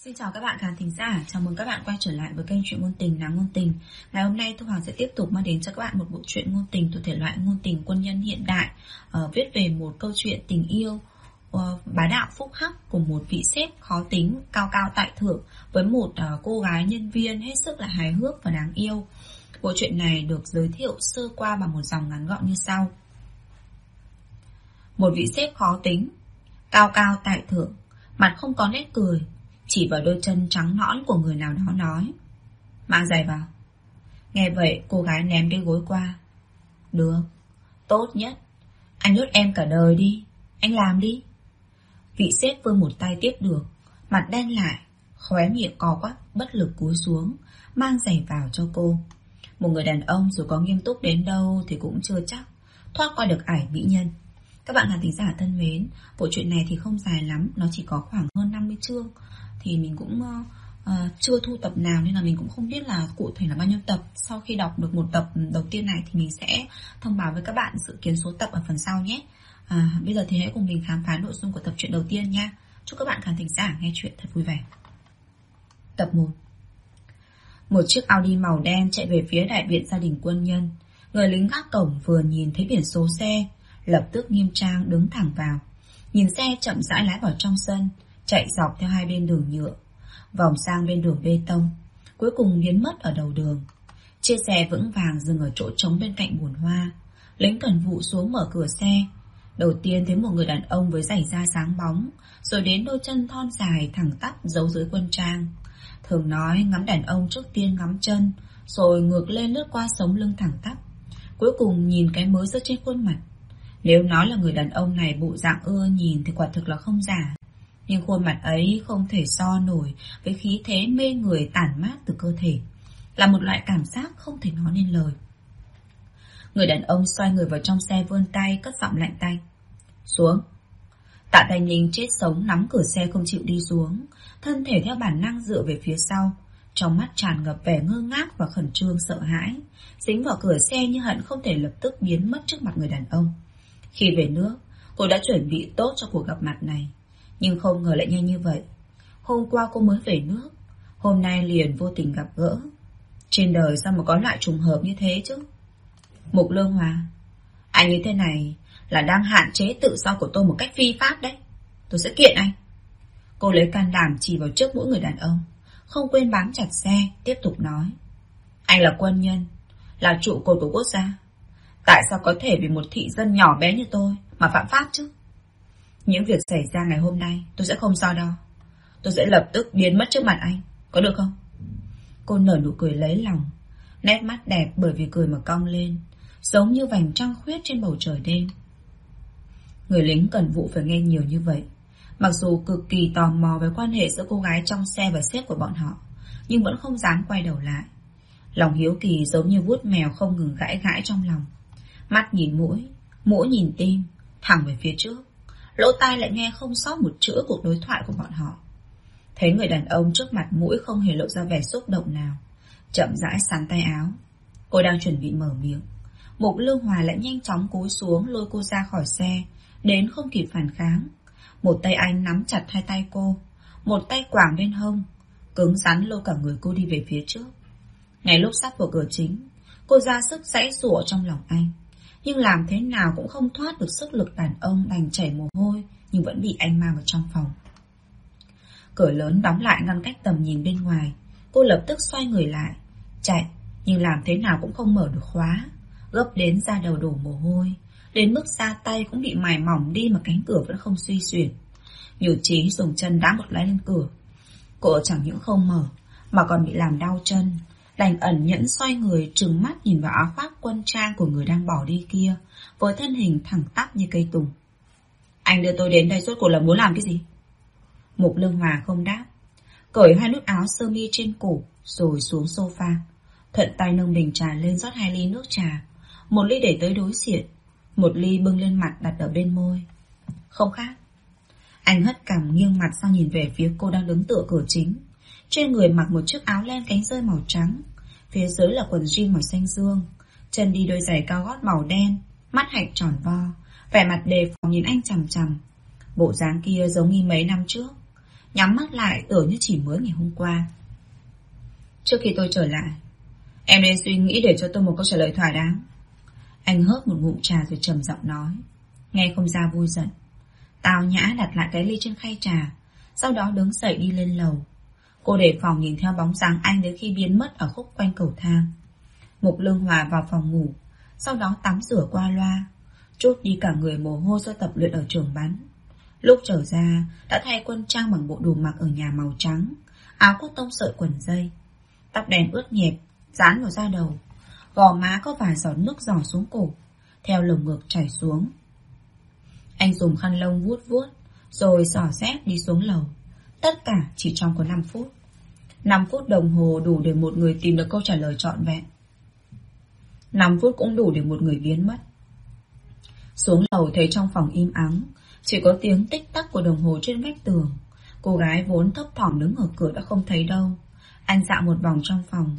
Xin chào các bạn khán thính giả, chào mừng các bạn quay trở lại với kênh truyện ngôn tình Nàng Ngôn Tình. Ngày hôm nay Thu Hoàng sẽ tiếp tục mang đến cho các bạn một bộ truyện ngôn tình thuộc thể loại ngôn tình quân nhân hiện đại uh, Viết về một câu chuyện tình yêu uh, bá đạo phúc hắc của một vị sếp khó tính, cao cao tại thượng Với một uh, cô gái nhân viên hết sức là hài hước và đáng yêu. Bộ truyện này được giới thiệu sơ qua bằng một dòng ngắn gọn như sau. Một vị sếp khó tính, cao cao tại thượng, mặt không có nét cười chỉ vào đôi chân trắng nõn của người nào đó nói. Mang giày vào. Nghe vậy cô gái ném đôi gối qua. Được Tốt nhất. Anh nhốt em cả đời đi. Anh làm đi. Vị sếp vươn một tay tiếp được Mặt đen lại Khóe miệng co quắc bất lực cúi xuống Mang giày vào cho cô. Một người đàn ông dù có nghiêm túc đến đâu Thì cũng chưa chắc Thoát qua được ải mỹ nhân. Các bạn là thính giả thân mến, bộ truyện này thì không dài lắm, nó chỉ có khoảng hơn 50 chương thì mình cũng uh, chưa thu tập nào nên là mình cũng không biết là cụ thể là bao nhiêu tập. Sau khi đọc được một tập đầu tiên này thì mình sẽ thông báo với các bạn dự kiến số tập ở phần sau nhé. À, bây giờ thì hãy cùng mình khám phá nội dung của tập truyện đầu tiên nha. Chúc các bạn khán thính giả nghe chuyện thật vui vẻ. Tập 1 Một chiếc Audi màu đen chạy về phía đại viện gia đình quân nhân. Người lính gác cổng vừa nhìn thấy biển số xe, lập tức nghiêm trang đứng thẳng vào. Nhìn xe chậm rãi lái vào trong sân, chạy dọc theo hai bên đường nhựa, vòng sang bên đường bê tông, cuối cùng biến mất ở đầu đường. Chiếc xe vững vàng dừng ở chỗ trống bên cạnh bồn hoa. Lính cần vụ xuống mở cửa xe. Đầu tiên thấy một người đàn ông với giày da sáng bóng, rồi đến đôi chân thon dài thẳng tắp giấu dưới quân trang. Thường nói ngắm đàn ông trước tiên ngắm chân, rồi ngược lên lướt qua sống lưng thẳng tắp. Cuối cùng nhìn cái mới rớt trên khuôn mặt. Nếu nói là người đàn ông này bộ dạng ưa nhìn thì quả thực là không giả. Nhưng khuôn mặt ấy không thể so nổi với khí thế mê người tản mát từ cơ thể. Là một loại cảm giác không thể nói nên lời. Người đàn ông xoay người vào trong xe vươn tay, cất giọng lạnh tay. Xuống. Tạ Thành Ninh chết sống nắm cửa xe không chịu đi xuống. Thân thể theo bản năng dựa về phía sau. Trong mắt tràn ngập vẻ ngơ ngác và khẩn trương sợ hãi. Dính vào cửa xe như hận không thể lập tức biến mất trước mặt người đàn ông. Khi về nước, cô đã chuẩn bị tốt cho cuộc gặp mặt này. Nhưng không ngờ lại nhanh như vậy. Hôm qua cô mới về nước. Hôm nay liền vô tình gặp gỡ. Trên đời sao mà có loại trùng hợp như thế chứ? Mục Lương Hòa, Anh như thế này Là đang hạn chế tự do của tôi một cách phi pháp đấy. Tôi sẽ kiện anh. Cô lấy can đảm chỉ vào trước mỗi người đàn ông, Không quên bám chặt xe, Tiếp tục nói. Anh là quân nhân, Là trụ cột của quốc gia. Tại sao có thể vì một thị dân nhỏ bé như tôi Mà phạm pháp chứ? Những việc xảy ra ngày hôm nay tôi sẽ không so đo Tôi sẽ lập tức biến mất trước mặt anh. Có được không? Cô nở nụ cười lấy lòng. Nét mắt đẹp bởi vì cười mà cong lên. Giống như vành trăng khuyết trên bầu trời đêm. Người lính cần vụ phải nghe nhiều như vậy. Mặc dù cực kỳ tò mò về quan hệ giữa cô gái trong xe và sếp của bọn họ, nhưng vẫn không dám quay đầu lại. Lòng hiếu kỳ giống như vuốt mèo không ngừng gãi gãi trong lòng. Mắt nhìn mũi, mũi nhìn tim, thẳng về phía trước. Lỗ tai lại nghe không sót một chữ cuộc đối thoại của bọn họ. Thấy người đàn ông trước mặt mũi không hề lộ ra vẻ xúc động nào, Chậm rãi sắn tay áo. Cô đang chuẩn bị mở miệng. Mục Lương Hòa lại nhanh chóng cúi xuống lôi cô ra khỏi xe, Đến không kịp phản kháng. Một tay anh nắm chặt hai tay cô, Một tay quảng bên hông, Cứng rắn lôi cả người cô đi về phía trước. Ngay lúc sắp vào cửa chính, Cô ra sức giãy rủa trong lòng anh nhưng làm thế nào cũng không thoát được sức lực đàn ông đành chảy mồ hôi, nhưng vẫn bị anh mang vào trong phòng. Cửa lớn đóng lại ngăn cách tầm nhìn bên ngoài, cô lập tức xoay người lại, chạy, nhưng làm thế nào cũng không mở được khóa, gấp đến ra đầu đổ mồ hôi, đến mức ra tay cũng bị mài mỏng đi mà cánh cửa vẫn không suy xuyển. Nhiều trí dùng chân đá một cái lên cửa. Cô chẳng những không mở, mà còn bị làm đau chân, đành ẩn nhẫn xoay người trừng mắt nhìn vào áo khoác quân trang của người đang bỏ đi kia, với thân hình thẳng tắp như cây tùng. Anh đưa tôi đến đây suốt cuộc là muốn làm cái gì? Mục lương hòa không đáp, cởi hai nút áo sơ mi trên cổ, rồi xuống sofa. Thuận tay nâng bình trà lên rót hai ly nước trà, một ly để tới đối diện, một ly bưng lên mặt đặt ở bên môi. Không khác. Anh hất cằm nghiêng mặt sang nhìn về phía cô đang đứng tựa cửa chính. Trên người mặc một chiếc áo len cánh rơi màu trắng. Phía dưới là quần jean màu xanh dương. Chân đi đôi giày cao gót màu đen, Mắt hạnh tròn vo, Vẻ mặt đề phòng nhìn anh chằm chằm. Bộ dáng kia giống như mấy năm trước. Nhắm mắt lại, tưởng như chỉ mới ngày hôm qua. Trước khi tôi trở lại, Em nên suy nghĩ để cho tôi một câu trả lời thỏa đáng. Anh hớp một ngụm trà rồi trầm giọng nói. Nghe không ra vui giận. Tào nhã đặt lại cái ly trên khay trà, Sau đó đứng dậy đi lên lầu. Cô đề phòng nhìn theo bóng dáng anh đến khi biến mất ở khúc quanh cầu thang. Mục Lương Hòa vào phòng ngủ, Sau đó tắm rửa qua loa, Chút đi cả người mồ hôi do tập luyện ở trường bắn. Lúc trở ra, Đã thay quân trang bằng bộ đồ mặc ở nhà màu trắng, Áo cốt tông sợi quần dây, Tóc đèn ướt nhẹp, Dán vào da đầu, Gò má có vài giọt nước giỏ xuống cổ, Theo lồng ngực chảy xuống. Anh dùng khăn lông vuốt vuốt, Rồi xỏ dép đi xuống lầu. Tất cả chỉ trong có 5 phút. 5 phút đồng hồ đủ để một người tìm được câu trả lời trọn vẹn. 5 phút cũng đủ để một người biến mất. Xuống lầu thấy trong phòng im ắng, Chỉ có tiếng tích tắc của đồng hồ trên vách tường. Cô gái vốn thấp thỏm đứng ở cửa đã không thấy đâu. Anh dạo một vòng trong phòng,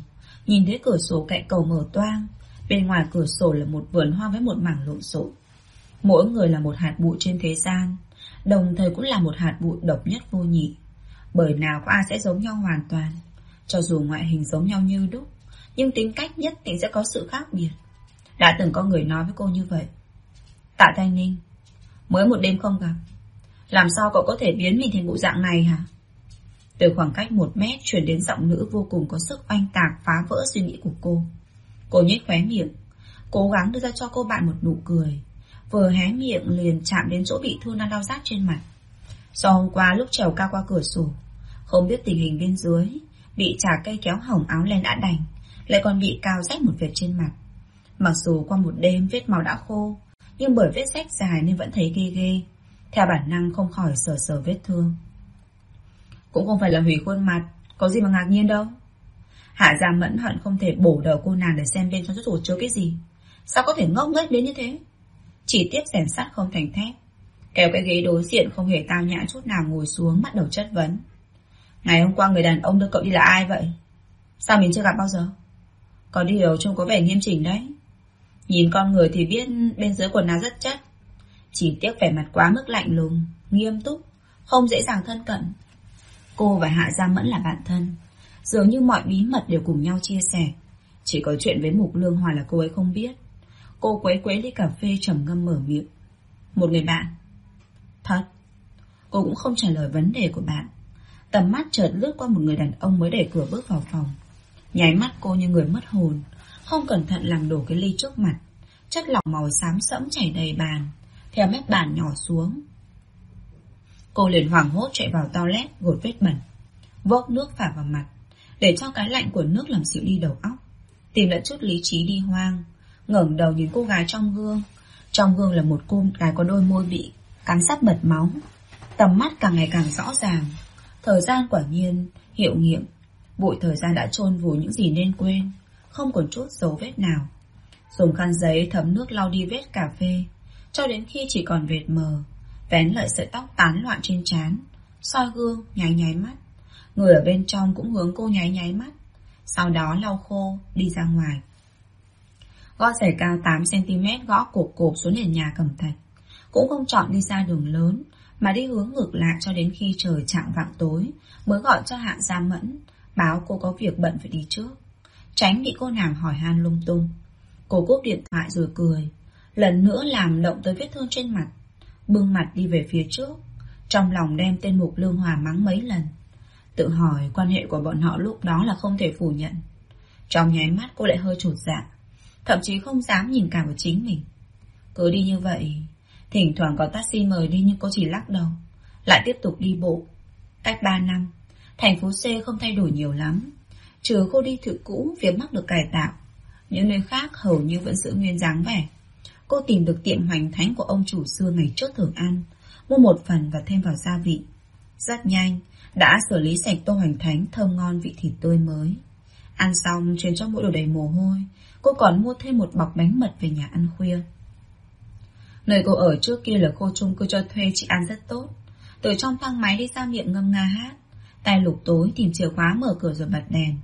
Nhìn thấy cửa sổ cạnh cầu mở toang. Bên ngoài cửa sổ là một vườn hoa với một mảng lộn xộn. Mỗi người là một hạt bụi trên thế gian, Đồng thời cũng là một hạt bụi độc nhất vô nhị. Bởi nào có ai sẽ giống nhau hoàn toàn. Cho dù ngoại hình giống nhau như đúc, Nhưng tính cách nhất định sẽ có sự khác biệt. Đã từng có người nói với cô như vậy. Tạ Thanh Ninh, Mới một đêm không gặp. Làm sao cậu có thể biến mình thành bộ dạng này hả? Từ khoảng cách một mét Chuyển đến giọng nữ vô cùng có sức oanh tạc Phá vỡ suy nghĩ của cô. Cô nhếch khóe miệng, Cố gắng đưa ra cho cô bạn một nụ cười. Vừa hé miệng liền chạm đến chỗ bị thương đang đau rát trên mặt. Do hôm qua lúc trèo cao qua cửa sổ, Không biết tình hình bên dưới, Bị trả cây kéo hỏng áo len đã đành, Lại còn bị cao rách một vệt trên mặt. Mặc dù qua một đêm vết máu đã khô, Nhưng bởi vết rách dài nên vẫn thấy ghê ghê, Theo bản năng không khỏi sờ sờ vết thương. Cũng không phải là hủy khuôn mặt, Có gì mà ngạc nhiên đâu. Hạ Gia mẫn hận không thể bổ đầu cô nàng để xem bên trong rốt cuộc chứa cái gì, Sao có thể ngốc nghếch đến như thế? Chỉ tiếp rèn sắt không thành thép. Kéo cái ghế đối diện không hề tao nhã chút nào ngồi xuống bắt đầu chất vấn. Ngày hôm qua người đàn ông đưa cậu đi là ai vậy? Sao mình chưa gặp bao giờ? Có điều trông có vẻ nghiêm chỉnh đấy. Nhìn con người thì biết bên dưới quần áo rất chất. Chỉ tiếc vẻ mặt quá mức lạnh lùng, Nghiêm túc, Không dễ dàng thân cận. Cô và Hạ Gia Mẫn là bạn thân. Dường như mọi bí mật đều cùng nhau chia sẻ. Chỉ có chuyện với Mục Lương Hòa là cô ấy không biết. Cô quấy quấy ly cà phê trầm ngâm mở miệng. Một người bạn. Thật. Cô cũng không trả lời vấn đề của bạn. Tầm mắt chợt lướt qua một người đàn ông mới đẩy cửa bước vào phòng. Nháy mắt cô như người mất hồn, Không cẩn thận làm đổ cái ly trước mặt. Chất lỏng màu xám sẫm chảy đầy bàn, Theo mép bàn nhỏ xuống. Cô liền hoảng hốt chạy vào toilet, gột vết bẩn Vốc nước phả vào mặt, Để cho cái lạnh của nước làm dịu đi đầu óc. Tìm lại chút lý trí đi hoang, ngẩng đầu nhìn cô gái trong gương. Trong gương là một cô gái có đôi môi bị Cắn sắt bật máu Tầm mắt càng ngày càng rõ ràng. Thời gian quả nhiên, hiệu nghiệm. Bụi thời gian đã chôn vùi những gì nên quên, Không còn chút dấu vết nào. Dùng khăn giấy thấm nước lau đi vết cà phê, Cho đến khi chỉ còn vệt mờ, Vén lại sợi tóc tán loạn trên trán, soi gương, nháy nháy mắt. Người ở bên trong cũng hướng cô nháy nháy mắt, Sau đó lau khô, Đi ra ngoài. Gót giày cao 8cm gõ cột cột xuống nền nhà cầm thạch. Cũng không chọn đi ra đường lớn, Mà đi hướng ngược lại cho đến khi trời chạng vạng tối, Mới gọi cho hạng gia mẫn, Báo cô có việc bận phải đi trước. Tránh bị cô nàng hỏi han lung tung. Cô cúp điện thoại rồi cười. Lần nữa làm động tới vết thương trên mặt, Bưng mặt đi về phía trước, Trong lòng đem tên Mục Lương Hòa mắng mấy lần. Tự hỏi quan hệ của bọn họ lúc đó là không thể phủ nhận. Trong nháy mắt cô lại hơi trột dạ Thậm chí không dám nhìn cả vào chính mình. Cứ đi như vậy Thỉnh thoảng có taxi mời đi nhưng cô chỉ lắc đầu. Lại tiếp tục đi bộ. Cách 3 năm, Thành phố C không thay đổi nhiều lắm. Trừ cô đi thự cũ, phía Bắc được cải tạo. Những nơi khác hầu như vẫn giữ nguyên dáng vẻ. Cô tìm được tiệm hoành thánh của ông chủ xưa ngày trước thường ăn. Mua một phần và thêm vào gia vị. Rất nhanh, Đã xử lý sạch tô hoành thánh thơm ngon vị thịt tươi mới. Ăn xong truyền cho mỗi đồ đầy mồ hôi, Cô còn mua thêm một bọc bánh mật về nhà ăn khuya. Nơi cô ở trước kia là khu chung cư cho thuê chị ăn rất tốt. Từ trong thang máy đi ra miệng ngâm nga hát. Tay lục tối tìm chìa khóa mở cửa rồi bật đèn.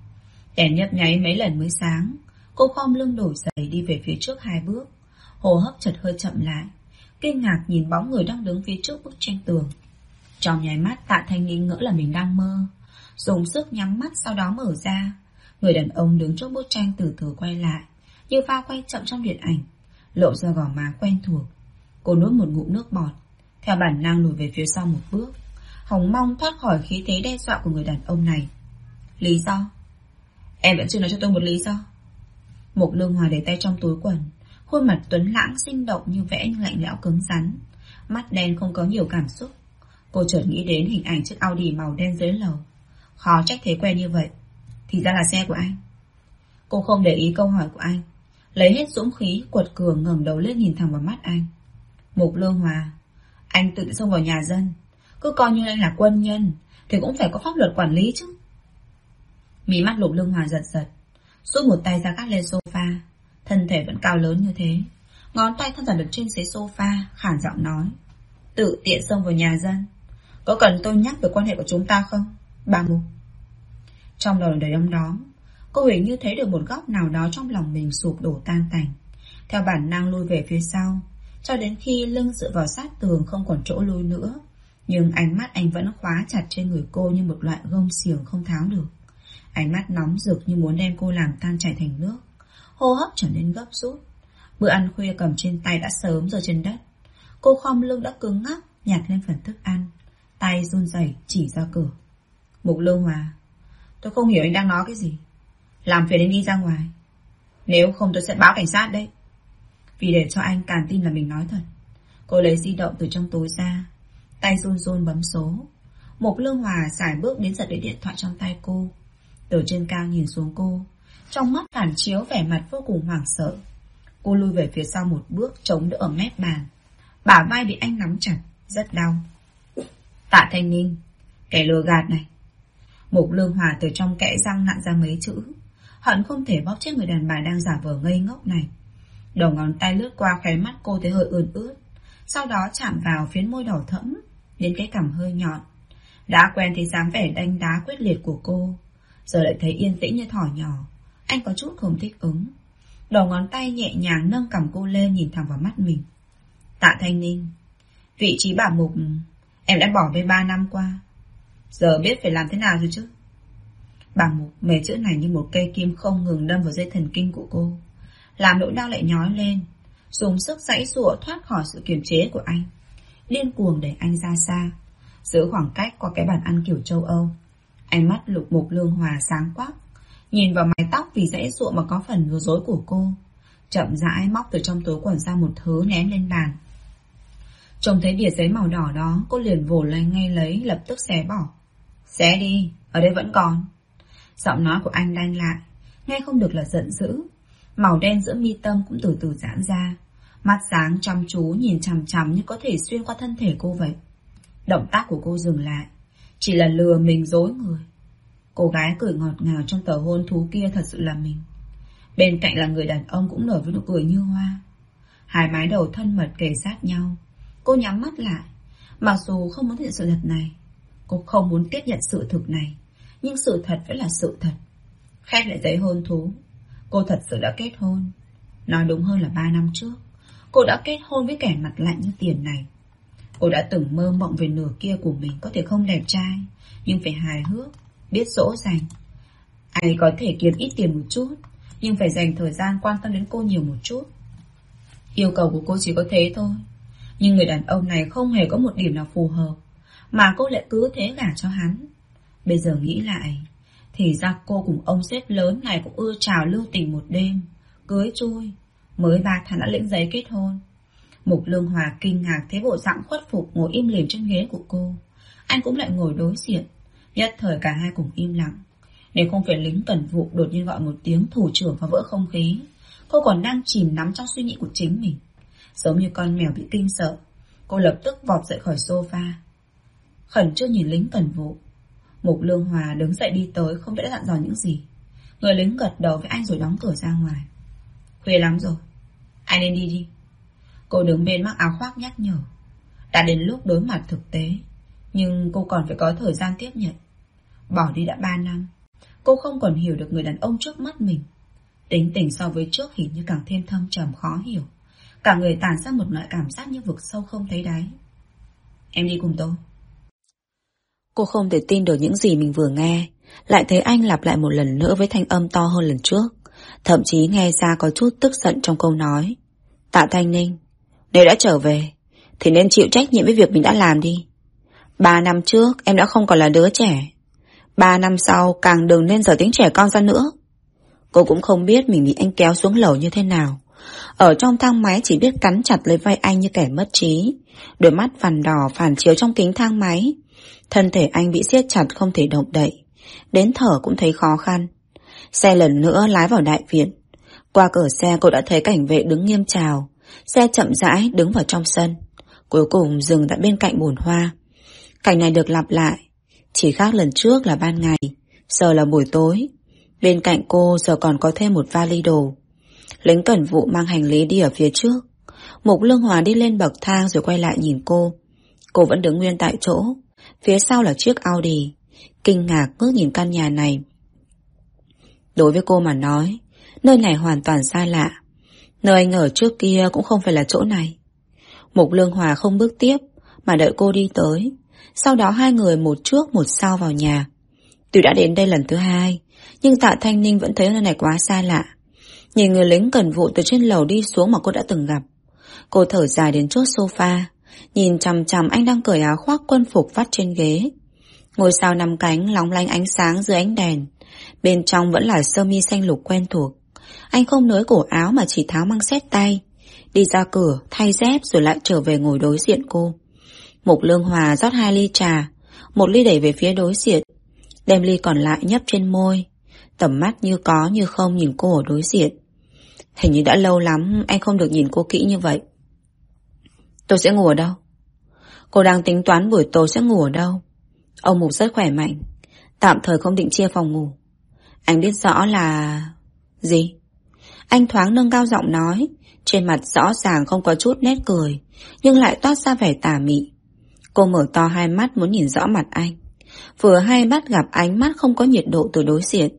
Đèn nhấp nháy mấy lần mới sáng. Cô khom lưng đổi giày đi về phía trước hai bước. Hồ hấp chật hơi chậm lại. Kinh ngạc nhìn bóng người đang đứng phía trước bức tranh tường. Trong nháy mắt, tạ thanh nghĩ ngỡ là mình đang mơ. Dùng sức nhắm mắt sau đó mở ra. Người đàn ông đứng trước bức tranh từ từ quay lại, Như pha quay chậm trong điện ảnh, Lộ ra gò má quen thuộc. Cô nuốt một ngụm nước bọt. Theo bản năng lùi về phía sau một bước, Hồng mong thoát khỏi khí thế đe dọa của người đàn ông này. Lý do? Em vẫn chưa nói cho tôi một lý do. Mục lương hòa để tay trong túi quần, Khuôn mặt tuấn lãng sinh động như vẽ lạnh lẽo cứng rắn, Mắt đen không có nhiều cảm xúc. Cô chợt nghĩ đến hình ảnh chiếc Audi màu đen dưới lầu. Khó trách thế quen như vậy. Thì ra là xe của anh. Cô không để ý câu hỏi của anh, Lấy hết dũng khí, quật cường ngẩng đầu lên nhìn thẳng vào mắt anh. Mục Lương Hòa. Anh tự xông vào nhà dân. Cứ coi như anh là quân nhân, Thì cũng phải có pháp luật quản lý chứ. Mí mắt Lục Lương Hòa giật giật, Rút một tay ra gác lên sofa. Thân thể vẫn cao lớn như thế. Ngón tay thân đặt được trên ghế sofa Khản giọng nói. Tự tiện xông vào nhà dân. Có cần tôi nhắc về quan hệ của chúng ta không? Bà Mục. Trong đầu đầy đâm đóm Cô hình như thấy được một góc nào đó trong lòng mình sụp đổ tan tành. Theo bản năng lui về phía sau cho đến khi lưng dựa vào sát tường không còn chỗ lui nữa. Nhưng ánh mắt anh vẫn khóa chặt trên người cô như một loại gông xiềng không tháo được. Ánh mắt nóng rực như muốn đem cô làm tan chảy thành nước. Hô hấp trở nên gấp rút. Bữa ăn khuya cầm trên tay đã sớm rơi trên đất. Cô khom lưng đã cứng ngắc, Nhặt lên phần thức ăn. Tay run rẩy chỉ ra cửa. Mục Lương Hòa, Tôi không hiểu anh đang nói cái gì. Làm phiền anh đi ra ngoài. Nếu không tôi sẽ báo cảnh sát đấy vì để cho anh càng tin là mình nói thật. Cô lấy di động từ trong túi ra, Tay run run bấm số. Mục Lương Hòa xài bước đến giật lấy điện thoại trong tay cô. Từ trên cao nhìn xuống cô, Trong mắt phản chiếu vẻ mặt vô cùng hoảng sợ. Cô lui về phía sau một bước, chống đỡ ở mép bàn. Bả vai bị anh nắm chặt, Rất đau. Tạ Thanh Ninh, Kẻ lừa gạt này. Mục lương hòa từ trong kẽ răng nặn ra mấy chữ. Hận không thể bóp chết người đàn bà đang giả vờ ngây ngốc này. Đầu ngón tay lướt qua khóe mắt cô thấy hơi ươn ướt. Sau đó chạm vào phiến môi đỏ thẫm Đến cái cằm hơi nhọn. Đã quen thì dáng vẻ đánh đá quyết liệt của cô. Giờ lại thấy yên tĩnh như thỏ nhỏ. Anh có chút không thích ứng. Đầu ngón tay nhẹ nhàng nâng cầm cô lên nhìn thẳng vào mắt mình. Tạ Thanh Ninh, Vị trí bảo mục, Em đã bỏ về 3 năm qua. Giờ biết phải làm thế nào rồi chứ? Bà mục, mấy chữ này như một cây kim không ngừng đâm vào dây thần kinh của cô. Làm nỗi đau lại nhói lên Dùng sức dãy rụa thoát khỏi sự kiềm chế của anh. Điên cuồng đẩy anh ra xa Giữ khoảng cách qua cái bàn ăn kiểu châu Âu. Ánh mắt lục mục lương hòa sáng quắc Nhìn vào mái tóc vì dãy rụa mà có phần lừa dối của cô. Chậm rãi móc từ trong túi quần ra một thứ ném lên bàn. Trông thấy bìa giấy màu đỏ đó Cô liền vồ lên ngay lấy Lập tức xé bỏ. Xé đi, ở đây vẫn còn. Giọng nói của anh đanh lại Nghe không được là giận dữ. Màu đen giữa mi tâm cũng từ từ giãn ra. Mắt sáng chăm chú nhìn chằm chằm Như có thể xuyên qua thân thể cô vậy. Động tác của cô dừng lại. Chỉ là lừa mình dối người. Cô gái cười ngọt ngào trong tờ hôn thú kia thật sự là mình. Bên cạnh là người đàn ông cũng nở với nụ cười như hoa. Hai mái đầu thân mật kề sát nhau. Cô nhắm mắt lại. Mặc dù không muốn hiện sự thật này, Cô không muốn tiếp nhận sự thực này, Nhưng sự thật vẫn là sự thật. Khét lại giấy hôn thú. Cô thật sự đã kết hôn. Nói đúng hơn là 3 năm trước, Cô đã kết hôn với kẻ mặt lạnh như tiền này. Cô đã từng mơ mộng về nửa kia của mình Có thể không đẹp trai, Nhưng phải hài hước, Biết dỗ dành. Anh có thể kiếm ít tiền một chút, Nhưng phải dành thời gian quan tâm đến cô nhiều một chút. Yêu cầu của cô chỉ có thế thôi, Nhưng người đàn ông này không hề có một điểm nào phù hợp, Mà cô lại cứ thế gả cho hắn. Bây giờ nghĩ lại thì ra cô cùng ông sếp lớn này cũng ưa chào lưu tình một đêm. Cưới chui. Mới ba tháng đã lĩnh giấy kết hôn. Mục Lương Hòa kinh ngạc thấy bộ dạng khuất phục ngồi im lìm trên ghế của cô. Anh cũng lại ngồi đối diện. Nhất thời cả hai cùng im lặng. Nếu không phải lính tuần vụ đột nhiên gọi một tiếng thủ trưởng và vỡ không khí, Cô còn đang chìm nắm trong suy nghĩ của chính mình. Giống như con mèo bị kinh sợ, Cô lập tức vọt dậy khỏi sofa. Khẩn trương nhìn lính tuần vụ. Mục Lương Hòa đứng dậy đi tới, Không biết đã dặn dò những gì. Người lính gật đầu với anh rồi đóng cửa ra ngoài. Khuya lắm rồi, Anh nên đi đi. Cô đứng bên mắc áo khoác nhắc nhở. Đã đến lúc đối mặt thực tế, Nhưng cô còn phải có thời gian tiếp nhận. Bỏ đi đã 3 năm, Cô không còn hiểu được người đàn ông trước mắt mình. Tính tình so với trước hình như càng thêm thâm trầm, khó hiểu. Cả người tản ra một loại cảm giác như vực sâu không thấy đáy. Em đi cùng tôi. Cô không thể tin được những gì mình vừa nghe. Lại thấy anh lặp lại một lần nữa với thanh âm to hơn lần trước. Thậm chí nghe ra có chút tức giận trong câu nói. Tạ Thanh Ninh, nếu đã trở về, thì nên chịu trách nhiệm với việc mình đã làm đi. Ba năm trước em đã không còn là đứa trẻ. Ba năm sau càng đừng nên giờ tính trẻ con ra nữa. Cô cũng không biết mình bị anh kéo xuống lầu như thế nào. Ở trong thang máy chỉ biết cắn chặt lấy vai anh như kẻ mất trí. Đôi mắt vằn đỏ phản chiếu trong kính thang máy. Thân thể anh bị siết chặt không thể động đậy. Đến thở cũng thấy khó khăn. Xe lần nữa lái vào đại viện. Qua cửa xe, cô đã thấy cảnh vệ đứng nghiêm chào. Xe chậm rãi đứng vào trong sân. Cuối cùng dừng tại bên cạnh bồn hoa. Cảnh này được lặp lại. Chỉ khác lần trước là ban ngày. Giờ là buổi tối. Bên cạnh cô giờ còn có thêm một vali đồ. Lính cẩn vụ mang hành lý đi ở phía trước. Mục Lương Hòa đi lên bậc thang rồi quay lại nhìn cô. Cô vẫn đứng nguyên tại chỗ. Phía sau là chiếc Audi. Kinh ngạc ngước nhìn căn nhà này. Đối với cô mà nói, nơi này hoàn toàn xa lạ. Nơi anh ở trước kia cũng không phải là chỗ này. Mục Lương Hòa không bước tiếp, mà đợi cô đi tới. Sau đó hai người một trước một sau vào nhà. Tuy đã đến đây lần thứ hai, nhưng tạ Thanh Ninh vẫn thấy nơi này quá xa lạ. Nhìn người lính cần vụ từ trên lầu đi xuống mà cô đã từng gặp. Cô thở dài đến chốt sofa, nhìn chằm chằm anh đang cởi áo khoác quân phục vắt trên ghế. Ngôi sao nằm cánh lóng lanh ánh sáng dưới ánh đèn. Bên trong vẫn là sơ mi xanh lục quen thuộc. Anh không nới cổ áo mà chỉ tháo mang xét tay. Đi ra cửa, thay dép rồi lại trở về ngồi đối diện cô. Mục Lương Hòa rót hai ly trà, một ly đẩy về phía đối diện, đem ly còn lại nhấp trên môi. Tầm mắt như có như không nhìn cô ở đối diện. Hình như đã lâu lắm anh không được nhìn cô kỹ như vậy. Tôi sẽ ngủ ở đâu? Cô đang tính toán buổi tối sẽ ngủ ở đâu? Ông Mục rất khỏe mạnh. Tạm thời không định chia phòng ngủ. Anh biết rõ là... Gì? Anh thoáng nâng cao giọng nói. Trên mặt rõ ràng không có chút nét cười. Nhưng lại toát ra vẻ tà mị. Cô mở to hai mắt muốn nhìn rõ mặt anh. Vừa hay bắt gặp ánh mắt không có nhiệt độ từ đối diện.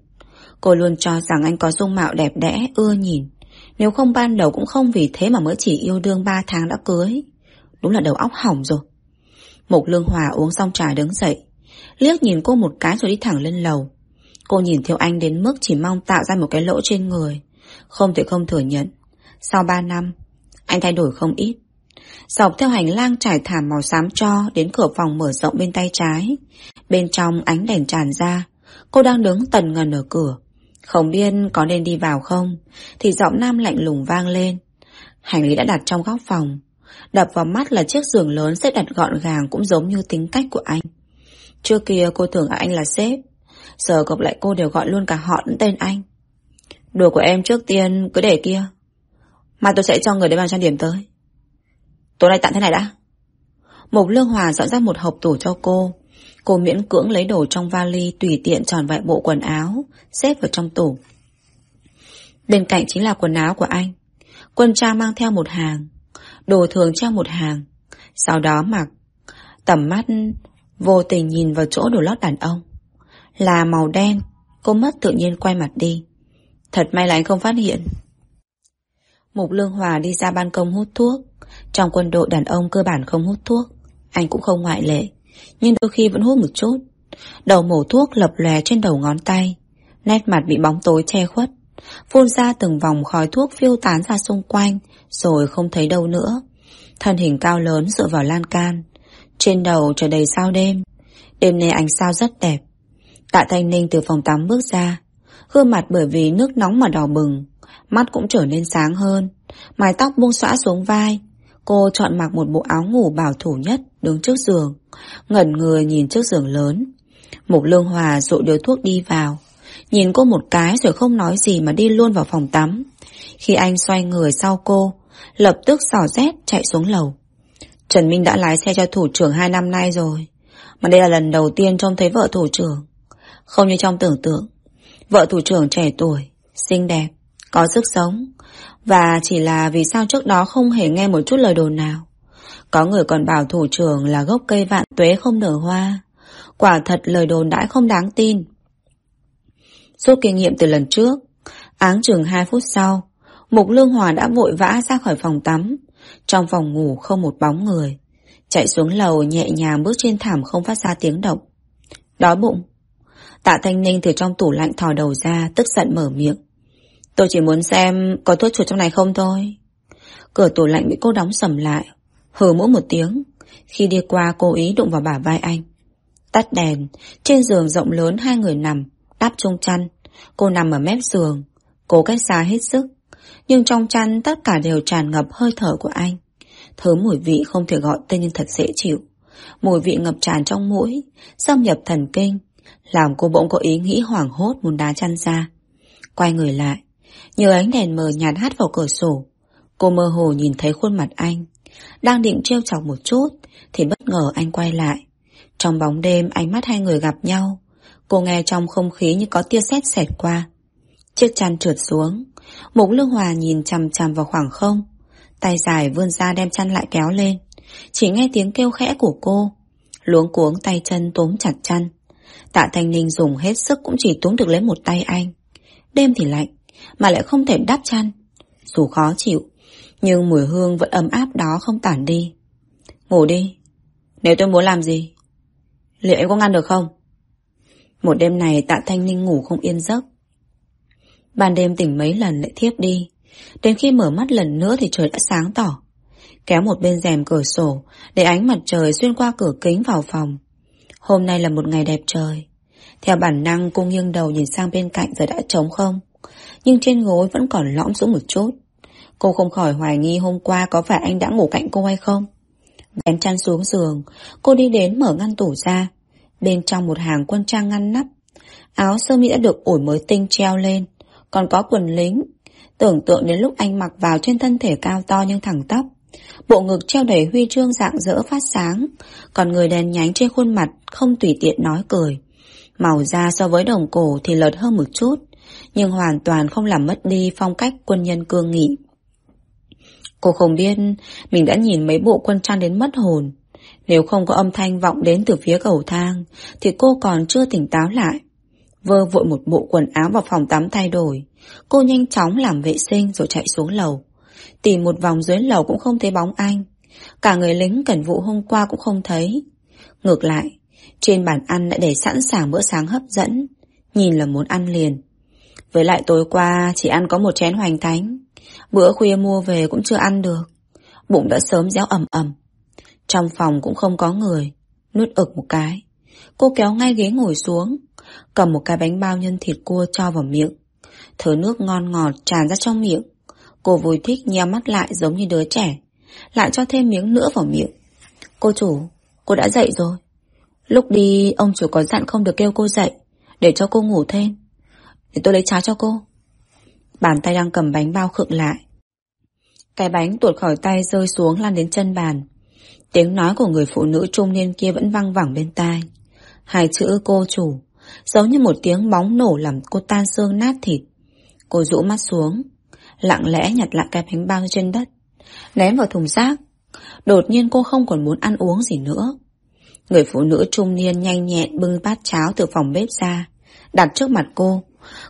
Cô luôn cho rằng anh có dung mạo đẹp đẽ, ưa nhìn. Nếu không ban đầu cũng không vì thế mà mới chỉ yêu đương ba tháng đã cưới. Đúng là đầu óc hỏng rồi. Mục Lương Hòa uống xong trà đứng dậy. Liếc nhìn cô một cái rồi đi thẳng lên lầu. Cô nhìn theo anh đến mức chỉ mong tạo ra một cái lỗ trên người. Không thể không thừa nhận. Sau 3 năm, anh thay đổi không ít. Dọc theo hành lang trải thảm màu xám cho đến cửa phòng mở rộng bên tay trái. Bên trong ánh đèn tràn ra. Cô đang đứng tần ngần ở cửa. Không biết có nên đi vào không Thì giọng nam lạnh lùng vang lên Hành lý đã đặt trong góc phòng Đập vào mắt là chiếc giường lớn xếp đặt gọn gàng Cũng giống như tính cách của anh. Trước kia cô tưởng anh là sếp. Giờ gặp lại cô đều gọi luôn cả họ lẫn tên anh. Đồ của em trước tiên cứ để kia. Mà tôi sẽ cho người đến bàn trang điểm tới. Tối nay tặng thế này đã. Mục Lương Hòa dọn ra một hộp tủ cho cô. Cô miễn cưỡng lấy đồ trong vali tùy tiện tròn vài bộ quần áo, xếp vào trong tủ. Bên cạnh chính là quần áo của anh. Quân trang mang theo một hàng, đồ thường treo một hàng. Sau đó mặc, tầm mắt vô tình nhìn vào chỗ đồ lót đàn ông. Là màu đen, cô mất tự nhiên quay mặt đi. Thật may là anh không phát hiện. Mục Lương Hòa đi ra ban công hút thuốc. Trong quân đội đàn ông cơ bản không hút thuốc. Anh cũng không ngoại lệ nhưng đôi khi vẫn hút một chút. Đầu mổ thuốc lập lè trên đầu ngón tay, nét mặt bị bóng tối che khuất. Phun ra từng vòng khói thuốc phiêu tán ra xung quanh, rồi không thấy đâu nữa. Thân hình cao lớn dựa vào lan can. Trên đầu trời đầy sao đêm. Đêm nay ánh sao rất đẹp. Tạ Thanh Ninh từ phòng tắm bước ra. Gương mặt bởi vì nước nóng mà đỏ bừng. Mắt cũng trở nên sáng hơn. Mái tóc buông xõa xuống vai. Cô chọn mặc một bộ áo ngủ bảo thủ nhất đứng trước giường. Ngẩn người nhìn trước giường lớn Mục Lương Hòa dội điếu thuốc đi vào Nhìn cô một cái rồi không nói gì mà đi luôn vào phòng tắm Khi anh xoay người sau cô, Lập tức xỏ rét, chạy xuống lầu Trần Minh đã lái xe cho thủ trưởng hai năm nay rồi, Mà đây là lần đầu tiên trông thấy vợ thủ trưởng Không như trong tưởng tượng, Vợ thủ trưởng trẻ tuổi, Xinh đẹp, Có sức sống, Và chỉ là vì sao trước đó không hề nghe một chút lời đồn nào có người còn bảo thủ trưởng là gốc cây vạn tuế không nở hoa. Quả thật lời đồn đãi không đáng tin. Rút kinh nghiệm từ lần trước, áng chừng 2 phút sau, Mục Lương Hòa đã vội vã ra khỏi phòng tắm. Trong phòng ngủ không một bóng người. Chạy xuống lầu nhẹ nhàng bước trên thảm không phát ra tiếng động. Đói bụng. Tạ Thanh Ninh từ trong tủ lạnh thò đầu ra, tức giận mở miệng. Tôi chỉ muốn xem có thuốc chuột trong này không thôi. Cửa tủ lạnh bị cô đóng sầm lại. Hừ mỗi một tiếng. Khi đi qua cô ý đụng vào bả vai anh. Tắt đèn, trên giường rộng lớn hai người nằm, đắp chung chăn. Cô nằm ở mép giường, cố cách xa hết sức. Nhưng trong chăn tất cả đều tràn ngập hơi thở của anh. Thứ mùi vị không thể gọi tên nhưng thật dễ chịu. Mùi vị ngập tràn trong mũi, xâm nhập thần kinh, làm cô bỗng có ý nghĩ hoảng hốt muốn đá chăn ra. Quay người lại, nhờ ánh đèn mờ nhạt hắt vào cửa sổ. Cô mơ hồ nhìn thấy khuôn mặt anh. Đang định trêu chọc một chút, thì bất ngờ anh quay lại. Trong bóng đêm ánh mắt hai người gặp nhau. Cô nghe trong không khí như có tia sét xẹt qua. Chiếc chăn trượt xuống. Mục lương hòa nhìn chằm chằm vào khoảng không. Tay dài vươn ra đem chăn lại kéo lên. Chỉ nghe tiếng kêu khẽ của cô. Luống cuống tay chân túm chặt chăn. Tạ Thanh Ninh dùng hết sức cũng chỉ túm được lấy một tay anh. Đêm thì lạnh, mà lại không thể đắp chăn. Dù khó chịu, nhưng mùi hương vẫn ấm áp đó không tản đi. Ngủ đi. Nếu tôi muốn làm gì? Liệu em có ngăn được không? Một đêm này tạ Thanh Ninh ngủ không yên giấc. Ban đêm tỉnh mấy lần lại thiếp đi. Đến khi mở mắt lần nữa thì trời đã sáng tỏ. Kéo một bên rèm cửa sổ để ánh mặt trời xuyên qua cửa kính vào phòng. Hôm nay là một ngày đẹp trời. Theo bản năng cô nghiêng đầu nhìn sang bên cạnh giờ đã trống không. Nhưng trên gối vẫn còn lõm xuống một chút. Cô không khỏi hoài nghi hôm qua có phải anh đã ngủ cạnh cô hay không. Vén chăn xuống giường, cô đi đến mở ngăn tủ ra. Bên trong một hàng quân trang ngăn nắp. Áo sơ mi đã được ủi mới tinh treo lên. Còn có quần lính. Tưởng tượng đến lúc anh mặc vào trên thân thể cao to nhưng thẳng tóc. Bộ ngực treo đầy huy chương dạng dỡ phát sáng, còn người đèn nhánh trên khuôn mặt không tùy tiện nói cười. Màu da so với đồng cổ thì lợt hơn một chút, nhưng hoàn toàn không làm mất đi phong cách quân nhân cương nghị. Cô không biết mình đã nhìn mấy bộ quân trang đến mất hồn. Nếu không có âm thanh vọng đến từ phía cầu thang, thì cô còn chưa tỉnh táo lại. Vơ vội một bộ quần áo vào phòng tắm thay đổi. Cô nhanh chóng làm vệ sinh rồi chạy xuống lầu. Tìm một vòng dưới lầu cũng không thấy bóng anh. Cả người lính cẩn vụ hôm qua cũng không thấy. Ngược lại, trên bàn ăn đã để sẵn sàng bữa sáng hấp dẫn. Nhìn là muốn ăn liền. Với lại tối qua chỉ ăn có một chén hoành thánh. Bữa khuya mua về cũng chưa ăn được. Bụng đã sớm réo ẩm ẩm. Trong phòng cũng không có người. Nuốt ực một cái. Cô kéo ngay ghế ngồi xuống. Cầm một cái bánh bao nhân thịt cua cho vào miệng. thở nước ngon ngọt tràn ra trong miệng. Cô vui thích nheo mắt lại giống như đứa trẻ. Lại cho thêm miếng nữa vào miệng. Cô chủ, cô đã dậy rồi. Lúc đi ông chủ có dặn không được kêu cô dậy. Để cho cô ngủ thêm. Để tôi lấy cháo cho cô. Bàn tay đang cầm bánh bao khựng lại. Cái bánh tuột khỏi tay rơi xuống lan đến chân bàn. Tiếng nói của người phụ nữ trung niên kia vẫn văng vẳng bên tai. Hai chữ cô chủ, giống như một tiếng bóng nổ làm cô tan xương nát thịt. Cô rũ mắt xuống, lặng lẽ nhặt lại cái bánh bao trên đất, ném vào thùng rác. Đột nhiên cô không còn muốn ăn uống gì nữa. Người phụ nữ trung niên nhanh nhẹn bưng bát cháo từ phòng bếp ra, đặt trước mặt cô,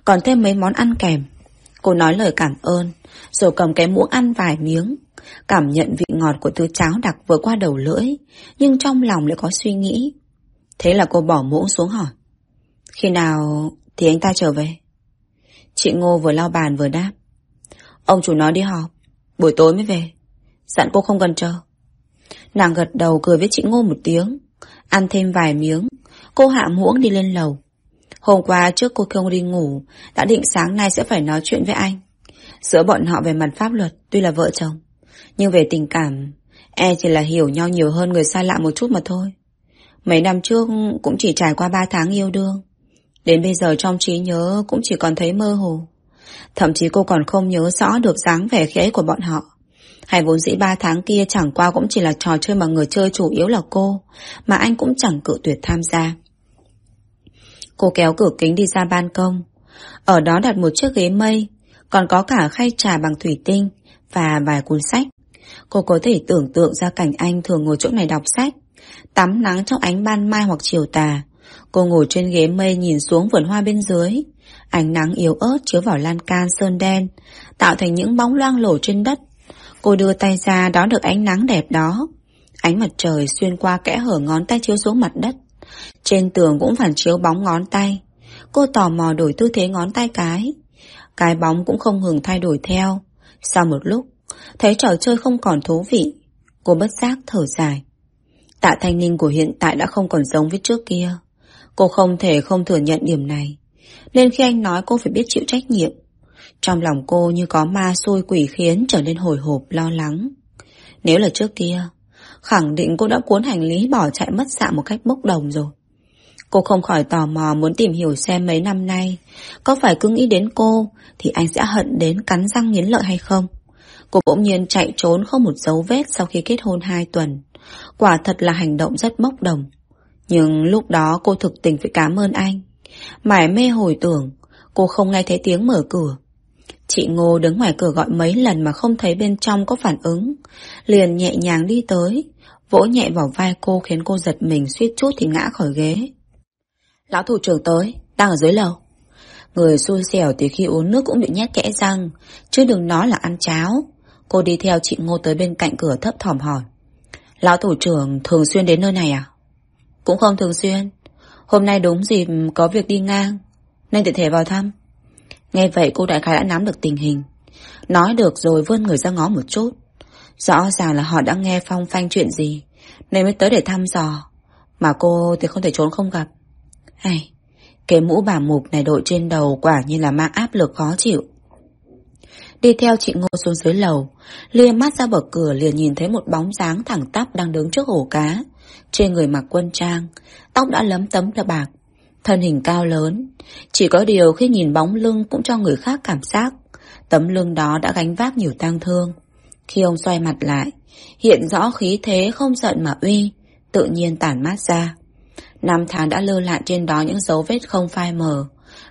còn thêm mấy món ăn kèm. Cô nói lời cảm ơn, rồi cầm cái muỗng ăn vài miếng, cảm nhận vị ngọt của thứ cháo đặc vừa qua đầu lưỡi, nhưng trong lòng lại có suy nghĩ. Thế là cô bỏ muỗng xuống hỏi. Khi nào thì anh ta trở về? Chị Ngô vừa lau bàn vừa đáp. Ông chủ nói đi họp, buổi tối mới về. Dặn cô không cần chờ. Nàng gật đầu cười với chị Ngô một tiếng. Ăn thêm vài miếng, cô hạ muỗng đi lên lầu. Hôm qua trước cô không đi ngủ, đã định sáng nay sẽ phải nói chuyện với anh. Giữa bọn họ về mặt pháp luật tuy là vợ chồng, nhưng về tình cảm, e chỉ là hiểu nhau nhiều hơn người xa lạ một chút mà thôi. Mấy năm trước cũng chỉ trải qua 3 tháng yêu đương. Đến bây giờ trong trí nhớ cũng chỉ còn thấy mơ hồ. Thậm chí cô còn không nhớ rõ được dáng vẻ khi ấy của bọn họ. Hay vốn dĩ ba tháng kia chẳng qua cũng chỉ là trò chơi mà người chơi chủ yếu là cô, mà anh cũng chẳng cự tuyệt tham gia. Cô kéo cửa kính đi ra ban công. Ở đó đặt một chiếc ghế mây, còn có cả khay trà bằng thủy tinh và vài cuốn sách. Cô có thể tưởng tượng ra cảnh anh thường ngồi chỗ này đọc sách, tắm nắng trong ánh ban mai hoặc chiều tà. Cô ngồi trên ghế mây nhìn xuống vườn hoa bên dưới. Ánh nắng yếu ớt chiếu vào lan can sơn đen, tạo thành những bóng loang lổ trên đất. Cô đưa tay ra đón được ánh nắng đẹp đó. Ánh mặt trời xuyên qua kẽ hở ngón tay chiếu xuống mặt đất, Trên tường cũng phản chiếu bóng ngón tay. Cô tò mò đổi tư thế ngón tay cái. Cái bóng cũng không ngừng thay đổi theo. Sau một lúc, thấy trò chơi không còn thú vị. Cô bất giác thở dài. Tạ Thanh Ninh của hiện tại đã không còn giống với trước kia. Cô không thể không thừa nhận điểm này. Nên khi anh nói cô phải biết chịu trách nhiệm. Trong lòng cô như có ma xôi quỷ khiến trở nên hồi hộp lo lắng. Nếu là trước kia, khẳng định cô đã cuốn hành lý bỏ chạy mất dạng một cách bốc đồng rồi. Cô không khỏi tò mò muốn tìm hiểu xem mấy năm nay có phải cứ nghĩ đến cô thì anh sẽ hận đến cắn răng nghiến lợi hay không. Cô bỗng nhiên chạy trốn không một dấu vết sau khi kết hôn 2 tuần. Quả thật là hành động rất bốc đồng. Nhưng lúc đó cô thực tình phải cảm ơn anh. Mải mê hồi tưởng, cô không nghe thấy tiếng mở cửa. Chị Ngô đứng ngoài cửa gọi mấy lần mà không thấy bên trong có phản ứng. Liền nhẹ nhàng đi tới, vỗ nhẹ vào vai cô khiến cô giật mình suýt chút thì ngã khỏi ghế. Lão thủ trưởng tới, đang ở dưới lầu. Người xui xẻo từ khi uống nước cũng bị nhét kẽ răng, chứ đừng nói là ăn cháo. Cô đi theo chị Ngô tới bên cạnh cửa thấp thỏm hỏi. Lão thủ trưởng thường xuyên đến nơi này à? Cũng không thường xuyên. Hôm nay đúng dịp có việc đi ngang, nên tiện thể vào thăm. Nghe vậy cô đại khái đã nắm được tình hình. Nói được rồi vươn người ra ngó một chút. Rõ ràng là họ đã nghe phong phanh chuyện gì, nên mới tới để thăm dò. Mà cô thì không thể trốn không gặp. Hay, cái mũ bà mục này đội trên đầu quả như là mang áp lực khó chịu. Đi theo chị Ngô xuống dưới lầu, lia mắt ra bờ cửa liền nhìn thấy một bóng dáng thẳng tắp đang đứng trước hồ cá. Trên người mặc quân trang, tóc đã lấm tấm là bạc, thân hình cao lớn. Chỉ có điều khi nhìn bóng lưng cũng cho người khác cảm giác, tấm lưng đó đã gánh vác nhiều tang thương. Khi ông xoay mặt lại, hiện rõ khí thế không giận mà uy, tự nhiên tản mát ra. Năm tháng đã lơ lạn trên đó những dấu vết không phai mờ.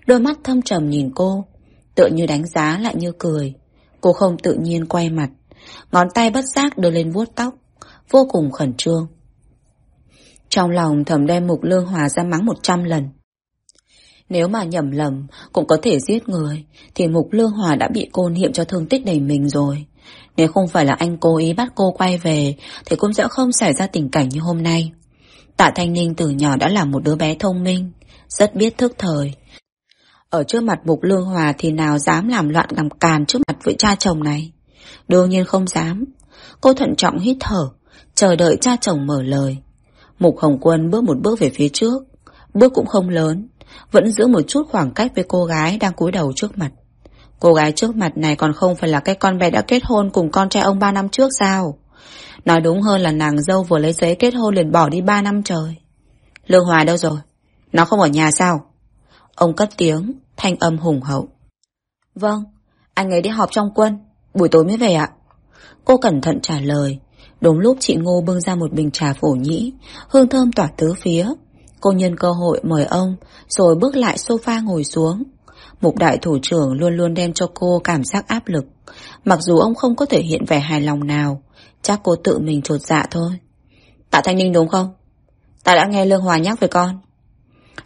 Đôi mắt thâm trầm nhìn cô, tựa như đánh giá lại như cười. Cô không tự nhiên quay mặt, ngón tay bất giác đưa lên vuốt tóc, vô cùng khẩn trương. Trong lòng thầm đem mục lương hòa ra mắng một trăm lần. Nếu mà nhầm lầm cũng có thể giết người, thì mục lương hòa đã bị cô niệm cho thương tích đầy mình rồi. Nếu không phải là anh cố ý bắt cô quay về, thì cũng sẽ không xảy ra tình cảnh như hôm nay. Tạ Thanh Ninh từ nhỏ đã là một đứa bé thông minh, rất biết thức thời. Ở trước mặt Mục Lương Hòa thì nào dám làm loạn làm càn trước mặt với cha chồng này. Đương nhiên không dám. Cô thận trọng hít thở, chờ đợi cha chồng mở lời. Mục Hồng Quân bước một bước về phía trước, bước cũng không lớn, vẫn giữ một chút khoảng cách với cô gái đang cúi đầu trước mặt. Cô gái trước mặt này còn không phải là cái con bé đã kết hôn cùng con trai ông ba năm trước sao? Nói đúng hơn là nàng dâu vừa lấy giấy kết hôn liền bỏ đi 3 năm trời. Lương Hòa đâu rồi? Nó không ở nhà sao? Ông cất tiếng, thanh âm hùng hậu. Vâng, anh ấy đi họp trong quân, buổi tối mới về ạ. Cô cẩn thận trả lời. Đúng lúc chị Ngô bưng ra một bình trà phổ nhĩ, hương thơm tỏa tứ phía. Cô nhân cơ hội mời ông, rồi bước lại sofa ngồi xuống. Mục đại thủ trưởng luôn luôn đem cho cô cảm giác áp lực. Mặc dù ông không có thể hiện vẻ hài lòng nào, Chắc cô tự mình trột dạ thôi Tạ Thanh Ninh đúng không? Ta đã nghe Lương Hòa nhắc về con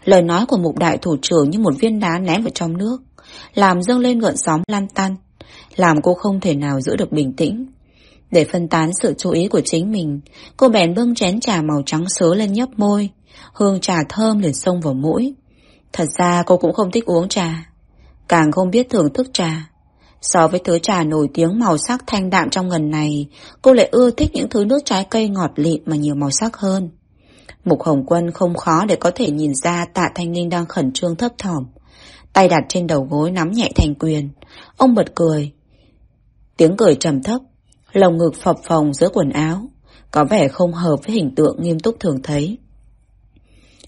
Lời nói của mục đại thủ trưởng như một viên đá ném vào trong nước. Làm dâng lên gợn sóng lan tan Làm cô không thể nào giữ được bình tĩnh. Để phân tán sự chú ý của chính mình Cô bèn bưng chén trà màu trắng sớ lên nhấp môi. Hương trà thơm liền xông vào mũi. Thật ra cô cũng không thích uống trà. Càng không biết thưởng thức trà. So với thứ trà nổi tiếng màu sắc thanh đạm trong ngần này, cô lại ưa thích những thứ nước trái cây ngọt lịm mà nhiều màu sắc hơn. Mục Hồng Quân không khó để có thể nhìn ra tạ Thanh Ninh đang khẩn trương thấp thỏm. Tay đặt trên đầu gối nắm nhẹ thành quyền. Ông bật cười. Tiếng cười trầm thấp, lồng ngực phập phồng giữa quần áo. Có vẻ không hợp với hình tượng nghiêm túc thường thấy.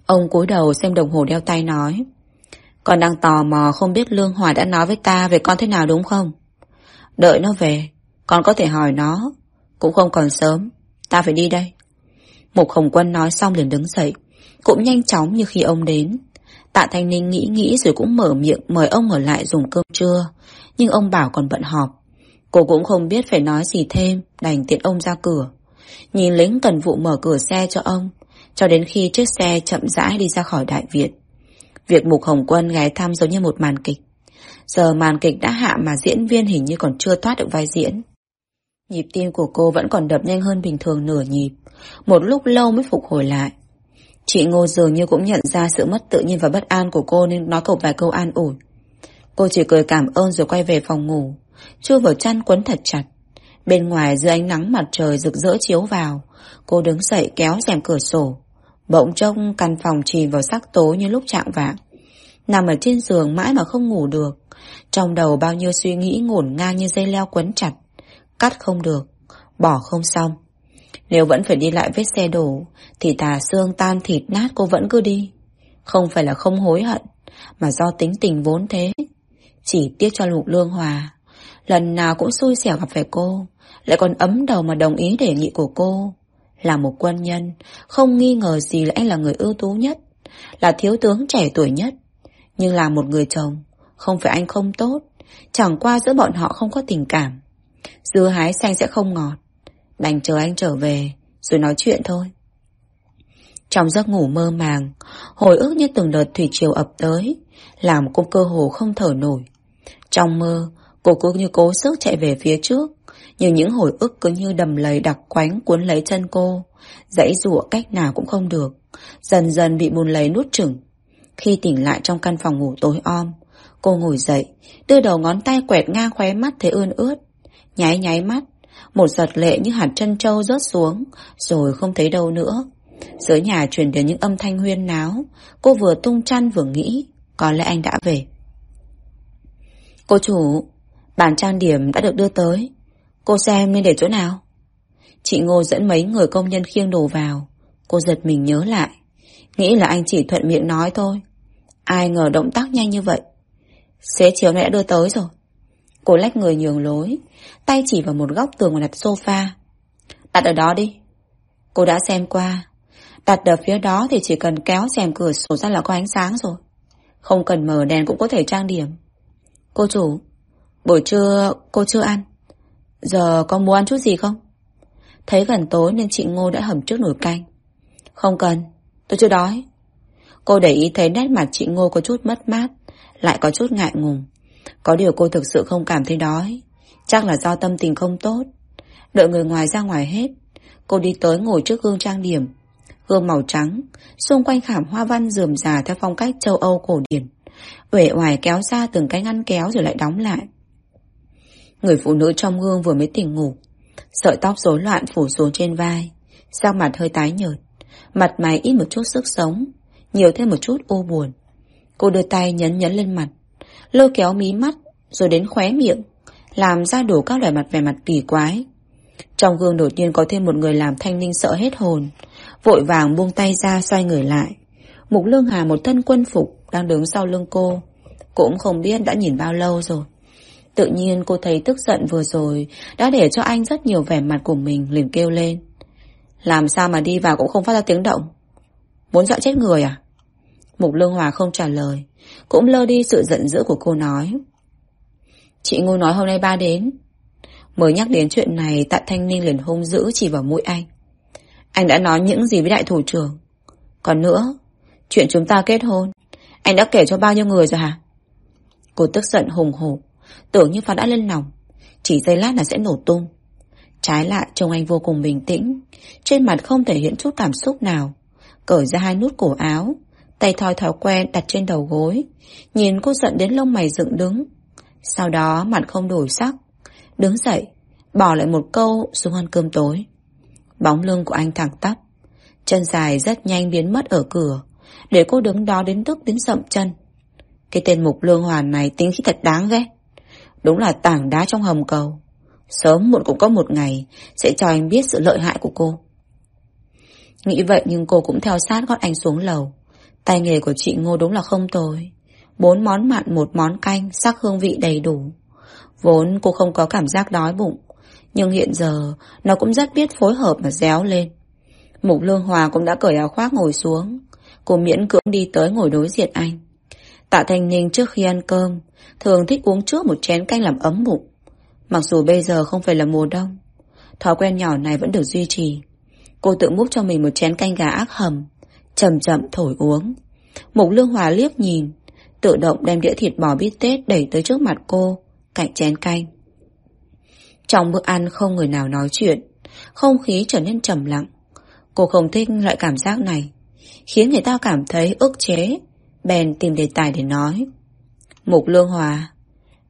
Ông cúi đầu xem đồng hồ đeo tay nói. Con đang tò mò không biết Lương Hòa đã nói với ta về con thế nào đúng không? Đợi nó về, con có thể hỏi nó. Cũng không còn sớm, ta phải đi đây. Mục Hồng Quân nói xong liền đứng dậy, cũng nhanh chóng như khi ông đến. Tạ Thanh Ninh nghĩ nghĩ rồi cũng mở miệng mời ông ở lại dùng cơm trưa, nhưng ông bảo còn bận họp. Cô cũng không biết phải nói gì thêm, đành tiện ông ra cửa. Nhìn lính cần vụ mở cửa xe cho ông, cho đến khi chiếc xe chậm rãi đi ra khỏi đại việt Việc Mục Hồng Quân ghé thăm giống như một màn kịch. Giờ màn kịch đã hạ mà diễn viên hình như còn chưa thoát được vai diễn. Nhịp tim của cô vẫn còn đập nhanh hơn bình thường nửa nhịp. Một lúc lâu mới phục hồi lại. Chị Ngô dường như cũng nhận ra sự mất tự nhiên và bất an của cô nên nói cậu vài câu an ủi. Cô chỉ cười cảm ơn rồi quay về phòng ngủ, chui vào chăn quấn thật chặt. Bên ngoài dưới ánh nắng mặt trời rực rỡ chiếu vào, cô đứng dậy kéo rèm cửa sổ. Bỗng trông căn phòng chìm vào sắc tối như lúc chạng vạng. Nằm ở trên giường mãi mà không ngủ được. Trong đầu bao nhiêu suy nghĩ ngổn ngang như dây leo quấn chặt. Cắt không được, bỏ không xong. Nếu vẫn phải đi lại vết xe đổ, thì tà xương tan thịt nát cô vẫn cứ đi. Không phải là không hối hận, mà do tính tình vốn thế. Chỉ tiếc cho Lục Lương Hòa. Lần nào cũng xui xẻo gặp phải cô, lại còn ấm đầu mà đồng ý đề nghị của cô. Là một quân nhân, không nghi ngờ gì là anh là người ưu tú nhất, là thiếu tướng trẻ tuổi nhất. Nhưng là một người chồng, không phải anh không tốt, chẳng qua giữa bọn họ không có tình cảm. Dưa hái xanh sẽ không ngọt, đành chờ anh trở về, rồi nói chuyện thôi. Trong giấc ngủ mơ màng, hồi ức như từng đợt thủy triều ập tới, làm cô cơ hồ không thở nổi. Trong mơ, cô cứ như cố sức chạy về phía trước, nhưng những hồi ức cứ như đầm lầy đặc quánh cuốn lấy chân cô, dãy rụa cách nào cũng không được, dần dần bị bùn lấy nút chửng. Khi tỉnh lại trong căn phòng ngủ tối om, cô ngồi dậy, đưa đầu ngón tay quẹt ngang khóe mắt thấy ươn ướt, nháy nháy mắt, một giọt lệ như hạt chân trâu rớt xuống, rồi không thấy đâu nữa. Dưới nhà truyền đến những âm thanh huyên náo, cô vừa tung chăn vừa nghĩ, có lẽ anh đã về. Cô chủ, bản trang điểm đã được đưa tới. Cô xem nên để chỗ nào? Chị Ngô dẫn mấy người công nhân khiêng đồ vào. Cô giật mình nhớ lại. Nghĩ là anh chỉ thuận miệng nói thôi. Ai ngờ động tác nhanh như vậy. Xế chiều nay đã đưa tới rồi. Cô lách người nhường lối, tay chỉ vào một góc tường đặt sofa. Đặt ở đó đi. Cô đã xem qua. Đặt ở phía đó thì chỉ cần kéo rèm cửa sổ ra là có ánh sáng rồi. Không cần mở đèn cũng có thể trang điểm. Cô chủ, buổi trưa cô chưa ăn. Giờ có muốn ăn chút gì không? Thấy gần tối nên chị Ngô đã hầm trước nồi canh. Không cần, tôi chưa đói. Cô để ý thấy nét mặt chị Ngô có chút mất mát, lại có chút ngại ngùng. Có điều cô thực sự không cảm thấy đói. Chắc là do tâm tình không tốt. Đợi người ngoài ra ngoài hết. Cô đi tới ngồi trước gương trang điểm. Gương màu trắng, xung quanh khảm hoa văn rườm rà theo phong cách châu Âu cổ điển. Uể oải kéo ra từng cái ngăn kéo rồi lại đóng lại. Người phụ nữ trong gương vừa mới tỉnh ngủ. Sợi tóc rối loạn phủ xuống trên vai. Sao mặt hơi tái nhợt. Mặt mày ít một chút sức sống. Nhiều thêm một chút u buồn. Cô đưa tay nhấn nhấn lên mặt. Lôi kéo mí mắt. Rồi đến khóe miệng. Làm ra đủ các loại mặt vẻ mặt kỳ quái. Trong gương đột nhiên có thêm một người làm thanh ninh sợ hết hồn. Vội vàng buông tay ra xoay người lại. Mục Lương Hà một thân quân phục đang đứng sau lưng cô. Cũng không biết đã nhìn bao lâu rồi. Tự nhiên cô thấy tức giận vừa rồi đã để cho anh rất nhiều vẻ mặt của mình liền kêu lên. Làm sao mà đi vào cũng không phát ra tiếng động? Muốn dọa chết người à? Mục Lương Hòa không trả lời, cũng lơ đi sự giận dữ của cô nói. Chị Ngô nói hôm nay ba đến. Mới nhắc đến chuyện này Tạ Thanh Ninh liền hung dữ chỉ vào mũi anh. Anh đã nói những gì với đại thủ trưởng? Còn nữa, chuyện chúng ta kết hôn, anh đã kể cho bao nhiêu người rồi hả? Cô tức giận hùng hổ, tưởng như phá đã lên lòng, chỉ giây lát là sẽ nổ tung. Trái lại trông anh vô cùng bình tĩnh, trên mặt không thể hiện chút cảm xúc nào. Cởi ra hai nút cổ áo, tay thoi thói quen đặt trên đầu gối, nhìn cô giận đến lông mày dựng đứng. Sau đó mặt không đổi sắc, đứng dậy, bỏ lại một câu xuống ăn cơm tối. Bóng lưng của anh thẳng tắp, chân dài rất nhanh biến mất ở cửa, để cô đứng đó đến tức đến sậm chân. Cái tên mục lương hoàn này tính khí thật đáng ghét. Đúng là tảng đá trong hầm cầu. Sớm muộn cũng có một ngày sẽ cho anh biết sự lợi hại của cô. Nghĩ vậy nhưng cô cũng theo sát gót anh xuống lầu. Tay nghề của chị Ngô đúng là không tồi. Bốn món mặn một món canh, sắc hương vị đầy đủ. Vốn cô không có cảm giác đói bụng. Nhưng hiện giờ nó cũng rất biết phối hợp mà déo lên. Mục Lương Hòa cũng đã cởi áo khoác ngồi xuống. Cô miễn cưỡng đi tới ngồi đối diện anh. Tạ Thanh Ninh trước khi ăn cơm, thường thích uống trước một chén canh làm ấm bụng. Mặc dù bây giờ không phải là mùa đông, thói quen nhỏ này vẫn được duy trì. Cô tự múc cho mình một chén canh gà ác hầm, chậm chậm thổi uống. Mục Lương Hòa liếc nhìn, tự động đem đĩa thịt bò bít tết đẩy tới trước mặt cô, cạnh chén canh. Trong bữa ăn không người nào nói chuyện, không khí trở nên trầm lặng. Cô không thích loại cảm giác này. khiến người ta cảm thấy ức chế, bèn tìm đề tài để nói. Mục Lương Hòa,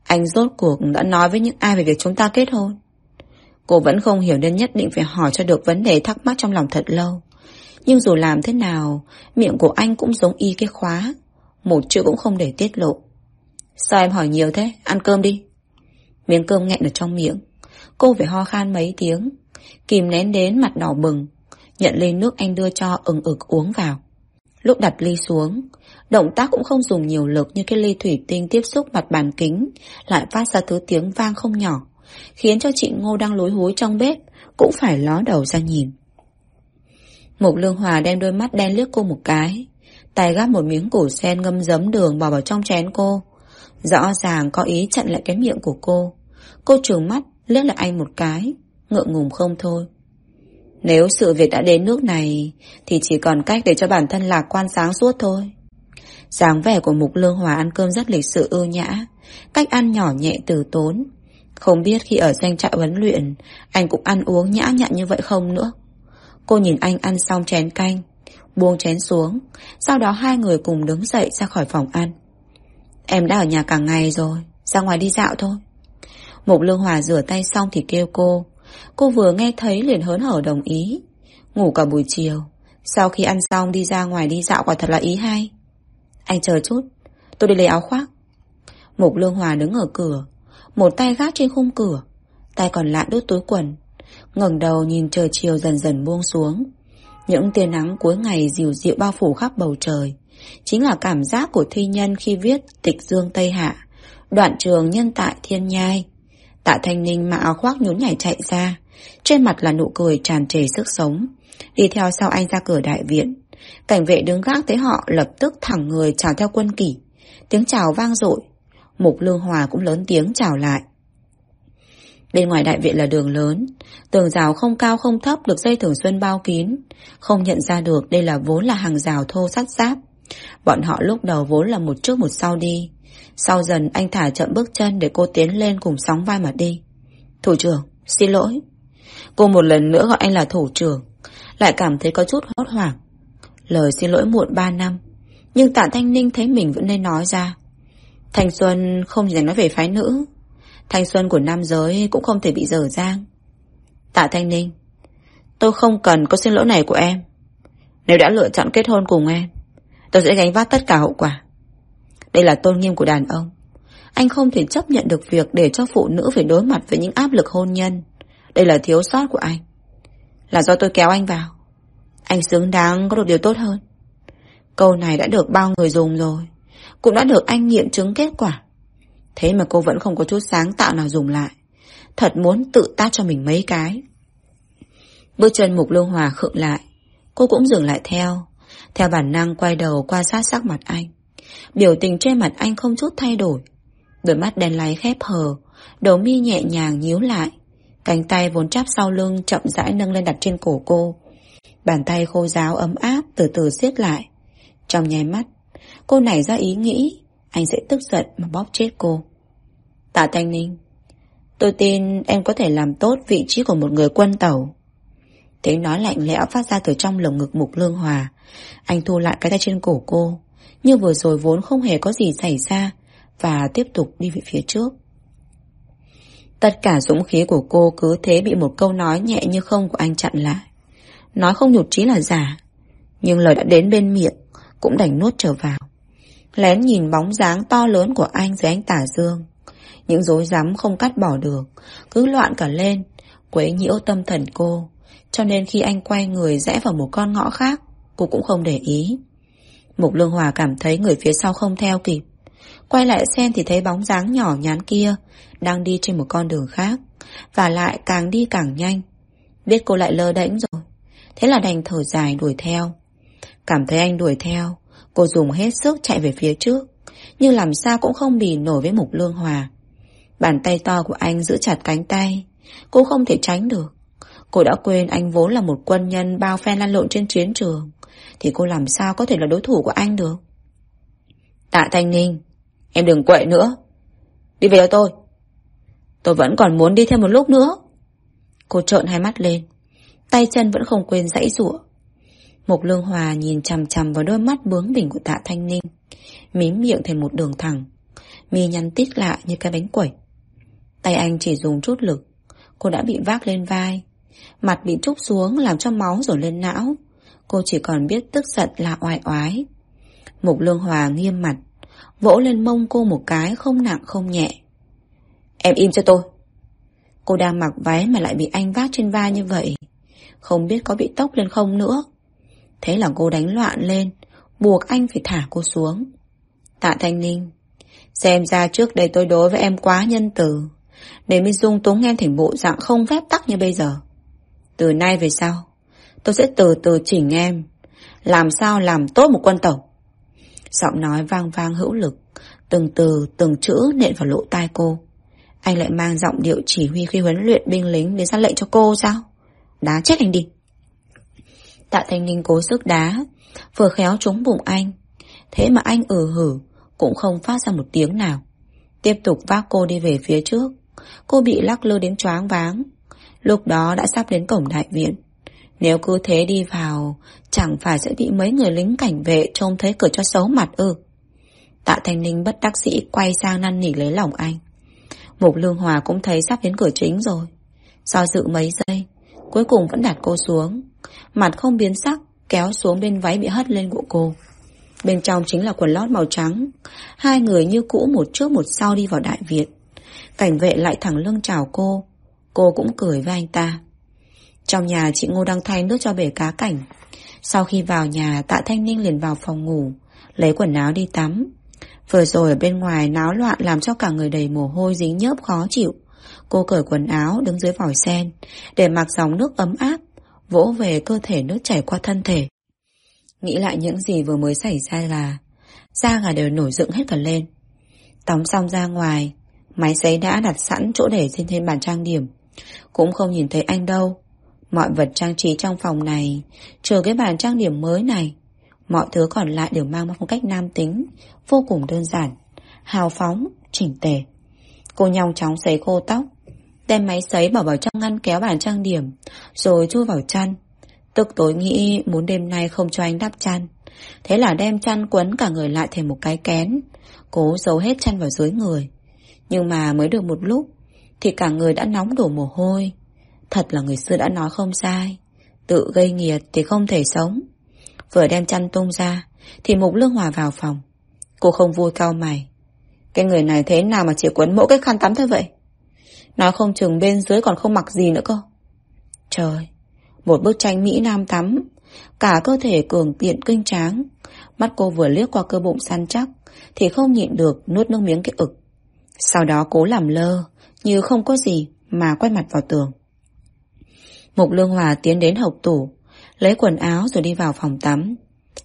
anh rốt cuộc đã nói với những ai về việc chúng ta kết hôn? Cô vẫn không hiểu nên nhất định phải hỏi cho được vấn đề thắc mắc trong lòng thật lâu. Nhưng dù làm thế nào, miệng của anh cũng giống y cái khóa. Một chữ cũng không để tiết lộ. Sao em hỏi nhiều thế? Ăn cơm đi. Miếng cơm nghẹn ở trong miệng. Cô phải ho khan mấy tiếng. Kìm nén đến mặt đỏ bừng. Nhận ly nước anh đưa cho ừng ực uống vào. Lúc đặt ly xuống, động tác cũng không dùng nhiều lực như cái ly thủy tinh tiếp xúc mặt bàn kính, lại phát ra thứ tiếng vang không nhỏ, khiến cho chị Ngô đang lối hối trong bếp cũng phải ló đầu ra nhìn. Mục Lương Hòa đem đôi mắt đen liếc cô một cái, tay gắp một miếng củ sen ngâm giấm đường bỏ vào trong chén cô. Rõ ràng có ý chặn lại cái miệng của cô. Cô trừng mắt, liếc lại anh một cái, ngượng ngùng không thôi. Nếu sự việc đã đến nước này, thì chỉ còn cách để cho bản thân lạc quan sáng suốt thôi. dáng vẻ của Mục Lương Hòa ăn cơm rất lịch sự ưu nhã, cách ăn nhỏ nhẹ từ tốn. Không biết khi ở danh trại huấn luyện, anh cũng ăn uống nhã nhặn như vậy không nữa. Cô nhìn anh ăn xong chén canh, buông chén xuống, sau đó hai người cùng đứng dậy ra khỏi phòng ăn. Em đã ở nhà cả ngày rồi, ra ngoài đi dạo thôi. Mục Lương Hòa rửa tay xong thì kêu cô. Cô vừa nghe thấy liền hớn hở đồng ý. Ngủ cả buổi chiều. Sau khi ăn xong đi ra ngoài đi dạo quả thật là ý hay. Anh chờ chút, tôi đi lấy áo khoác. Mục Lương Hòa đứng ở cửa, một tay gác trên khung cửa, tay còn lại đút túi quần ngẩng đầu nhìn trời chiều dần dần buông xuống. Những tia nắng cuối ngày dịu dịu bao phủ khắp bầu trời. Chính là cảm giác của thi nhân khi viết tịch dương Tây Hạ, đoạn trường nhân tại thiên nhai. Tạ Thanh Ninh mặc áo khoác nhún nhảy chạy ra, trên mặt là nụ cười tràn trề sức sống. Đi theo sau anh ra cửa đại viện. Cảnh vệ đứng gác thấy họ lập tức thẳng người chào theo quân kỷ. Tiếng chào vang dội Mục Lương Hòa cũng lớn tiếng chào lại. Bên ngoài đại viện là đường lớn, tường rào không cao không thấp được dây thường xuân bao kín, không nhận ra được đây là vốn là hàng rào thô sắt giáp. Bọn họ lúc đầu vốn là một trước một sau đi, sau dần anh thả chậm bước chân để cô tiến lên cùng sóng vai mà đi. Thủ trưởng, xin lỗi. Cô một lần nữa gọi anh là thủ trưởng, lại cảm thấy có chút hốt hoảng. Lời xin lỗi muộn ba năm, nhưng tạ Thanh Ninh thấy mình vẫn nên nói ra. Thanh Xuân không chỉ nói về phái nữ, thanh xuân của nam giới cũng không thể bị dở dang. Tạ Thanh Ninh, tôi không cần có xin lỗi này của em. Nếu đã lựa chọn kết hôn cùng em, tôi sẽ gánh vác tất cả hậu quả. Đây là tôn nghiêm của đàn ông. Anh không thể chấp nhận được việc để cho phụ nữ phải đối mặt với những áp lực hôn nhân. Đây là thiếu sót của anh. Là do tôi kéo anh vào. Anh xứng đáng có được điều tốt hơn. Câu này đã được bao người dùng rồi. Cũng đã được anh nghiệm chứng kết quả. Thế mà cô vẫn không có chút sáng tạo nào dùng lại. Thật muốn tự tát cho mình mấy cái. Bước chân Mục Lương Hòa khựng lại. Cô cũng dừng lại theo. Theo bản năng quay đầu qua sát sắc mặt anh. Biểu tình trên mặt anh không chút thay đổi. Đôi mắt đen láy khép hờ, đầu mi nhẹ nhàng nhíu lại. Cánh tay vốn chắp sau lưng chậm rãi nâng lên đặt trên cổ cô. Bàn tay khô ráo ấm áp từ từ siết lại. Trong nháy mắt, cô nảy ra ý nghĩ anh sẽ tức giận mà bóp chết cô. Tạ Thanh Ninh, tôi tin em có thể làm tốt vị trí của một người quân tàu. Tiếng nói lạnh lẽo phát ra từ trong lồng ngực mục lương hòa. Anh thu lại cái tay trên cổ cô, nhưng vừa rồi vốn không hề có gì xảy ra, và tiếp tục đi về phía trước. Tất cả dũng khí của cô cứ thế bị một câu nói nhẹ như không của anh chặn lại. Nói không nhụt chí là giả, nhưng lời đã đến bên miệng, cũng đành nuốt trở vào. Lén nhìn bóng dáng to lớn của anh dưới ánh tả dương. Những dối rắm không cắt bỏ được, cứ loạn cả lên, quấy nhiễu tâm thần cô. Cho nên khi anh quay người rẽ vào một con ngõ khác, cô cũng không để ý. Mục Lương Hòa cảm thấy người phía sau không theo kịp. Quay lại xem thì thấy bóng dáng nhỏ nhắn kia đang đi trên một con đường khác và lại càng đi càng nhanh. Biết cô lại lơ đễnh rồi. Thế là đành thở dài đuổi theo. Cảm thấy anh đuổi theo, cô dùng hết sức chạy về phía trước, nhưng làm sao cũng không bì nổi với Mục Lương Hòa. Bàn tay to của anh giữ chặt cánh tay, cô không thể tránh được. Cô đã quên anh vốn là một quân nhân bao phen lan lộn trên chiến trường, thì cô làm sao có thể là đối thủ của anh được. Tạ Thanh Ninh, em đừng quậy nữa. Đi về cho tôi. Tôi vẫn còn muốn đi thêm một lúc nữa. Cô trợn hai mắt lên. Tay chân vẫn không quên dãy rủa Mục Lương Hòa nhìn chằm chằm vào đôi mắt bướng bỉnh của tạ Thanh Ninh. Mím miệng thành một đường thẳng. Mi nhăn tít lại như cái bánh quẩy. Tay anh chỉ dùng chút lực. Cô đã bị vác lên vai. Mặt bị trúc xuống làm cho máu rồi lên não. Cô chỉ còn biết tức giận là oai oái. Mục Lương Hòa nghiêm mặt. Vỗ lên mông cô một cái không nặng không nhẹ. Em im cho tôi. Cô đang mặc váy mà lại bị anh vác trên vai như vậy. Không biết có bị tóc lên không nữa. Thế là cô đánh loạn lên, buộc anh phải thả cô xuống. Tạ Thanh Ninh, xem ra trước đây tôi đối với em quá nhân từ, để mới dung túng em thành bộ dạng không phép tắc như bây giờ. Từ nay về sau, tôi sẽ từ từ chỉnh em, làm sao làm tốt một quân tổng. Giọng nói vang vang hữu lực, từng từ, từng chữ nện vào lỗ tai cô. Anh lại mang giọng điệu chỉ huy khi huấn luyện binh lính để ra lệnh cho cô sao? Đá chết anh đi. Tạ Thanh Ninh cố sức đá, vừa khéo trúng bụng anh. Thế mà anh ừ hử, cũng không phát ra một tiếng nào. Tiếp tục vác cô đi về phía trước. Cô bị lắc lư đến choáng váng. Lúc đó đã sắp đến cổng đại viện. Nếu cứ thế đi vào, chẳng phải sẽ bị mấy người lính cảnh vệ trông thấy cửa cho xấu mặt ư. Tạ Thanh Ninh bất đắc sĩ quay sang năn nỉ lấy lòng anh. Mục Lương Hòa cũng thấy sắp đến cửa chính rồi. Do dự mấy giây, cuối cùng vẫn đặt cô xuống. Mặt không biến sắc, kéo xuống bên váy bị hất lên của cô. Bên trong chính là quần lót màu trắng. Hai người như cũ một trước một sau đi vào đại viện. Cảnh vệ lại thẳng lưng chào cô. Cô cũng cười với anh ta. Trong nhà chị Ngô đang thay nước cho bể cá cảnh. Sau khi vào nhà, tạ Thanh Ninh liền vào phòng ngủ, lấy quần áo đi tắm. Vừa rồi ở bên ngoài náo loạn làm cho cả người đầy mồ hôi dính nhớp khó chịu. Cô cởi quần áo đứng dưới vòi sen, để mặc dòng nước ấm áp, vỗ về cơ thể nước chảy qua thân thể. Nghĩ lại những gì vừa mới xảy ra là da gà đều nổi dựng hết cả lên. Tắm xong ra ngoài, máy giấy đã đặt sẵn chỗ để trên thêm bàn trang điểm. Cũng không nhìn thấy anh đâu. Mọi vật trang trí trong phòng này, trừ cái bàn trang điểm mới này, mọi thứ còn lại đều mang một phong cách nam tính, vô cùng đơn giản, hào phóng, chỉnh tề. Cô nhong chóng sấy khô tóc, đem máy sấy bỏ vào trong ngăn kéo bàn trang điểm, rồi chui vào chăn. Tức tối nghĩ muốn đêm nay không cho anh đắp chăn. Thế là đem chăn quấn cả người lại thành một cái kén, cố giấu hết chăn vào dưới người. Nhưng mà mới được một lúc, thì cả người đã nóng đổ mồ hôi. Thật là người xưa đã nói không sai. Tự gây nghiệt thì không thể sống. Vừa đem chăn tung ra, thì Mục Lương Hòa vào phòng. Cô không vui cao mày. Cái người này thế nào mà chỉ quấn mỗi cái khăn tắm thôi vậy? Nói không chừng bên dưới còn không mặc gì nữa cơ. Trời, một bức tranh Mỹ Nam tắm, cả cơ thể cường kiện kinh tráng. Mắt cô vừa liếc qua cơ bụng săn chắc, thì không nhịn được nuốt nước miếng cái ực. Sau đó cố làm lơ, như không có gì mà quay mặt vào tường. Mục Lương Hòa tiến đến hộc tủ, lấy quần áo rồi đi vào phòng tắm.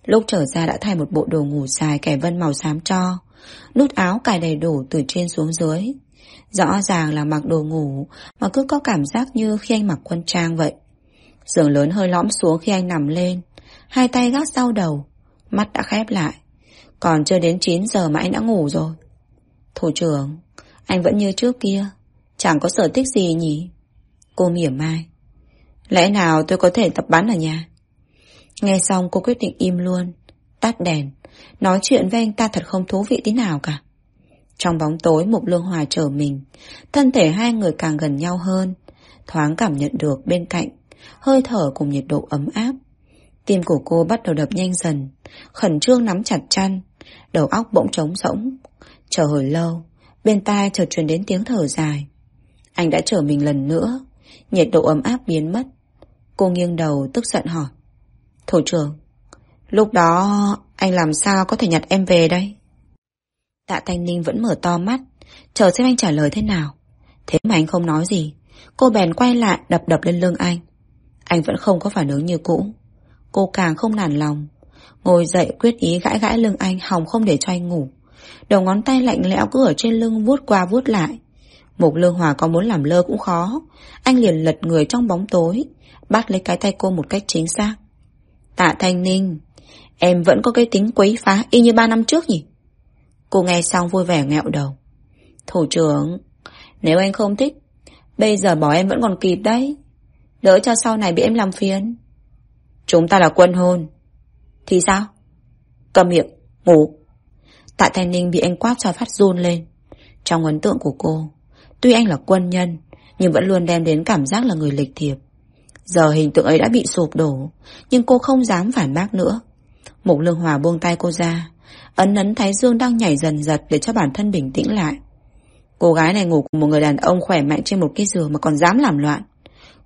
Lúc trở ra đã thay một bộ đồ ngủ dài kẻ vân màu xám cho, nút áo cài đầy đủ từ trên xuống dưới. Rõ ràng là mặc đồ ngủ mà cứ có cảm giác như khi anh mặc quân trang vậy. Giường lớn hơi lõm xuống khi anh nằm lên, hai tay gác sau đầu, mắt đã khép lại. Còn chưa đến 9 giờ mà anh đã ngủ rồi. Thủ trưởng, anh vẫn như trước kia, chẳng có sở thích gì nhỉ? Cô mỉa mai. Lẽ nào tôi có thể tập bắn ở nhà? Nghe xong cô quyết định im luôn, tắt đèn, nói chuyện với anh ta thật không thú vị tí nào cả. Trong bóng tối Mục Lương Hòa trở mình, thân thể hai người càng gần nhau hơn, thoáng cảm nhận được bên cạnh, hơi thở cùng nhiệt độ ấm áp. Tim của cô bắt đầu đập nhanh dần, khẩn trương nắm chặt chăn, đầu óc bỗng trống rỗng. Chờ hồi lâu, bên tai chợt truyền đến tiếng thở dài. Anh đã trở mình lần nữa, nhiệt độ ấm áp biến mất. Cô nghiêng đầu tức giận hỏi. thổ trưởng, lúc đó anh làm sao có thể nhặt em về đây? Tạ Thanh Ninh vẫn mở to mắt, chờ xem anh trả lời thế nào. Thế mà anh không nói gì, cô bèn quay lại đập đập lên lưng anh. Anh vẫn không có phản ứng như cũ. Cô càng không nản lòng. Ngồi dậy quyết ý gãi gãi lưng anh hòng không để cho anh ngủ. Đầu ngón tay lạnh lẽo cứ ở trên lưng vuốt qua vuốt lại. Mục lương hòa có muốn làm lơ cũng khó. Anh liền lật người trong bóng tối, bắt lấy cái tay cô một cách chính xác. Tạ Thanh Ninh, em vẫn có cái tính quấy phá y như ba năm trước nhỉ? Cô nghe xong vui vẻ ngẹo đầu. Thủ trưởng, nếu anh không thích, bây giờ bỏ em vẫn còn kịp đấy. Đỡ cho sau này bị em làm phiền. Chúng ta là quân hôn. Thì sao? Cầm miệng, ngủ. Tạ Thanh Ninh bị anh quát cho phát run lên. Trong ấn tượng của cô, tuy anh là quân nhân, nhưng vẫn luôn đem đến cảm giác là người lịch thiệp. Giờ hình tượng ấy đã bị sụp đổ, nhưng cô không dám phản bác nữa. Mục Lương Hòa buông tay cô ra, ấn ấn Thái Dương đang nhảy dần giật để cho bản thân bình tĩnh lại. Cô gái này ngủ cùng một người đàn ông khỏe mạnh trên một cái giường mà còn dám làm loạn.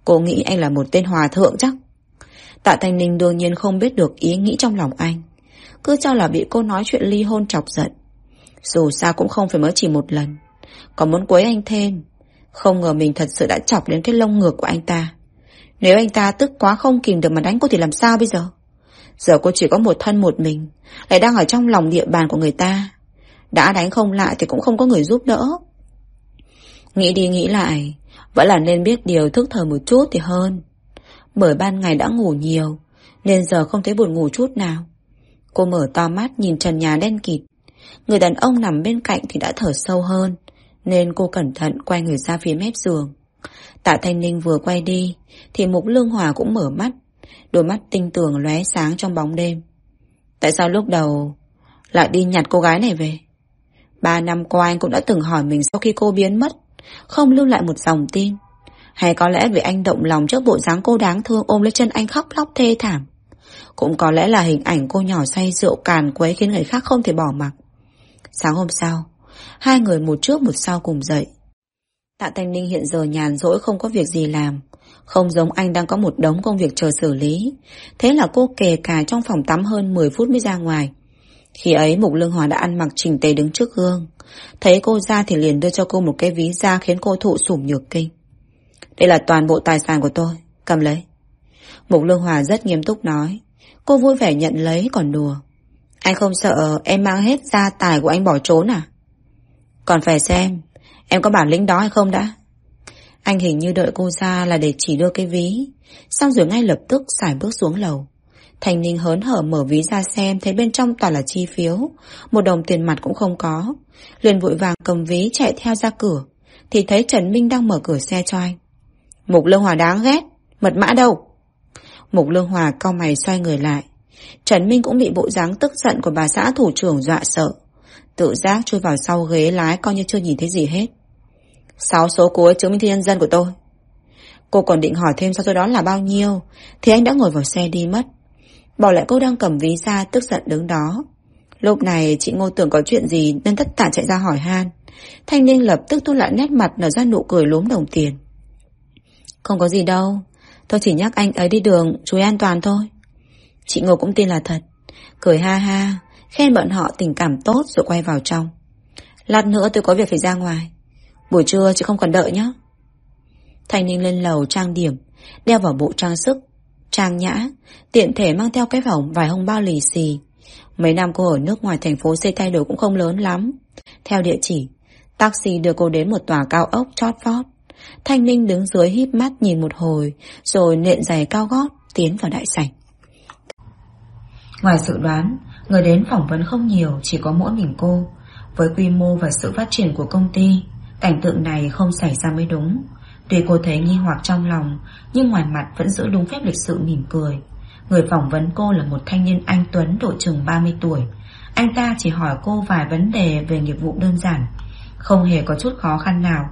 Cô nghĩ anh là một tên hòa thượng chắc. Tạ Thanh Ninh đương nhiên không biết được ý nghĩ trong lòng anh. Cứ cho là bị cô nói chuyện ly hôn chọc giận. Dù sao cũng không phải mới chỉ một lần. Còn muốn quấy anh thêm. Không ngờ mình thật sự đã chọc đến cái lông ngược của anh ta. Nếu anh ta tức quá không kìm được mà đánh cô thì làm sao bây giờ? Giờ cô chỉ có một thân một mình, lại đang ở trong lòng địa bàn của người ta. Đã đánh không lại thì cũng không có người giúp đỡ. Nghĩ đi nghĩ lại, vẫn là nên biết điều thức thời một chút thì hơn. Bởi ban ngày đã ngủ nhiều, nên giờ không thấy buồn ngủ chút nào. Cô mở to mắt nhìn trần nhà đen kịt. Người đàn ông nằm bên cạnh thì đã thở sâu hơn, nên cô cẩn thận quay người ra phía mép giường. Tạ Thanh Ninh vừa quay đi, thì Mục Lương Hòa cũng mở mắt, đôi mắt tinh tường lóe sáng trong bóng đêm. Tại sao lúc đầu lại đi nhặt cô gái này về? Ba năm qua anh cũng đã từng hỏi mình sau khi cô biến mất, không lưu lại một dòng tin. Hay có lẽ vì anh động lòng trước bộ dáng cô đáng thương ôm lấy chân anh khóc lóc thê thảm. Cũng có lẽ là hình ảnh cô nhỏ say rượu càn quấy khiến người khác không thể bỏ mặc. Sáng hôm sau, hai người một trước một sau cùng dậy. Tạ Thanh Ninh hiện giờ nhàn rỗi không có việc gì làm. Không giống anh đang có một đống công việc chờ xử lý. Thế là cô kề cả trong phòng tắm hơn 10 phút mới ra ngoài. Khi ấy, Mục Lương Hòa đã ăn mặc chỉnh tề đứng trước gương. Thấy cô ra thì liền đưa cho cô một cái ví da khiến cô thụ sủng nhược kinh. Đây là toàn bộ tài sản của tôi. Cầm lấy. Mục Lương Hòa rất nghiêm túc nói. Cô vui vẻ nhận lấy còn đùa. Anh không sợ em mang hết gia tài của anh bỏ trốn à? Còn phải xem Em có bản lĩnh đó hay không đã? Anh hình như đợi cô ra là để chỉ đưa cái ví. Xong rồi ngay lập tức xài bước xuống lầu. Thành Ninh hớn hở mở ví ra xem, thấy bên trong toàn là chi phiếu. Một đồng tiền mặt cũng không có. liền vội vàng cầm ví chạy theo ra cửa. Thì thấy Trần Minh đang mở cửa xe cho anh. Mục Lương Hòa đáng ghét. Mật mã đâu? Mục Lương Hòa cau mày xoay người lại. Trần Minh cũng bị bộ dáng tức giận của bà xã thủ trưởng dọa sợ. Tự giác chui vào sau ghế lái coi như chưa nhìn thấy gì hết. Sáu số cuối chứng minh thư nhân dân của tôi. Cô còn định hỏi thêm số tôi đó là bao nhiêu, thì anh đã ngồi vào xe đi mất. Bỏ lại cô đang cầm ví ra tức giận đứng đó. Lúc này chị Ngô tưởng có chuyện gì nên tất tả chạy ra hỏi han. Thanh niên lập tức thu lại nét mặt nở ra nụ cười lúm đồng tiền. Không có gì đâu, tôi chỉ nhắc anh ấy đi đường chú ý an toàn thôi. Chị Ngô cũng tin là thật. Cười ha ha, khen bọn họ tình cảm tốt rồi quay vào trong. Lát nữa tôi có việc phải ra ngoài. Buổi trưa chị không cần đợi nhé. Thanh Ninh lên lầu trang điểm, đeo vào bộ trang sức, trang nhã, tiện thể mang theo cái vòng vài hông bao lì xì. Mấy năm cô ở nước ngoài thành phố xây thay đổi cũng không lớn lắm. Theo địa chỉ, taxi đưa cô đến một tòa cao ốc chót vót. Thanh Ninh đứng dưới híp mắt nhìn một hồi, rồi nện giày cao gót, tiến vào đại sảnh. Ngoài dự đoán, người đến phỏng vấn không nhiều, chỉ có mỗi mình cô. Với quy mô và sự phát triển của công ty, Cảnh tượng này không xảy ra mới đúng. Tuy cô thấy nghi hoặc trong lòng, Nhưng ngoài mặt vẫn giữ đúng phép lịch sự mỉm cười. Người phỏng vấn cô là một thanh niên anh Tuấn độ chừng 30 tuổi. Anh ta chỉ hỏi cô vài vấn đề về nghiệp vụ đơn giản, Không hề có chút khó khăn nào.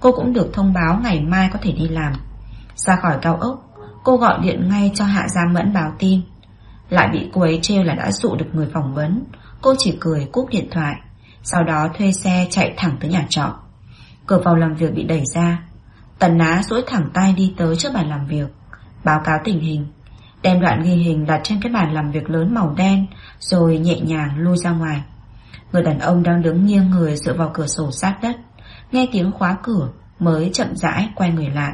Cô cũng được thông báo ngày mai có thể đi làm. Ra khỏi cao ốc, Cô gọi điện ngay cho Hạ Gia Mẫn báo tin. Lại bị cô ấy trêu là đã dụ được người phỏng vấn, Cô chỉ cười cúp điện thoại, Sau đó thuê xe chạy thẳng tới nhà trọ. Cửa phòng làm việc bị đẩy ra. Tần Ná duỗi thẳng tay đi tới trước bàn làm việc, Báo cáo tình hình. Đem đoạn ghi hình đặt trên cái bàn làm việc lớn màu đen, Rồi nhẹ nhàng lui ra ngoài. Người đàn ông đang đứng nghiêng người dựa vào cửa sổ sát đất, Nghe tiếng khóa cửa Mới chậm rãi quay người lại.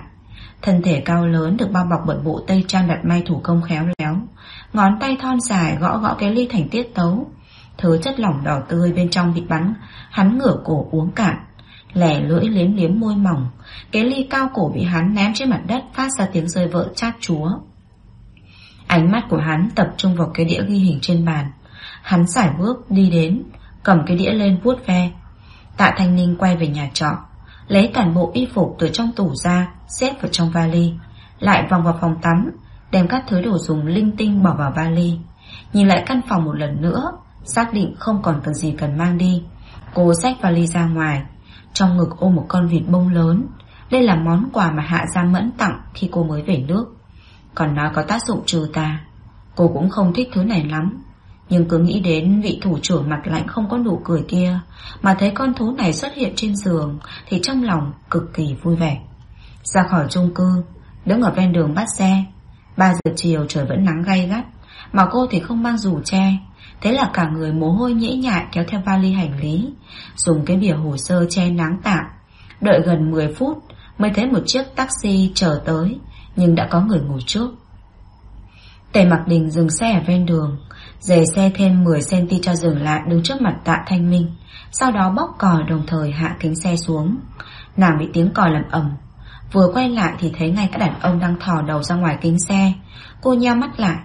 Thân thể cao lớn được bao bọc bởi bộ tây trang đặt may thủ công khéo léo, Ngón tay thon dài gõ gõ cái ly thành tiết tấu. Thứ chất lỏng đỏ tươi bên trong bị bắn, Hắn ngửa cổ uống cạn lẻ lưỡi liếm liếm môi mỏng, cái ly cao cổ bị hắn ném trên mặt đất phát ra tiếng rơi vỡ chát chúa. Ánh mắt của hắn tập trung vào cái đĩa ghi hình trên bàn. Hắn giải bước đi đến, cầm cái đĩa lên vuốt ve. Tạ Thanh Ninh quay về nhà trọ, lấy toàn bộ y phục từ trong tủ ra, xếp vào trong vali, lại vòng vào phòng tắm, Đem các thứ đồ dùng linh tinh bỏ vào vali Nhìn lại căn phòng một lần nữa Xác định không còn cần gì cần mang đi Cô xách vali ra ngoài trong ngực ôm một con vịt bông lớn. Đây là món quà mà Hạ Gia Mẫn tặng Khi cô mới về nước. Còn nó có tác dụng trừ tà. Cô cũng không thích thứ này lắm. Nhưng cứ nghĩ đến vị thủ trưởng mặt lạnh không có nụ cười kia, Mà thấy con thú này xuất hiện trên giường, Thì trong lòng cực kỳ vui vẻ. Ra khỏi chung cư, Đứng ở ven đường bắt xe. 3 giờ chiều trời vẫn nắng gay gắt, Mà cô thì không mang dù che. Thế là cả người mồ hôi nhễ nhại kéo theo vali hành lý, Dùng cái bìa hồ sơ che nắng tạm. Đợi gần 10 phút Mới thấy một chiếc taxi chờ tới, Nhưng đã có người ngồi trước. Tề mặc đình dừng xe ở ven đường Dề xe thêm 10cm cho dừng lại Đứng trước mặt tạ thanh minh, Sau đó bóc cò đồng thời hạ kính xe xuống. Nàng bị tiếng còi làm ầm. Vừa quay lại thì thấy ngay các đàn ông đang thò đầu ra ngoài kính xe. Cô nheo mắt lại,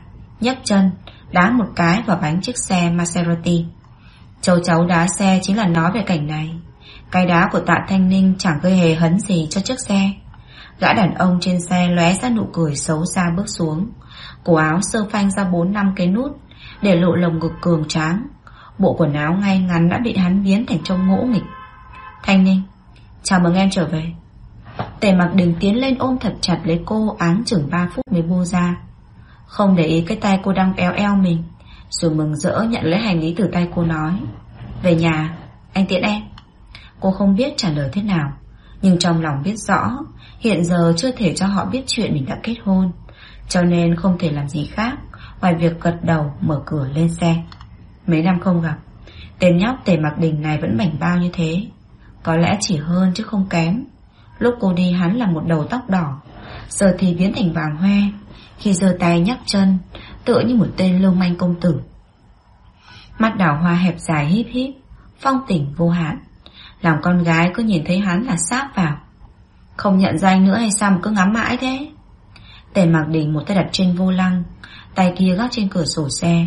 nhấc chân Đá một cái vào bánh chiếc xe Maserati. Châu cháu đá xe chính là nói về cảnh này. Cái đá của tạ Thanh Ninh chẳng gây hề hấn gì cho chiếc xe. Gã đàn ông trên xe lóe ra nụ cười xấu xa bước xuống. Cổ áo sơ phanh ra 4 năm cái nút, Để lộ lồng ngực cường tráng. Bộ quần áo ngay ngắn đã bị hắn biến thành trông ngỗ nghịch. Thanh Ninh, Chào mừng em trở về. Tề mặc đình tiến lên ôm thật chặt lấy cô Áng chừng 3 phút mới buông ra. Không để ý cái tay cô đang eo eo mình, Rồi mừng rỡ nhận lấy hành lý từ tay cô nói, Về nhà, Anh tiễn em. Cô không biết trả lời thế nào, Nhưng trong lòng biết rõ, Hiện giờ chưa thể cho họ biết chuyện mình đã kết hôn, Cho nên không thể làm gì khác Ngoài việc gật đầu mở cửa lên xe. Mấy năm không gặp, Tên nhóc tề mặc đình này vẫn mảnh bao như thế. Có lẽ chỉ hơn chứ không kém. Lúc cô đi hắn là một đầu tóc đỏ Giờ thì biến thành vàng hoe. Khi giơ tay nhấc chân, Tựa như một tên lưu manh công tử. Mắt đảo hoa hẹp dài híp híp, Phong tỉnh vô hạn. Làm con gái cứ nhìn thấy hắn là sáp vào. Không nhận danh nữa hay sao mà cứ ngắm mãi thế? Tề mặc đỉnh một tay đặt trên vô lăng, Tay kia gác trên cửa sổ xe.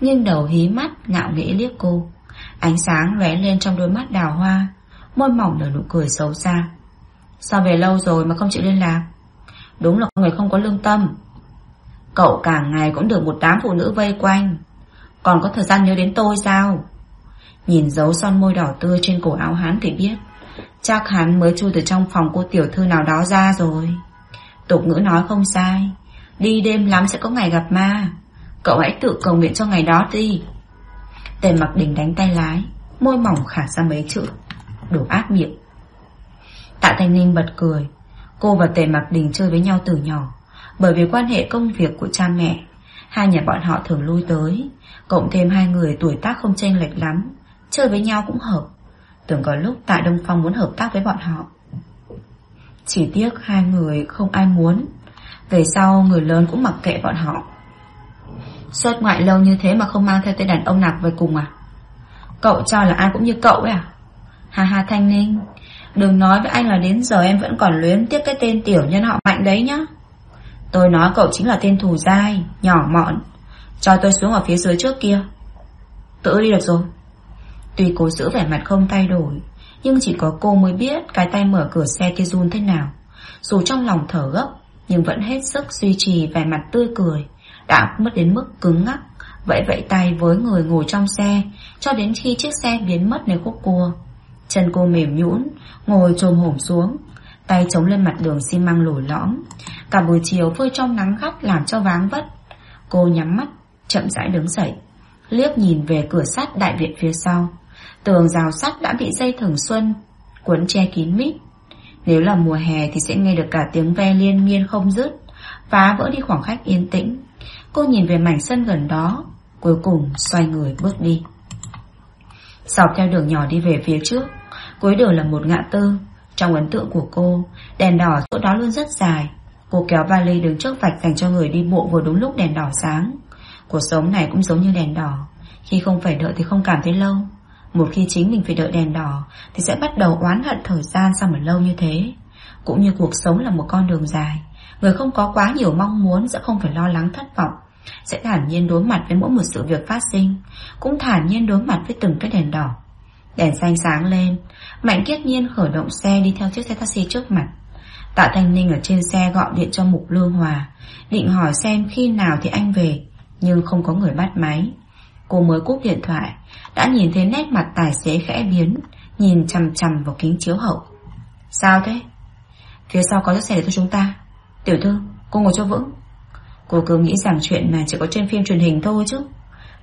Nghiêng đầu hí mắt, ngạo nghễ liếc cô. Ánh sáng lóe lên trong đôi mắt đào hoa, Môi mỏng nở nụ cười xấu xa. Sao về lâu rồi mà không chịu liên lạc? Đúng là người không có lương tâm. Cậu cả ngày cũng được một đám phụ nữ vây quanh. Còn có thời gian nhớ đến tôi sao? Nhìn dấu son môi đỏ tươi trên cổ áo hắn thì biết, Chắc hắn mới chui từ trong phòng cô tiểu thư nào đó ra rồi. Tục ngữ nói không sai, Đi đêm lắm sẽ có ngày gặp ma. Cậu hãy tự cầu nguyện cho ngày đó đi. Tề mặc đỉnh đánh tay lái, Môi mỏng khả ra mấy chữ, đủ ác miệng. Tạ Thanh Ninh bật cười Cô và Tề Mặc Đình chơi với nhau từ nhỏ, Bởi vì quan hệ công việc của cha mẹ. Hai nhà bọn họ thường lui tới, Cộng thêm hai người tuổi tác không chênh lệch lắm, Chơi với nhau cũng hợp. Tưởng có lúc Tạ Đông Phong muốn hợp tác với bọn họ. Chỉ tiếc hai người không ai muốn, Về sau người lớn cũng mặc kệ bọn họ. Xuất ngoại lâu như thế mà không mang theo tên đàn ông nào về cùng à? Cậu cho là ai cũng như cậu ấy à? Hà hà Thanh Ninh Đừng nói với anh là đến giờ em vẫn còn luyến tiếc cái tên tiểu nhân họ mạnh đấy nhá. Tôi nói cậu chính là tên thù dai, Nhỏ mọn. Cho tôi xuống ở phía dưới trước kia. Tự đi được rồi. Tuy cố giữ vẻ mặt không thay đổi, Nhưng chỉ có cô mới biết Cái tay mở cửa xe kia run thế nào. Dù trong lòng thở gấp, Nhưng vẫn hết sức duy trì vẻ mặt tươi cười, Đã mất đến mức cứng ngắc Vậy vậy tay với người ngồi trong xe, Cho đến khi chiếc xe biến mất nơi khúc cua. Chân cô mềm nhũn, Ngồi trồm hổm xuống, Tay chống lên mặt đường xi măng lồi lõm. Cả buổi chiều phơi trong nắng gắt làm cho váng vất. Cô nhắm mắt, Chậm rãi đứng dậy, Liếc nhìn về cửa sắt đại viện phía sau. Tường rào sắt đã bị dây thường xuân Cuốn che kín mít. Nếu là mùa hè thì sẽ nghe được cả tiếng ve liên miên không dứt, Phá vỡ đi khoảng khách yên tĩnh. Cô nhìn về mảnh sân gần đó, Cuối cùng xoay người bước đi. Dọc theo đường nhỏ đi về phía trước Cuối đường là một ngã tư. Trong ấn tượng của cô, Đèn đỏ chỗ đó luôn rất dài. Cô kéo vali đứng trước vạch dành cho người đi bộ vừa đúng lúc đèn đỏ sáng. Cuộc sống này cũng giống như đèn đỏ. Khi không phải đợi thì không cảm thấy lâu. Một khi chính mình phải đợi đèn đỏ, Thì sẽ bắt đầu oán hận thời gian sao mà lâu như thế. Cũng như cuộc sống là một con đường dài. Người không có quá nhiều mong muốn Sẽ không phải lo lắng thất vọng. Sẽ thản nhiên đối mặt với mỗi một sự việc phát sinh. Cũng thản nhiên đối mặt với từng cái đèn đỏ. Đèn xanh sáng lên Mạnh kiết nhiên khởi động xe đi theo chiếc xe taxi trước mặt Tạ Thanh Ninh ở trên xe gọi điện cho Mục Lương Hòa, định hỏi xem khi nào thì anh về, nhưng không có người bắt máy. Cô mới cúp điện thoại, đã nhìn thấy nét mặt tài xế khẽ biến, nhìn chằm chằm vào kính chiếu hậu. Sao thế? Phía sau có chiếc xe để cho chúng ta. Tiểu thư, cô ngồi cho vững. Cô cứ nghĩ rằng chuyện này chỉ có trên phim truyền hình thôi chứ.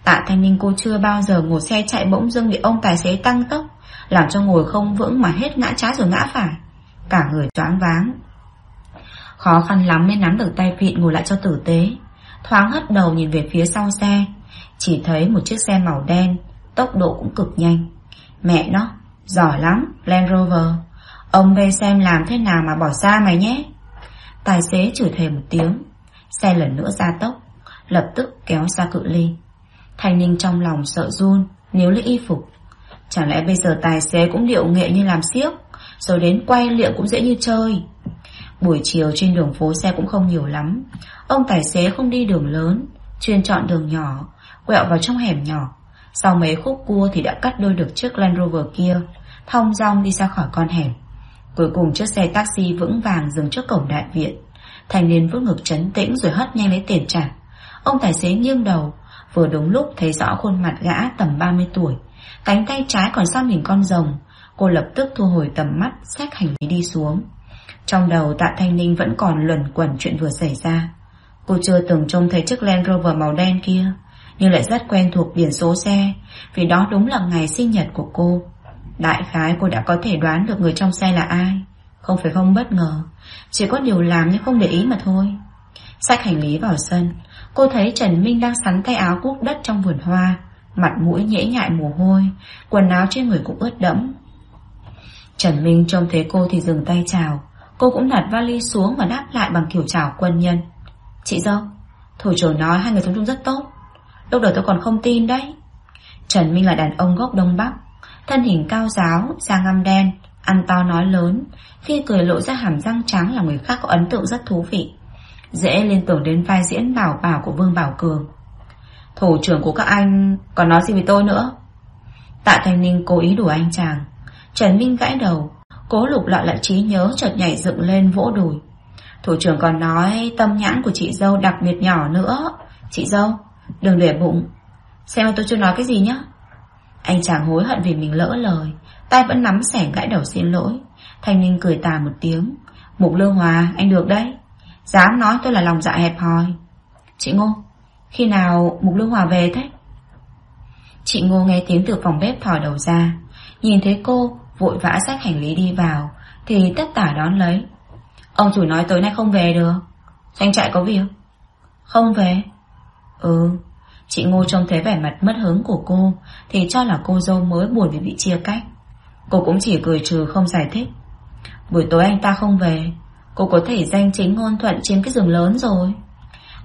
Tạ Thanh Ninh cô chưa bao giờ ngồi xe chạy bỗng dưng bị ông tài xế tăng tốc, làm cho ngồi không vững mà hết ngã trái rồi ngã phải. Cả người choáng váng. Khó khăn lắm mới nắm được tay vịn ngồi lại cho tử tế. Thoáng hất đầu nhìn về phía sau xe, chỉ thấy một chiếc xe màu đen, tốc độ cũng cực nhanh. Mẹ nó, giỏi lắm, Land Rover. Ông về xem làm thế nào mà bỏ xa mày nhé. Tài xế chửi thề một tiếng, xe lần nữa ra tốc, lập tức kéo xa cự ly. Thanh Ninh trong lòng sợ run, nếu lấy y phục. Chẳng lẽ bây giờ tài xế cũng điệu nghệ như làm siếc, rồi đến quay liệu cũng dễ như chơi. Buổi chiều trên đường phố xe cũng không nhiều lắm. Ông tài xế không đi đường lớn, chuyên chọn đường nhỏ, quẹo vào trong hẻm nhỏ. Sau mấy khúc cua thì đã cắt đôi được chiếc Land Rover kia, thong dong đi ra khỏi con hẻm. Cuối cùng chiếc xe taxi vững vàng dừng trước cổng đại viện. Thành niên vứt ngực trấn tĩnh rồi hất nhanh lấy tiền trả. Ông tài xế nghiêng đầu, vừa đúng lúc thấy rõ khuôn mặt gã tầm 30 tuổi. Cánh tay trái còn xăm hình con rồng. Cô lập tức thu hồi tầm mắt, xách hành lý đi xuống. Trong đầu tạ Thanh Ninh vẫn còn luẩn quẩn chuyện vừa xảy ra. Cô chưa từng trông thấy chiếc Land Rover màu đen kia, nhưng lại rất quen thuộc biển số xe, vì đó đúng là ngày sinh nhật của cô. Đại khái cô đã có thể đoán được người trong xe là ai. Không phải không bất ngờ, chỉ có điều làm nhưng không để ý mà thôi. Xách hành lý vào sân, cô thấy Trần Minh đang sắn tay áo cuốc đất trong vườn hoa, mặt mũi nhễ nhại mồ hôi, quần áo trên người cũng ướt đẫm. Trần Minh trông thấy cô thì dừng tay chào, cô cũng đặt vali xuống và đáp lại bằng kiểu chào quân nhân. Chị dâu, thủ trưởng nói hai người sống chung rất tốt. Lúc đầu tôi còn không tin đấy. Trần Minh là đàn ông gốc Đông Bắc, thân hình cao giáo, da ngăm đen, ăn to nói lớn, khi cười lộ ra hàm răng trắng là người khác có ấn tượng rất thú vị. Dễ liên tưởng đến vai diễn bảo bảo của Vương Bảo Cường. Thủ trưởng của các anh còn nói gì với tôi nữa? Tạ Thanh Ninh cố ý đùa anh chàng. Trần Minh gãi đầu, cố lục lọi lại trí nhớ chợt nhảy dựng lên vỗ đùi. Thủ trưởng còn nói tâm nhãn của chị dâu đặc biệt nhỏ nữa. Chị dâu, đừng để bụng. Xem tôi chưa nói cái gì nhá. Anh chàng hối hận vì mình lỡ lời, tay vẫn nắm sẻ gãi đầu xin lỗi. Thanh Ninh cười tà một tiếng. Mục Lương Hòa, anh được đấy. Dám nói tôi là lòng dạ hẹp hòi. Chị Ngô, khi nào Mục Lương Hòa về thế? Chị Ngô nghe tiếng từ phòng bếp thò đầu ra. Nhìn thấy cô, vội vã xách hành lý đi vào, thì tất tả đón lấy. Ông chủ nói tối nay không về được. Doanh trại có việc. Không về. Ừ, chị Ngô trông thấy vẻ mặt mất hứng của cô, thì cho là cô dâu mới buồn vì bị chia cách. Cô cũng chỉ cười trừ không giải thích. Buổi tối anh ta không về, cô có thể danh chính ngôn thuận trên cái giường lớn rồi.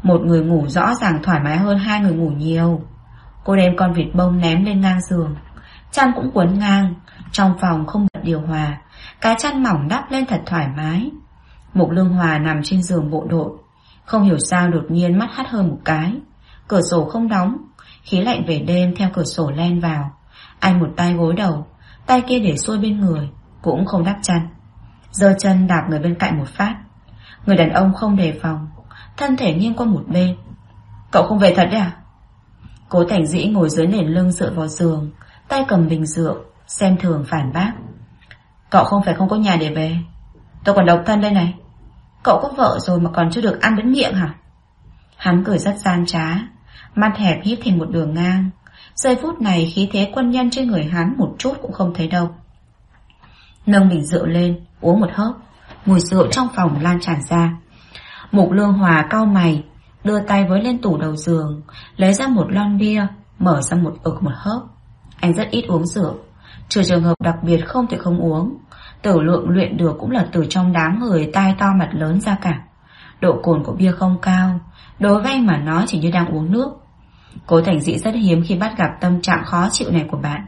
Một người ngủ rõ ràng thoải mái hơn hai người ngủ nhiều. Cô đem con vịt bông ném lên ngang giường. Chăn cũng cuốn ngang, trong phòng không bật điều hòa, cái chăn mỏng đắp lên thật thoải mái. Mục Lương Hòa nằm trên giường bộ đội, không hiểu sao đột nhiên mắt hắt hơn một cái. Cửa sổ không đóng, khí lạnh về đêm theo cửa sổ len vào. Anh một tay gối đầu, tay kia để xuôi bên người, cũng không đắp chăn. Giơ chân đạp người bên cạnh một phát. Người đàn ông không đề phòng, thân thể nghiêng qua một bên. Cậu không về thật đấy à? Cố Thành Dĩ ngồi dưới nền lưng dựa vào giường, tay cầm bình rượu, xem thường phản bác. Cậu không phải không có nhà để về. Tôi còn độc thân đây này. Cậu có vợ rồi mà còn chưa được ăn đến miệng hả? Hắn cười rất gian trá, mắt hẹp hít thành một đường ngang. Giây phút này khí thế quân nhân trên người hắn một chút cũng không thấy đâu. Nâng bình rượu lên, uống một hớp, mùi rượu trong phòng lan tràn ra. Mục lương hòa cau mày, đưa tay với lên tủ đầu giường, lấy ra một lon bia, mở ra một ực một hớp. Anh rất ít uống rượu, trừ trường hợp đặc biệt không thể không uống. Tử lượng luyện được cũng là từ trong đám người tai to mặt lớn ra cả. Độ cồn của bia không cao, đối với anh mà nói chỉ như đang uống nước. Cố Thành Dĩ rất hiếm khi bắt gặp tâm trạng khó chịu này của bạn.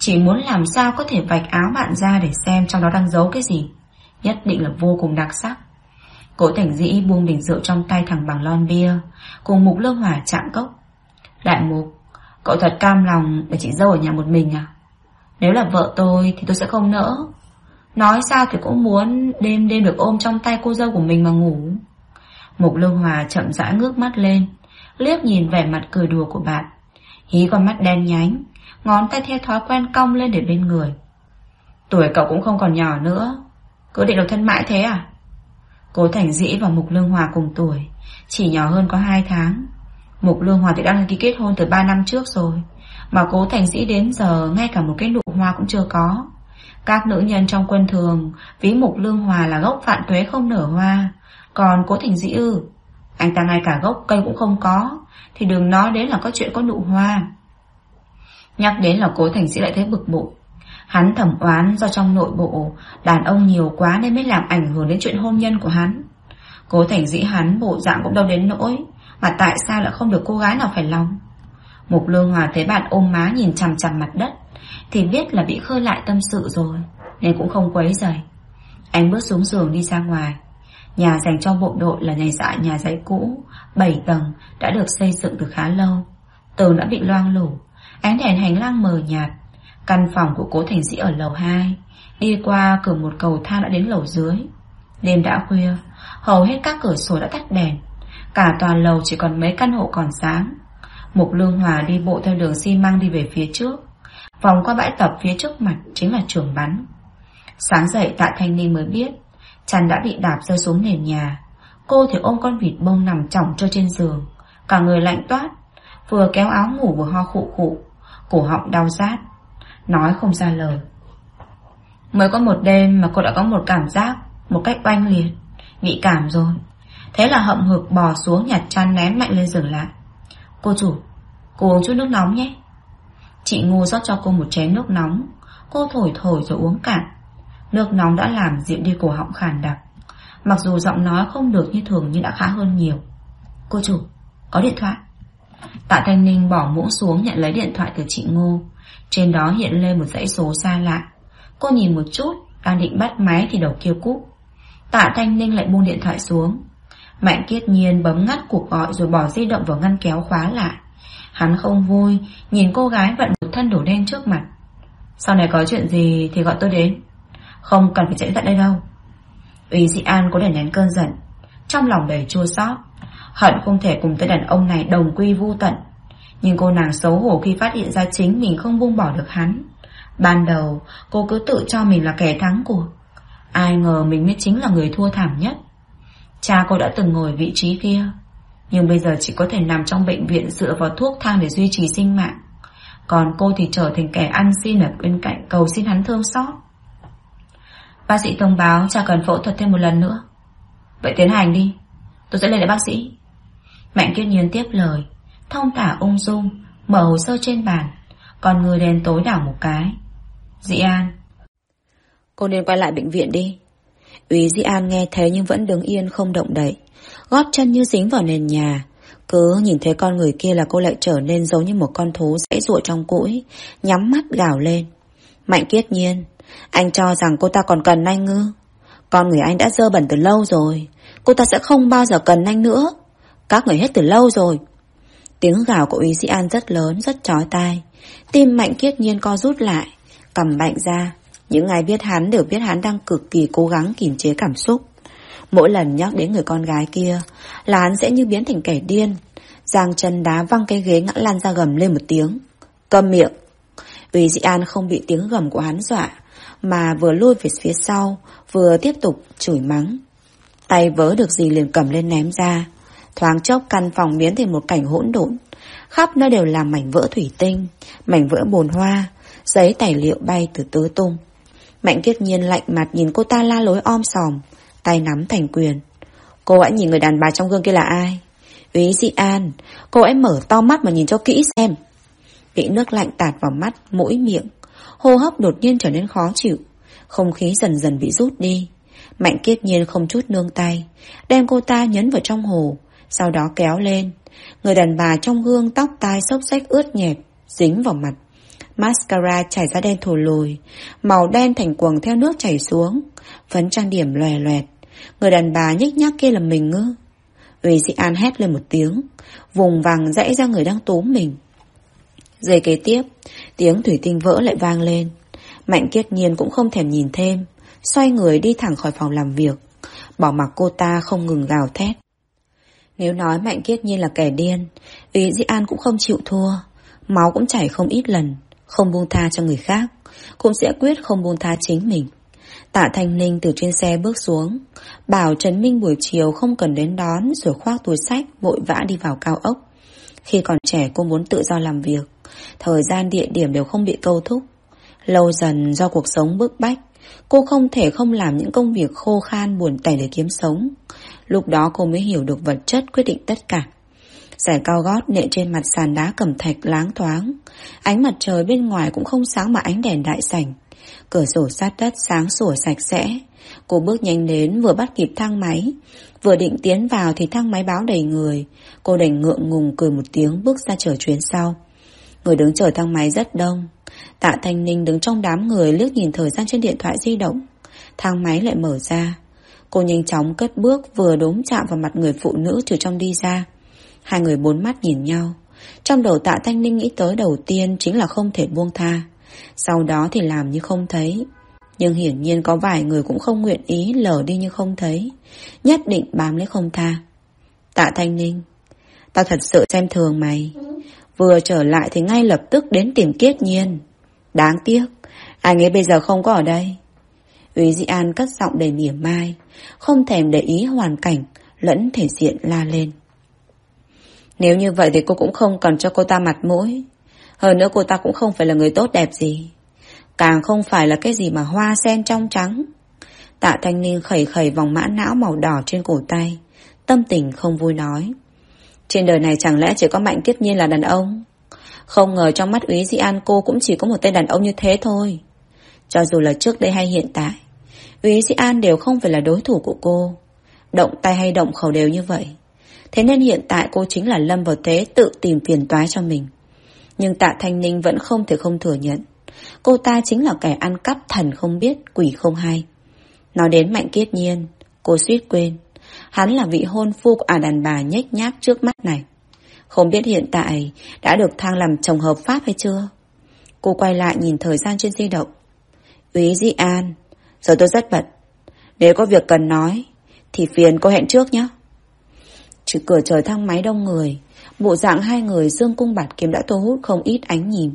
Chỉ muốn làm sao có thể vạch áo bạn ra để xem trong đó đang giấu cái gì. Nhất định là vô cùng đặc sắc. Cố Thành Dĩ buông bình rượu trong tay thằng bằng lon bia, cùng Mục Lương Hòa chạm cốc. Đại Mục, cậu thật cam lòng để chị dâu ở nhà một mình à? Nếu là vợ tôi thì tôi sẽ không nỡ. Nói sao thì cũng muốn đêm đêm được ôm trong tay cô dâu của mình mà ngủ. Mục Lương Hòa chậm rãi ngước mắt lên, liếc nhìn vẻ mặt cười đùa của bạn. Hí con mắt đen nhánh, ngón tay theo thói quen cong lên để bên người. Tuổi cậu cũng không còn nhỏ nữa, cứ định độc thân mãi thế à? Cố Thành Dĩ và Mục Lương Hòa cùng tuổi, chỉ nhỏ hơn có 2 tháng. Mục Lương Hòa thì đăng ký kết hôn từ 3 năm trước rồi, mà Cố Thành Dĩ đến giờ ngay cả một cái nụ hoa cũng chưa có. Các nữ nhân trong quân thường ví Mục Lương Hòa là gốc phạn tuế không nở hoa, còn Cố Thành Dĩ ư, anh ta ngay cả gốc cây cũng không có, thì đừng nói đến là có chuyện có nụ hoa. Nhắc đến là Cố Thành sĩ lại thấy bực bội. Hắn thẩm oán do trong nội bộ đàn ông nhiều quá nên mới làm ảnh hưởng đến chuyện hôn nhân của hắn. Cố Thành Dĩ hắn bộ dạng cũng đâu đến nỗi, mà tại sao lại không được cô gái nào phải lòng. Mục Lương Hòa thấy bạn ôm má nhìn chằm chằm mặt đất, thì biết là bị khơi lại tâm sự rồi, nên cũng không quấy dày Anh bước xuống giường đi ra ngoài. Nhà dành cho bộ đội là nhà dạ nhà giấy cũ, 7 tầng, đã được xây dựng từ khá lâu. Tường đã bị loang lổ, ánh đèn hành lang mờ nhạt. Căn phòng của cố thành sĩ ở lầu 2, đi qua cửa một cầu thang đã đến lầu dưới. Đêm đã khuya, hầu hết các cửa sổ đã tắt đèn. Cả tòa lầu chỉ còn mấy căn hộ còn sáng. Mục Lương Hòa đi bộ theo đường xi măng đi về phía trước. Vòng qua bãi tập phía trước mặt chính là trường bắn. Sáng dậy Tạ Thanh Ninh mới biết Chăn đã bị đạp rơi xuống nền nhà Cô thì ôm con vịt bông nằm chỏng cho trên giường Cả người lạnh toát Vừa kéo áo ngủ vừa ho khụ khụ Cổ họng đau rát. Nói không ra lời. Mới có một đêm mà cô đã có một cảm giác Một cách oanh liệt. Bị cảm rồi. Thế là hậm hực bò xuống nhặt chăn ném mạnh lên giường lại. Cô chủ Cô uống chút nước nóng nhé. Chị ngu rót cho cô một chén nước nóng. Cô thổi thổi rồi uống cạn. Nước nóng đã làm dịu đi cổ họng khàn đặc. Mặc dù giọng nói không được như thường nhưng đã khá hơn nhiều. Cô chủ, có điện thoại. Tạ Thanh Ninh bỏ muỗng xuống nhận lấy điện thoại từ chị Ngô. Trên đó hiện lên một dãy số xa lạ. Cô nhìn một chút, Đang định bắt máy thì đầu kêu cúp. Tạ Thanh Ninh lại buông điện thoại xuống. Mạnh kiết nhiên bấm ngắt cuộc gọi Rồi bỏ di động vào ngăn kéo khóa lại. Hắn không vui, Nhìn cô gái vận một thân đổ đen trước mặt. Sau này có chuyện gì thì gọi tôi đến. Không cần phải chạy tận đây đâu. Ý dị an có thể nén cơn giận. Trong lòng đầy chua xót. Hận không thể cùng tới đàn ông này đồng quy vu tận. Nhưng cô nàng xấu hổ khi phát hiện ra chính mình không buông bỏ được hắn. Ban đầu, cô cứ tự cho mình là kẻ thắng cuộc. Ai ngờ mình mới chính là người thua thảm nhất. Cha cô đã từng ngồi vị trí kia, Nhưng bây giờ chỉ có thể nằm trong bệnh viện dựa vào thuốc thang để duy trì sinh mạng. Còn cô thì trở thành kẻ ăn xin ở bên cạnh cầu xin hắn thương xót. Bác sĩ thông báo cha cần phẫu thuật thêm một lần nữa. Vậy tiến hành đi. Tôi sẽ lên lại bác sĩ. Mạnh kiết nhiên tiếp lời. Thông thả ung dung Mở hồ sơ trên bàn. Còn người đèn tối đảo một cái. Dĩ An. Cô nên quay lại bệnh viện đi. Úy Dĩ An nghe thế nhưng vẫn đứng yên không động đậy. Gót chân như dính vào nền nhà. Cứ nhìn thấy con người kia là cô lại trở nên giống như một con thú dãy ruộng trong cũi, Nhắm mắt gào lên. Mạnh kiết nhiên, anh cho rằng cô ta còn cần anh ngư Con người anh đã dơ bẩn từ lâu rồi. Cô ta sẽ không bao giờ cần anh nữa. Các người hết từ lâu rồi. Tiếng gào của Uy Sĩ An rất lớn, rất chói tai. Tim mạnh kiết nhiên co rút lại Cầm mạnh ra. Những ai biết hắn đều biết hắn đang cực kỳ cố gắng kiềm chế cảm xúc. Mỗi lần nhắc đến người con gái kia Là hắn sẽ như biến thành kẻ điên. Giang chân đá văng cái ghế ngã lan ra gầm lên một tiếng. Câm miệng. Uy Dị An không bị tiếng gầm của hắn dọa mà vừa lui về phía sau, vừa tiếp tục chửi mắng. Tay vớ được gì liền cầm lên ném ra. Thoáng chốc căn phòng biến thành một cảnh hỗn độn. Khắp nơi đều là mảnh vỡ thủy tinh, mảnh vỡ bồn hoa, giấy tài liệu bay từ tứ tung. Mạnh kiết nhiên lạnh mặt nhìn cô ta la lối om sòm, tay nắm thành quyền. Cô hãy nhìn người đàn bà trong gương kia là ai? Úy Dị An, cô hãy mở to mắt mà nhìn cho kỹ xem. Bị nước lạnh tạt vào mắt, mũi miệng, hô hấp đột nhiên trở nên khó chịu. Không khí dần dần bị rút đi. Mạnh kiết nhiên không chút nương tay, đem cô ta nhấn vào trong hồ, sau đó kéo lên. Người đàn bà trong gương tóc tai xốc xách ướt nhẹp, dính vào mặt. Mascara chảy ra đen thổ lùi, màu đen thành quầng theo nước chảy xuống, phấn trang điểm lòe loẹt. Người đàn bà nhích nhác kia là mình ngư. Uy sĩ An hét lên một tiếng, vùng vàng dãy ra người đang túm mình. Giây kế tiếp, tiếng thủy tinh vỡ lại vang lên. Mạnh kiết nhiên cũng không thèm nhìn thêm, xoay người đi thẳng khỏi phòng làm việc, bỏ mặc cô ta không ngừng gào thét. Nếu nói Mạnh Kiết Nhiên là kẻ điên, Ý Dĩ An cũng không chịu thua, máu cũng chảy không ít lần, không buông tha cho người khác, cũng sẽ quyết không buông tha chính mình. Tạ Thanh Ninh từ trên xe bước xuống, bảo Trần Minh buổi chiều không cần đến đón rồi khoác túi sách vội vã đi vào cao ốc. Khi còn trẻ cô muốn tự do làm việc, thời gian địa điểm đều không bị câu thúc. Lâu dần do cuộc sống bức bách, cô không thể không làm những công việc khô khan buồn tẻ để kiếm sống. Lúc đó cô mới hiểu được vật chất quyết định tất cả. Giải cao gót nện trên mặt sàn đá cẩm thạch láng thoáng. Ánh mặt trời bên ngoài cũng không sáng mà ánh đèn đại sảnh. Cửa sổ sát đất sáng sủa sạch sẽ. Cô bước nhanh đến vừa bắt kịp thang máy. Vừa định tiến vào thì thang máy báo đầy người. Cô đành ngượng ngùng cười một tiếng bước ra chờ chuyến sau. Người đứng chờ thang máy rất đông. Tạ Thanh Ninh đứng trong đám người liếc nhìn thời gian trên điện thoại di động. Thang máy lại mở ra. Cô nhanh chóng cất bước vừa đốm chạm vào mặt người phụ nữ từ trong đi ra. Hai người bốn mắt nhìn nhau. Trong đầu tạ Thanh Ninh nghĩ tới đầu tiên chính là không thể buông tha. Sau đó thì làm như không thấy. Nhưng hiển nhiên có vài người cũng không nguyện ý lờ đi như không thấy. Nhất định bám lấy không tha. Tạ Thanh Ninh, tao thật sự xem thường mày. Vừa trở lại thì ngay lập tức đến tìm Kiết Nhiên. Đáng tiếc, anh ấy bây giờ không có ở đây. Úy Di An cất giọng đầy mỉa mai, không thèm để ý hoàn cảnh, lẫn thể diện la lên. Nếu như vậy thì cô cũng không cần cho cô ta mặt mũi. Hơn nữa cô ta cũng không phải là người tốt đẹp gì. Càng không phải là cái gì mà hoa sen trong trắng. Tạ thanh niên khẩy khẩy vòng mã não màu đỏ trên cổ tay. Tâm tình không vui nói. Trên đời này chẳng lẽ chỉ có mạnh kiếp nhiên là đàn ông? Không ngờ trong mắt úy Di An cô cũng chỉ có một tên đàn ông như thế thôi. Cho dù là trước đây hay hiện tại, úy Di An đều không phải là đối thủ của cô. Động tay hay động khẩu đều như vậy. Thế nên hiện tại cô chính là lâm vào thế tự tìm phiền toái cho mình. Nhưng tạ Thanh Ninh vẫn không thể không thừa nhận. Cô ta chính là kẻ ăn cắp thần không biết, quỷ không hay. Nói đến mạnh kiết nhiên, cô suýt quên. Hắn là vị hôn phu của à đàn bà nhếch nhác trước mắt này. Không biết hiện tại đã được thang làm chồng hợp pháp hay chưa? Cô quay lại nhìn thời gian trên di động. Úy Di An, giờ tôi rất bận. Nếu có việc cần nói, thì phiền cô hẹn trước nhé. Chỉ cửa trời thang máy đông người, bộ dạng hai người dương cung bạt kiếm đã thu hút không ít ánh nhìn,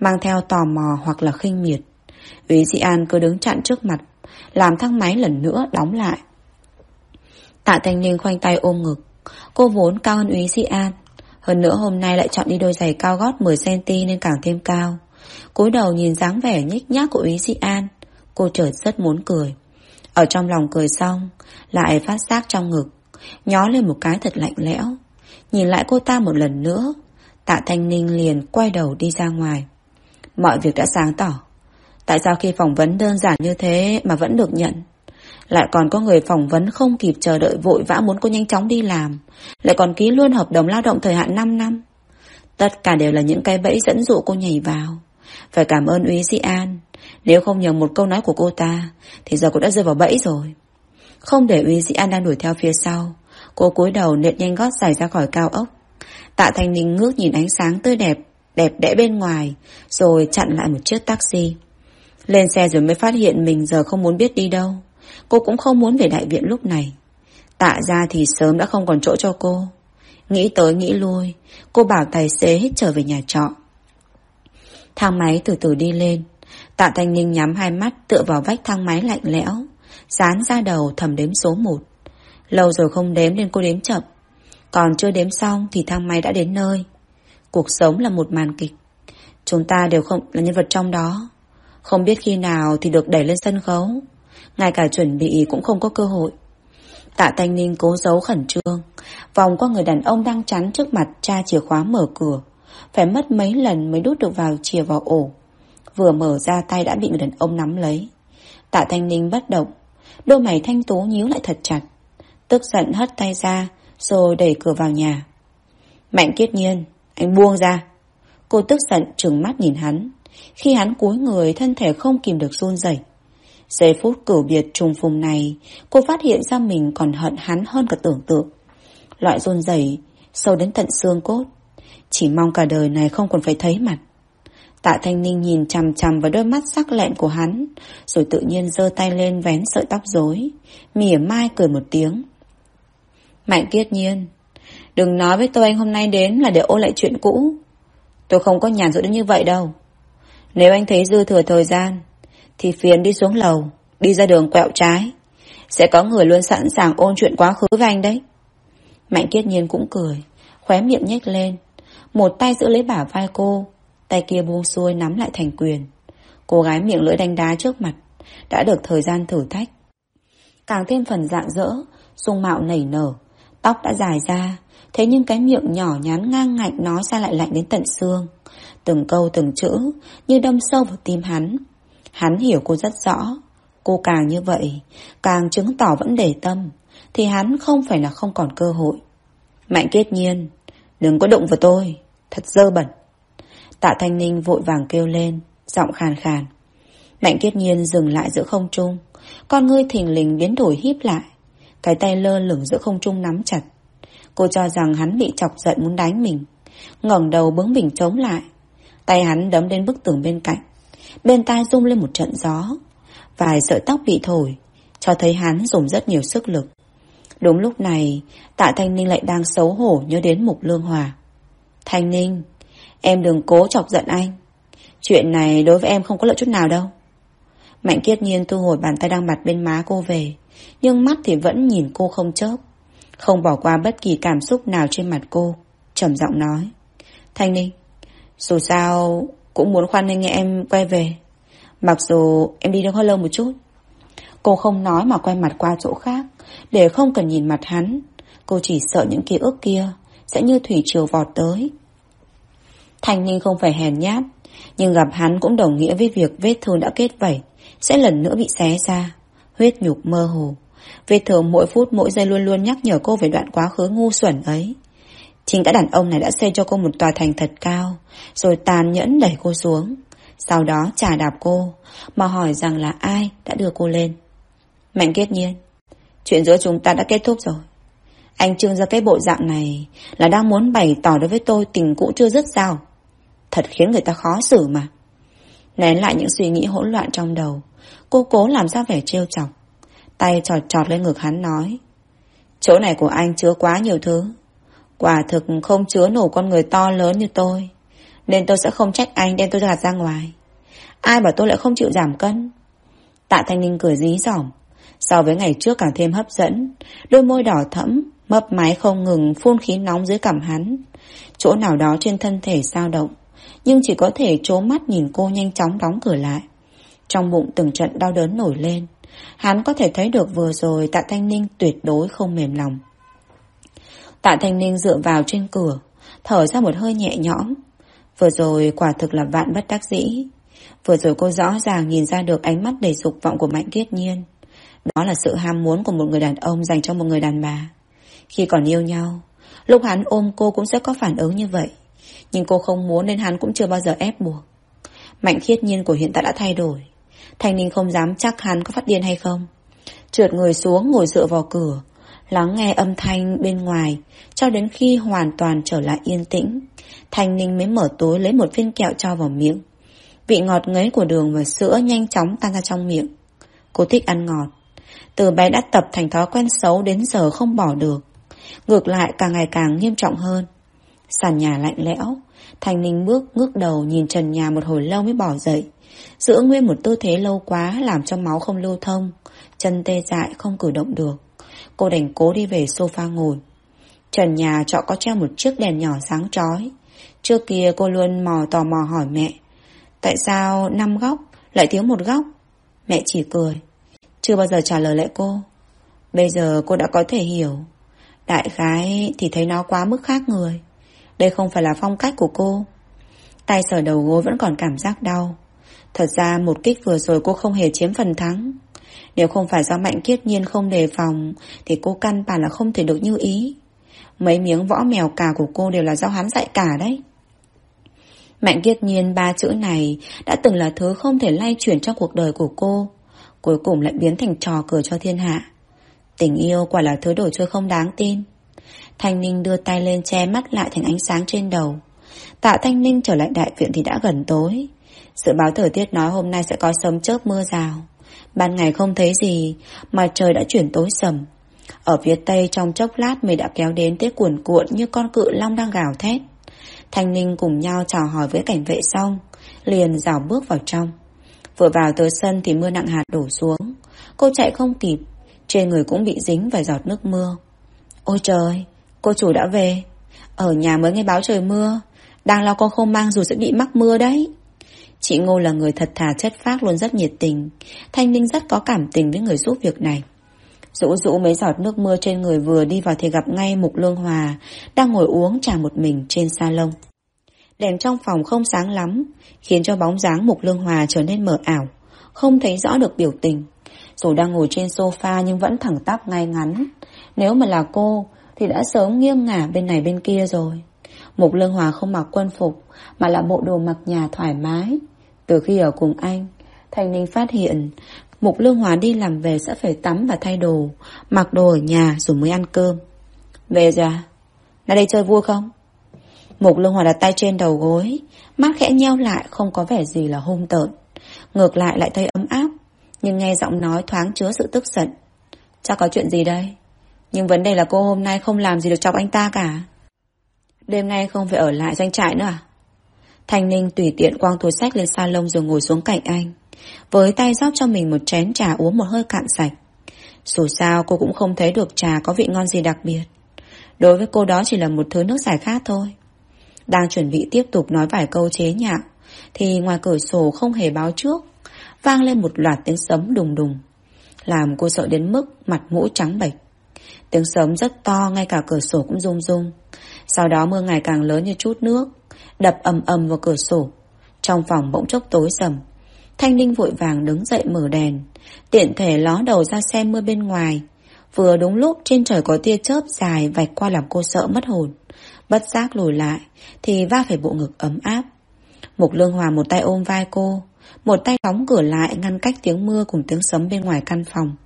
mang theo tò mò hoặc là khinh miệt. Úy Dị An cứ đứng chặn trước mặt, làm thang máy lần nữa đóng lại. Tạ Thanh Ninh khoanh tay ôm ngực, cô vốn cao hơn Úy Di An, hơn nữa hôm nay lại chọn đi đôi giày cao gót 10cm nên càng thêm cao. cúi đầu nhìn dáng vẻ nhích nhác của Úy Di An, cô chợt rất muốn cười. Ở trong lòng cười xong, lại phát giác trong ngực, nhó lên một cái thật lạnh lẽo. Nhìn lại cô ta một lần nữa, tạ thanh ninh liền quay đầu đi ra ngoài. Mọi việc đã sáng tỏ. Tại sao khi phỏng vấn đơn giản như thế mà vẫn được nhận? Lại còn có người phỏng vấn không kịp chờ đợi vội vã muốn cô nhanh chóng đi làm. Lại còn ký luôn hợp đồng lao động thời hạn 5 năm. Tất cả đều là những cái bẫy dẫn dụ cô nhảy vào. Phải cảm ơn Úy sĩ An. Nếu không nhờ một câu nói của cô ta, thì giờ cô đã rơi vào bẫy rồi. Không để Úy sĩ An đang đuổi theo phía sau. Cô cúi đầu nện nhanh gót dài ra khỏi cao ốc. Tạ Thanh Ninh ngước nhìn ánh sáng tươi đẹp, đẹp đẽ bên ngoài, rồi chặn lại một chiếc taxi. Lên xe rồi mới phát hiện mình giờ không muốn biết đi đâu. Cô cũng không muốn về đại viện lúc này. Tạ ra thì sớm đã không còn chỗ cho cô. Nghĩ tới nghĩ lui, cô bảo tài xế trở về nhà trọ. Thang máy từ từ đi lên. Tạ Thanh Ninh nhắm hai mắt tựa vào vách thang máy lạnh lẽo. Dán ra đầu thầm đếm số một. Lâu rồi không đếm nên cô đếm chậm. Còn chưa đếm xong thì thang máy đã đến nơi. Cuộc sống là một màn kịch. Chúng ta đều không là nhân vật trong đó. Không biết khi nào thì được đẩy lên sân khấu. Ngay cả chuẩn bị cũng không có cơ hội. Tạ Thanh Ninh cố giấu khẩn trương. Vòng qua người đàn ông đang chắn trước mặt cha chìa khóa mở cửa. Phải mất mấy lần mới đút được vào chìa vào ổ. Vừa mở ra tay đã bị người đàn ông nắm lấy. Tạ Thanh Ninh bất động. Đôi mày thanh tú nhíu lại thật chặt. Tức giận hất tay ra, rồi đẩy cửa vào nhà. Mạnh kiết nhiên, anh buông ra. Cô tức giận trừng mắt nhìn hắn. Khi hắn cúi người, thân thể không kìm được run rẩy. Giây phút cửu biệt trùng phùng này, cô phát hiện ra mình còn hận hắn hơn cả tưởng tượng. Loại run rẩy sâu đến tận xương cốt. Chỉ mong cả đời này không còn phải thấy mặt. Tạ Thanh Ninh nhìn chằm chằm vào đôi mắt sắc lẹn của hắn, rồi tự nhiên giơ tay lên vén sợi tóc rối, mỉa mai cười một tiếng. Mạnh kiết nhiên, đừng nói với tôi anh hôm nay đến là để ôn lại chuyện cũ. Tôi không có nhàn rỗi đến như vậy đâu. Nếu anh thấy dư thừa thời gian, thì phiền đi xuống lầu, đi ra đường quẹo trái. Sẽ có người luôn sẵn sàng ôn chuyện quá khứ với anh đấy. Mạnh kiết nhiên cũng cười, khóe miệng nhếch lên. Một tay giữ lấy bả vai cô, tay kia buông xuôi nắm lại thành quyền. Cô gái miệng lưỡi đánh đá trước mặt, đã được thời gian thử thách. Càng thêm phần dạng dỡ, dung mạo nảy nở, tóc đã dài ra, thế nhưng cái miệng nhỏ nhắn ngang ngạnh nói ra lại lạnh đến tận xương. Từng câu từng chữ như đâm sâu vào tim hắn. Hắn hiểu cô rất rõ. Cô càng như vậy, càng chứng tỏ vẫn để tâm, thì hắn không phải là không còn cơ hội. Mạnh kết nhiên, đừng có đụng vào tôi, thật dơ bẩn. Tạ Thanh Ninh vội vàng kêu lên, giọng khàn khàn. Mạnh Kiết nhiên dừng lại giữa không trung, con ngươi thình lình biến đổi híp lại. Cái tay lơ lửng giữa không trung nắm chặt. Cô cho rằng hắn bị chọc giận muốn đánh mình. ngẩng đầu bướng bỉnh chống lại. Tay hắn đấm đến bức tường bên cạnh. Bên tai rung lên một trận gió. Vài sợi tóc bị thổi, cho thấy hắn dùng rất nhiều sức lực. Đúng lúc này, tạ Thanh Ninh lại đang xấu hổ nhớ đến Mục Lương Hòa. Thanh Ninh, em đừng cố chọc giận anh. Chuyện này đối với em không có lợi chút nào đâu. Mạnh kiết nhiên thu hồi bàn tay đang mặt bên má cô về, nhưng mắt thì vẫn nhìn cô không chớp. Không bỏ qua bất kỳ cảm xúc nào trên mặt cô, trầm giọng nói. Thanh Ninh, dù sao cũng muốn khoan nghênh em quay về. Mặc dù em đi được hơi lâu một chút. Cô không nói mà quay mặt qua chỗ khác, để không cần nhìn mặt hắn. Cô chỉ sợ những ký ức kia sẽ như thủy triều vọt tới. Thanh Ninh không phải hèn nhát, nhưng gặp hắn cũng đồng nghĩa với việc vết thương đã kết vẩy, sẽ lần nữa bị xé ra, huyết nhục mơ hồ. Vết thương mỗi phút mỗi giây luôn luôn nhắc nhở cô về đoạn quá khứ ngu xuẩn ấy. Chính cả đàn ông này đã xây cho cô một tòa thành thật cao, rồi tàn nhẫn đẩy cô xuống. Sau đó trả đạp cô, mà hỏi rằng là ai đã đưa cô lên. Mạnh kết nhiên, chuyện giữa chúng ta đã kết thúc rồi. Anh trương ra cái bộ dạng này là đang muốn bày tỏ đối với tôi tình cũ chưa dứt sao. Thật khiến người ta khó xử mà. Nén lại những suy nghĩ hỗn loạn trong đầu, cô cố làm ra vẻ trêu chọc. Tay trọt trọt lên ngực hắn nói. Chỗ này của anh chứa quá nhiều thứ. Quả thực không chứa nổi con người to lớn như tôi. Nên tôi sẽ không trách anh đem tôi gạt ra ngoài. Ai bảo tôi lại không chịu giảm cân. Tạ Thanh Ninh cười dí dỏm. So với ngày trước càng thêm hấp dẫn. Đôi môi đỏ thẫm, mấp máy không ngừng phun khí nóng dưới cằm hắn. Chỗ nào đó trên thân thể sao động. Nhưng chỉ có thể trố mắt nhìn cô nhanh chóng đóng cửa lại. Trong bụng từng trận đau đớn nổi lên. Hắn có thể thấy được vừa rồi Tạ Thanh Ninh tuyệt đối không mềm lòng. Tạ Thanh Ninh dựa vào trên cửa, thở ra một hơi nhẹ nhõm. Vừa rồi quả thực là vạn bất đắc dĩ. Vừa rồi cô rõ ràng nhìn ra được ánh mắt đầy dục vọng của Mạnh Kiết Nhiên. Đó là sự ham muốn của một người đàn ông dành cho một người đàn bà. Khi còn yêu nhau, lúc hắn ôm cô cũng sẽ có phản ứng như vậy. Nhưng cô không muốn nên hắn cũng chưa bao giờ ép buộc. Mạnh khiết nhiên của hiện tại đã thay đổi. Thanh Ninh không dám chắc hắn có phát điên hay không. Trượt người xuống ngồi dựa vào cửa, lắng nghe âm thanh bên ngoài, cho đến khi hoàn toàn trở lại yên tĩnh. Thanh Ninh mới mở túi lấy một viên kẹo cho vào miệng. Vị ngọt ngấy của đường và sữa nhanh chóng tan ra trong miệng. Cô thích ăn ngọt. Từ bé đã tập thành thói quen xấu đến giờ không bỏ được. Ngược lại càng ngày càng nghiêm trọng hơn. Sàn nhà lạnh lẽo. Thanh Ninh bước ngước đầu nhìn trần nhà một hồi lâu mới bỏ dậy. Giữ nguyên một tư thế lâu quá làm cho máu không lưu thông. Chân tê dại không cử động được. Cô đành cố đi về sofa ngồi. Trần nhà trọ có treo một chiếc đèn nhỏ sáng chói. Trước kia cô luôn mò tò mò hỏi mẹ. Tại sao năm góc lại thiếu một góc? Mẹ chỉ cười. Chưa bao giờ trả lời lại cô. Bây giờ cô đã có thể hiểu. Đại khái thì thấy nó quá mức khác người. Đây không phải là phong cách của cô. Tay sờ đầu gối vẫn còn cảm giác đau. Thật ra một kích vừa rồi cô không hề chiếm phần thắng. Nếu không phải do mạnh kiết nhiên không đề phòng, thì cô căn bản là không thể được như ý. Mấy miếng võ mèo cà của cô đều là do hắn dạy cả đấy. Mạnh kiết nhiên ba chữ này đã từng là thứ không thể lay chuyển trong cuộc đời của cô. Cuối cùng lại biến thành trò cười cho thiên hạ. Tình yêu quả là thứ đồ chơi không đáng tin. Thanh Ninh đưa tay lên che mắt lại thành ánh sáng trên đầu. Tạ Thanh Ninh trở lại đại viện thì đã gần tối. Dự báo thời tiết nói hôm nay sẽ có sấm chớp mưa rào. Ban ngày không thấy gì, mà trời đã chuyển tối sầm. Ở phía tây trong chốc lát mây đã kéo đến tới cuồn cuộn như con cự long đang gào thét. Thanh Ninh cùng nhau chào hỏi với cảnh vệ xong, liền rào bước vào trong. Vừa vào tới sân thì mưa nặng hạt đổ xuống. Cô chạy không kịp, trên người cũng bị dính vài giọt nước mưa. Ôi trời, cô chủ đã về. Ở nhà mới nghe báo trời mưa, đang lo con không mang dù sẽ bị mắc mưa đấy. Chị Ngô là người thật thà chất phác luôn rất nhiệt tình. Thanh Ninh rất có cảm tình với người giúp việc này. Rũ rũ mấy giọt nước mưa trên người vừa đi vào thì gặp ngay Mục Lương Hòa đang ngồi uống trà một mình trên salon. Đèn trong phòng không sáng lắm, khiến cho bóng dáng Mục Lương Hòa trở nên mờ ảo, không thấy rõ được biểu tình. Dù đang ngồi trên sofa nhưng vẫn thẳng tắp ngay ngắn. Nếu mà là cô thì đã sớm nghiêng ngả bên này bên kia rồi. Mục Lương Hòa không mặc quân phục mà là bộ đồ mặc nhà thoải mái. Từ khi ở cùng anh, Thành Ninh phát hiện Mục Lương Hòa đi làm về sẽ phải tắm và thay đồ, mặc đồ ở nhà rồi mới ăn cơm. Về rồi à? Ra đây chơi vui không? Mục Lương Hòa đặt tay trên đầu gối, mắt khẽ nheo lại không có vẻ gì là hung tợn. Ngược lại lại thấy ấm áp, nhưng nghe giọng nói thoáng chứa sự tức giận. Chắc có chuyện gì đây? Nhưng vấn đề là cô hôm nay không làm gì được chọc anh ta cả. Đêm nay không phải ở lại doanh trại nữa à? Thanh Ninh tùy tiện quang túi sách lên salon rồi ngồi xuống cạnh anh. Với tay rót cho mình một chén trà uống một hơi cạn sạch. Dù sao cô cũng không thấy được trà có vị ngon gì đặc biệt. Đối với cô đó chỉ là một thứ nước giải khát thôi. Đang chuẩn bị tiếp tục nói vài câu chế nhạo, thì ngoài cửa sổ không hề báo trước, vang lên một loạt tiếng sấm đùng đùng. Làm cô sợ đến mức mặt mũi trắng bệch. Tiếng sấm rất to, ngay cả cửa sổ cũng rung rung. Sau đó mưa ngày càng lớn như chút nước, đập ầm ầm vào cửa sổ. Trong phòng bỗng chốc tối sầm. Thanh Ninh vội vàng đứng dậy mở đèn, tiện thể ló đầu ra xem mưa bên ngoài. Vừa đúng lúc trên trời có tia chớp dài vạch qua làm cô sợ mất hồn. Bất giác lùi lại, thì va phải bộ ngực ấm áp. Mục Lương Hòa một tay ôm vai cô, một tay đóng cửa lại ngăn cách tiếng mưa cùng tiếng sấm bên ngoài căn phòng.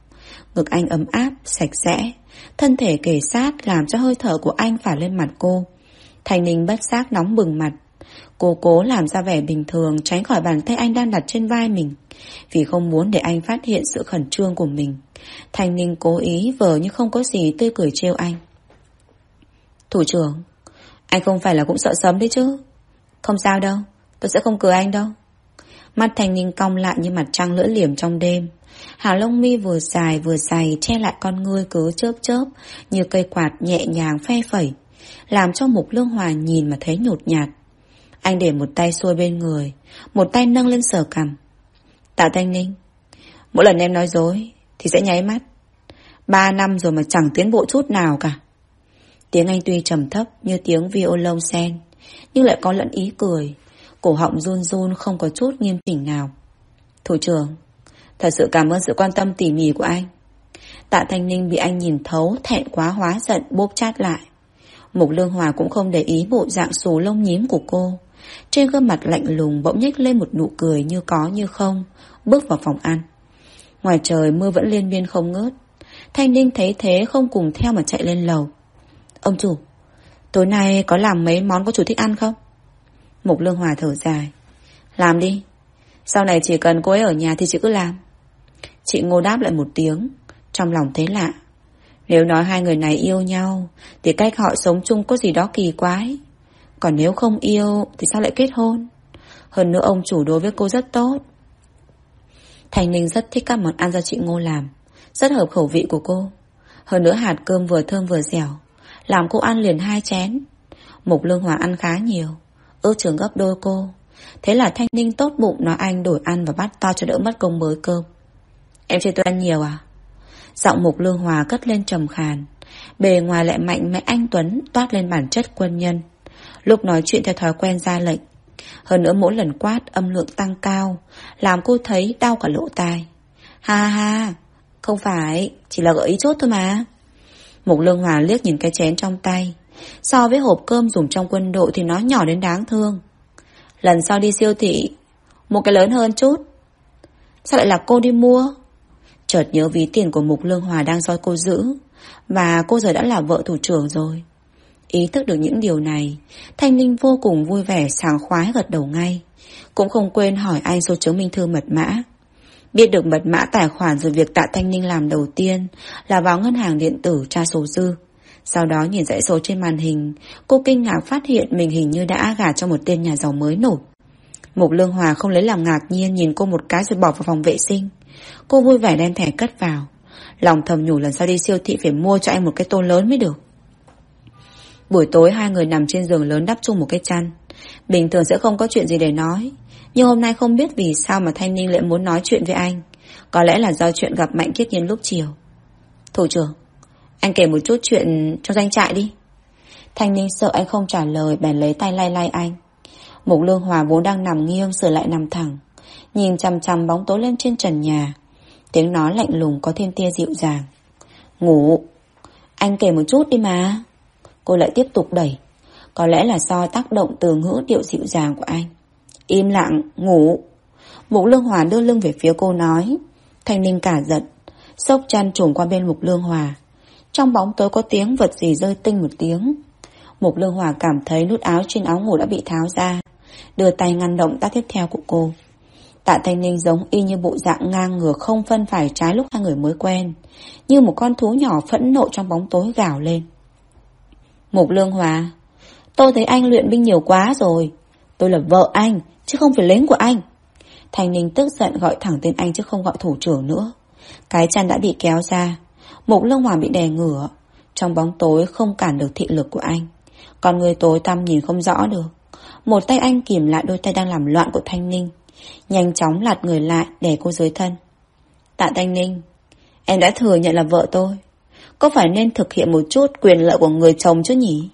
Ngực anh ấm áp, sạch sẽ, thân thể kề sát làm cho hơi thở của anh phả lên mặt cô. Thành Ninh bất giác nóng bừng mặt. Cô cố làm ra vẻ bình thường tránh khỏi bàn tay anh đang đặt trên vai mình. Vì không muốn để anh phát hiện sự khẩn trương của mình. Thành Ninh cố ý vờ như không có gì tươi cười trêu anh. Thủ trưởng, anh không phải là cũng sợ sớm đấy chứ. Không sao đâu, tôi sẽ không cười anh đâu. Mắt Thành Ninh cong lại như mặt trăng lưỡi liềm trong đêm. Hà lông mi vừa dài vừa dày che lại con ngươi cứ chớp chớp như cây quạt nhẹ nhàng phe phẩy làm cho Mục Lương Hòa nhìn mà thấy nhột nhạt. Anh để một tay xuôi bên người, một tay nâng lên sờ cằm. Tạ Thanh Ninh, mỗi lần em nói dối thì sẽ nháy mắt. Ba năm rồi mà chẳng tiến bộ chút nào cả. Tiếng anh tuy trầm thấp như tiếng violon sen, nhưng lại có lẫn ý cười. Cổ họng run run không có chút nghiêm chỉnh nào. Thủ trưởng, thật sự cảm ơn sự quan tâm tỉ mỉ của anh. Tạ Thanh Ninh bị anh nhìn thấu, thẹn quá hóa giận, bốp chát lại. Mục Lương Hòa cũng không để ý bộ dạng xù lông nhím của cô. Trên gương mặt lạnh lùng bỗng nhếch lên một nụ cười như có như không, bước vào phòng ăn. Ngoài trời mưa vẫn liên miên không ngớt. Thanh Ninh thấy thế không cùng theo mà chạy lên lầu. Ông chủ, tối nay có làm mấy món có chủ thích ăn không? Mục Lương Hòa thở dài. Làm đi. Sau này chỉ cần cô ấy ở nhà thì chị cứ làm. Chị Ngô đáp lại một tiếng, trong lòng thấy lạ. Nếu nói hai người này yêu nhau Thì cách họ sống chung có gì đó kỳ quái. Còn nếu không yêu Thì sao lại kết hôn? Hơn nữa ông chủ đối với cô rất tốt. Thành Ninh rất thích các món ăn do chị Ngô làm. Rất hợp khẩu vị của cô. Hơn nữa hạt cơm vừa thơm vừa dẻo. Làm cô ăn liền hai chén. Mục Lương Hòa ăn khá nhiều. Ước trường gấp đôi cô. Thế là Thanh Ninh tốt bụng nói anh đổi ăn và bắt to cho đỡ mất công mới cơm. Em chê tôi ăn nhiều à? Giọng mục lương hòa cất lên trầm khàn. Bề ngoài lại mạnh mẽ anh Tuấn, Toát lên bản chất quân nhân. Lúc nói chuyện theo thói quen ra lệnh. Hơn nữa mỗi lần quát, âm lượng tăng cao, Làm cô thấy đau cả lỗ tai. Ha ha, Không phải, Chỉ là gợi ý chốt thôi mà. Mục lương hòa liếc nhìn cái chén trong tay. So với hộp cơm dùng trong quân đội Thì nó nhỏ đến đáng thương Lần sau đi siêu thị Một cái lớn hơn chút Sao lại là cô đi mua Chợt nhớ ví tiền của Mục Lương Hòa đang do cô giữ Và cô giờ đã là vợ thủ trưởng rồi Ý thức được những điều này, Thanh Ninh vô cùng vui vẻ sảng khoái gật đầu ngay. Cũng không quên hỏi anh số chứng minh thư mật mã. Biết được mật mã tài khoản rồi việc Tạ Thanh Ninh làm đầu tiên là vào ngân hàng điện tử tra số dư. Sau đó nhìn dãy số trên màn hình, cô kinh ngạc phát hiện mình hình như đã gả cho một tên nhà giàu mới nổi. Mục Lương Hòa không lấy làm ngạc nhiên nhìn cô một cái rồi bỏ vào phòng vệ sinh. Cô vui vẻ đem thẻ cất vào. Lòng thầm nhủ lần sau đi siêu thị phải mua cho anh một cái tô lớn mới được. Buổi tối hai người nằm trên giường lớn đắp chung một cái chăn. Bình thường sẽ không có chuyện gì để nói. Nhưng hôm nay không biết vì sao mà Thanh Ninh lại muốn nói chuyện với anh. Có lẽ là do chuyện gặp Mạnh Kiết Nhiên lúc chiều. Thủ trưởng, anh kể một chút chuyện trong danh trại đi. Thanh Ninh sợ anh không trả lời bèn lấy tay lay lay anh. Mục Lương Hòa vốn đang nằm nghiêng sửa lại nằm thẳng. Nhìn chằm chằm bóng tối lên trên trần nhà. Tiếng nói lạnh lùng có thêm tia dịu dàng. Ngủ. Anh kể một chút đi mà. Cô lại tiếp tục đẩy. Có lẽ là do tác động từ ngữ điệu dịu dàng của anh. Im lặng, ngủ. Mục Lương Hòa đưa lưng về phía cô nói. Thanh Ninh cả giận. Sốc chăn trùng qua bên Mục Lương Hòa. Trong bóng tối có tiếng vật gì rơi tinh một tiếng. Mục Lương Hòa cảm thấy nút áo trên áo ngủ đã bị tháo ra. Đưa tay ngăn động tác tiếp theo của cô. Tạ Thanh Ninh giống y như bộ dạng ngang ngửa không phân phải trái lúc hai người mới quen. Như một con thú nhỏ phẫn nộ trong bóng tối gào lên. Mục Lương Hòa, tôi thấy anh luyện binh nhiều quá rồi. Tôi là vợ anh, chứ không phải lính của anh. Thanh Ninh tức giận gọi thẳng tên anh chứ không gọi thủ trưởng nữa. Cái chăn đã bị kéo ra. Mục Lương Hòa bị đè ngửa. Trong bóng tối không cản được thị lực của anh. Còn người tối tăm nhìn không rõ được. Một tay anh kìm lại đôi tay đang làm loạn của Thanh Ninh. Nhanh chóng lạt người lại để cô dưới thân. Tạ Thanh Ninh, em đã thừa nhận là vợ tôi. Có phải nên thực hiện một chút quyền lợi của người chồng chứ nhỉ?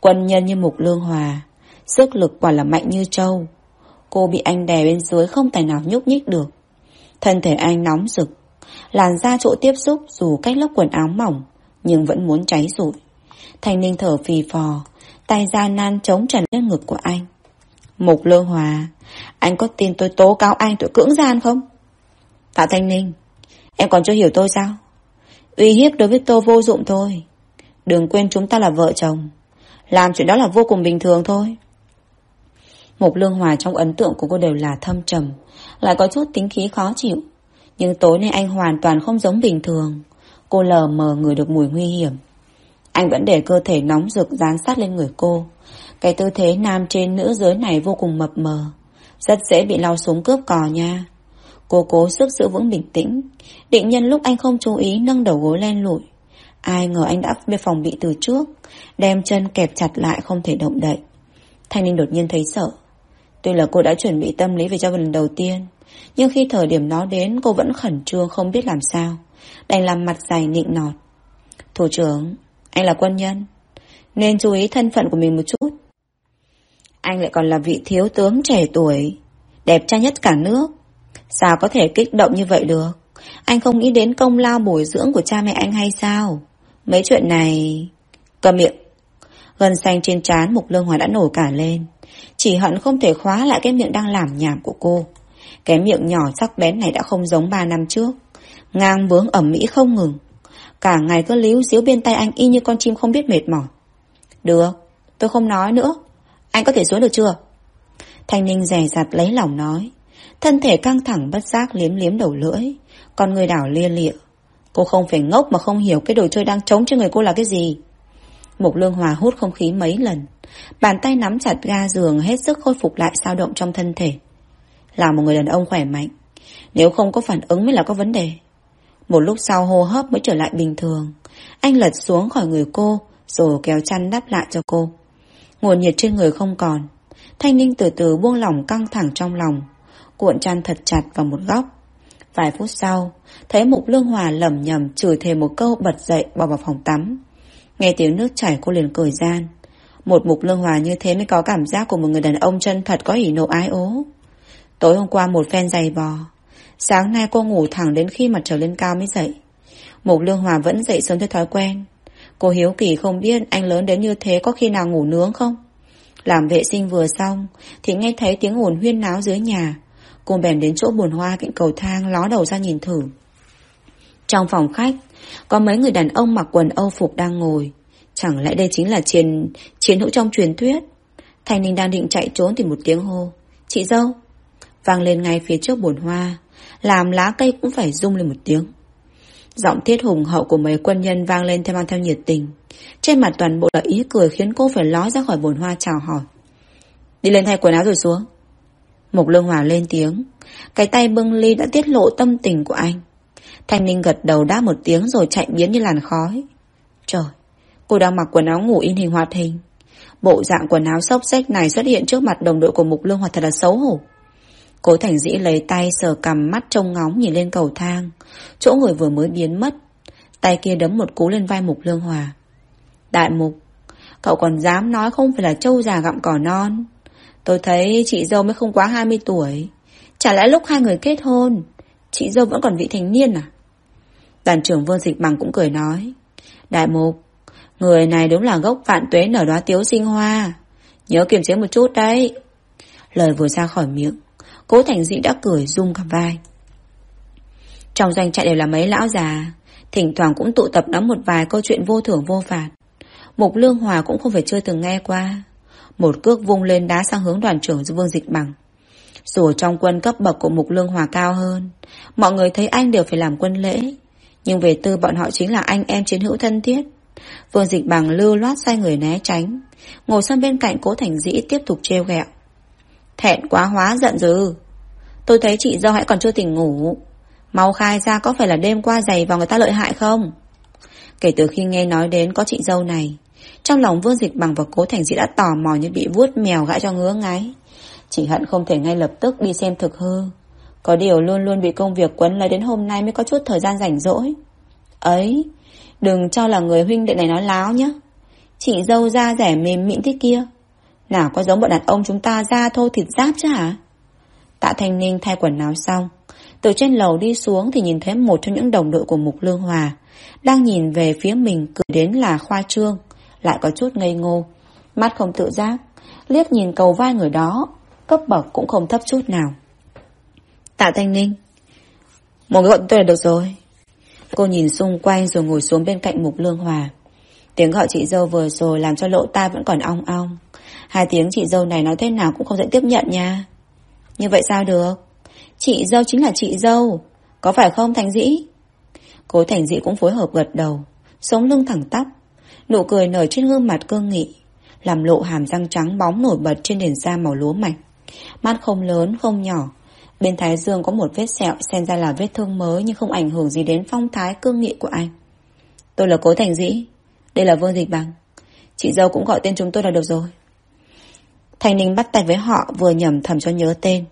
Quân nhân như Mục Lương Hòa, sức lực quả là mạnh như trâu. Cô bị anh đè bên dưới không tài nào nhúc nhích được. Thân thể anh nóng rực, làn da chỗ tiếp xúc dù cách lớp quần áo mỏng, nhưng vẫn muốn cháy rụi. Thanh Ninh thở phì phò, tay ra nan chống trần lên ngực của anh. Mục Lương Hòa, anh có tin tôi tố cáo anh tội cưỡng gian không? Tạ Thanh Ninh, em còn chưa hiểu tôi sao? Uy hiếp đối với tôi vô dụng thôi. Đừng quên chúng ta là vợ chồng. Làm chuyện đó là vô cùng bình thường thôi. Mục Lương Hòa trong ấn tượng của cô đều là thâm trầm, lại có chút tính khí khó chịu. Nhưng tối nay anh hoàn toàn không giống bình thường. Cô lờ mờ người được mùi nguy hiểm. Anh vẫn để cơ thể nóng rực dán sát lên người cô. Cái tư thế nam trên nữ dưới này vô cùng mập mờ. Rất dễ bị lao súng cướp cò nha. Cô cố sức giữ vững bình tĩnh. Định nhân lúc anh không chú ý nâng đầu gối len lụi. Ai ngờ anh đã bị phòng bị từ trước. Đem chân kẹp chặt lại không thể động đậy. Thanh Ninh đột nhiên thấy sợ. Tuy là cô đã chuẩn bị tâm lý về cho lần đầu tiên. Nhưng khi thời điểm nó đến cô vẫn khẩn trương không biết làm sao. Đành làm mặt dài nịnh nọt. Thủ trưởng, anh là quân nhân. Nên chú ý thân phận của mình một chút. Anh lại còn là vị thiếu tướng trẻ tuổi. Đẹp trai nhất cả nước. Sao có thể kích động như vậy được? Anh không nghĩ đến công lao bồi dưỡng của cha mẹ anh hay sao? Mấy chuyện này... Cầm miệng. Gần xanh trên trán Mục Lương Hòa đã nổi cả lên. Chỉ hận không thể khóa lại cái miệng đang làm nhảm của cô. Cái miệng nhỏ sắc bén này đã không giống 3 năm trước. Ngang bướng ẩm mỹ không ngừng. Cả ngày cứ líu xíu bên tay anh y như con chim không biết mệt mỏi. Được, tôi không nói nữa. Anh có thể xuống được chưa? Thanh Ninh rè rặt lấy lòng nói. Thân thể căng thẳng bất giác liếm liếm đầu lưỡi. Con người đảo lia lịa. Cô không phải ngốc mà không hiểu cái đồ chơi đang trống cho người cô là cái gì. Mục lương hòa hút không khí mấy lần. Bàn tay nắm chặt ga giường hết sức khôi phục lại sao động trong thân thể. Là một người đàn ông khỏe mạnh. Nếu không có phản ứng mới là có vấn đề. Một lúc sau hô hấp mới trở lại bình thường. Anh lật xuống khỏi người cô, rồi kéo chăn đắp lại cho cô. Nguồn nhiệt trên người không còn. Thanh Ninh từ từ buông lỏng căng thẳng trong lòng, cuộn chăn thật chặt vào một góc. Vài phút sau, thấy Mục Lương Hòa lẩm nhẩm chửi thề một câu bật dậy bỏ vào phòng tắm. Nghe tiếng nước chảy cô liền cười gian. Một Mục Lương Hòa như thế mới có cảm giác của một người đàn ông chân thật có hỉ nộ ái ố. Tối hôm qua một phen dày bò. Sáng nay cô ngủ thẳng đến khi mặt trời lên cao mới dậy. Mục Lương Hòa vẫn dậy sớm theo thói quen. Cô hiếu kỳ không biết anh lớn đến như thế có khi nào ngủ nướng không? Làm vệ sinh vừa xong thì nghe thấy tiếng ồn huyên náo dưới nhà. Cô bèn đến chỗ buồn hoa cạnh cầu thang ló đầu ra nhìn thử. Trong phòng khách, có mấy người đàn ông mặc quần âu phục đang ngồi. Chẳng lẽ đây chính là chiến, chiến hữu trong truyền thuyết? Thanh Ninh đang định chạy trốn thì một tiếng hô. Chị dâu! Vang lên ngay phía trước bồn hoa. Làm lá cây cũng phải rung lên một tiếng. Giọng thiết hùng hậu của mấy quân nhân vang lên theo mang theo nhiệt tình. Trên mặt toàn bộ là ý cười khiến cô phải ló ra khỏi bồn hoa chào hỏi. Đi lên thay quần áo rồi xuống. Mục Lương Hòa lên tiếng. Cái tay bưng ly đã tiết lộ tâm tình của anh. Thanh Ninh gật đầu đáp một tiếng rồi chạy biến như làn khói. Trời, cô đang mặc quần áo ngủ in hình hoạt hình. Bộ dạng quần áo xốc xách này xuất hiện trước mặt đồng đội của Mục Lương Hòa thật là xấu hổ. Cố Thành Dĩ lấy tay sờ cầm mắt trông ngóng nhìn lên cầu thang. Chỗ người vừa mới biến mất. Tay kia đấm một cú lên vai Mục Lương Hòa. Đại Mục, cậu còn dám nói không phải là trâu già gặm cỏ non. Tôi thấy chị dâu mới không quá 20 tuổi. Chả lẽ lúc hai người kết hôn, chị dâu vẫn còn vị thành niên à? Đoàn trưởng Vương Dịch Bằng cũng cười nói. Đại Mục, người này đúng là gốc vạn tuế nở đóa tiếu sinh hoa. Nhớ kiềm chế một chút đấy. Lời vừa ra khỏi miệng, cố thành dĩ đã cười rung cả vai. Trong doanh trại đều là mấy lão già, thỉnh thoảng cũng tụ tập nói một vài câu chuyện vô thưởng vô phạt. Mục Lương Hòa cũng không phải chưa từng nghe qua. Một cước vung lên đá sang hướng đoàn trưởng Vương Dịch Bằng. Dù trong quân cấp bậc của Mục Lương Hòa cao hơn, mọi người thấy anh đều phải làm quân lễ. Nhưng về tư bọn họ chính là anh em chiến hữu thân thiết. Vương Dịch Bằng lưu loát sai người né tránh, ngồi sang bên cạnh cố thành dĩ tiếp tục trêu ghẹo. Thẹn quá hóa giận dữ. Tôi thấy chị dâu hãy còn chưa tỉnh ngủ. Mau khai ra có phải là đêm qua giày vào người ta lợi hại không? Kể từ khi nghe nói đến có chị dâu này, trong lòng Vương Dịch Bằng và Cố Thành Dĩ đã tò mò như bị vuốt mèo gãi cho ngứa ngáy. Chỉ hận không thể ngay lập tức đi xem thực hư. Có điều luôn luôn bị công việc quấn lấy đến hôm nay mới có chút thời gian rảnh rỗi. Ấy, đừng cho là người huynh đệ này nói láo nhé. Chị dâu da rẻ mềm mịn thế kia. Nào, có giống bọn đàn ông chúng ta ra thô thịt giáp chứ hả? Tạ Thanh Ninh thay quần áo xong. Từ trên lầu đi xuống thì nhìn thấy một trong những đồng đội của Mục Lương Hòa. Đang nhìn về phía mình, cười đến là khoa trương. Lại có chút ngây ngô. Mắt không tự giác. Liếc nhìn cầu vai người đó. Cấp bậc cũng không thấp chút nào. Tạ Thanh Ninh. Một người gọi tôi là được rồi. Cô nhìn xung quanh rồi ngồi xuống bên cạnh Mục Lương Hòa. Tiếng gọi chị dâu vừa rồi làm cho lỗ tai vẫn còn ong ong. Hai tiếng chị dâu này nói thế nào cũng không dễ tiếp nhận nha. Như vậy sao được? Chị dâu chính là chị dâu. Có phải không, Thành Dĩ? Cố Thành Dĩ cũng phối hợp gật đầu. Sống lưng thẳng tắp. Nụ cười nở trên gương mặt cương nghị. Làm lộ hàm răng trắng bóng nổi bật trên nền da màu lúa mạch. Mắt không lớn, không nhỏ. Bên thái dương có một vết sẹo, xem ra là vết thương mới nhưng không ảnh hưởng gì đến phong thái cương nghị của anh. Tôi là Cố Thành Dĩ. Đây là Vương Dịch Bằng. Chị dâu cũng gọi tên chúng tôi là được rồi. Thành Ninh bắt tay với họ vừa nhầm thầm cho nhớ tên.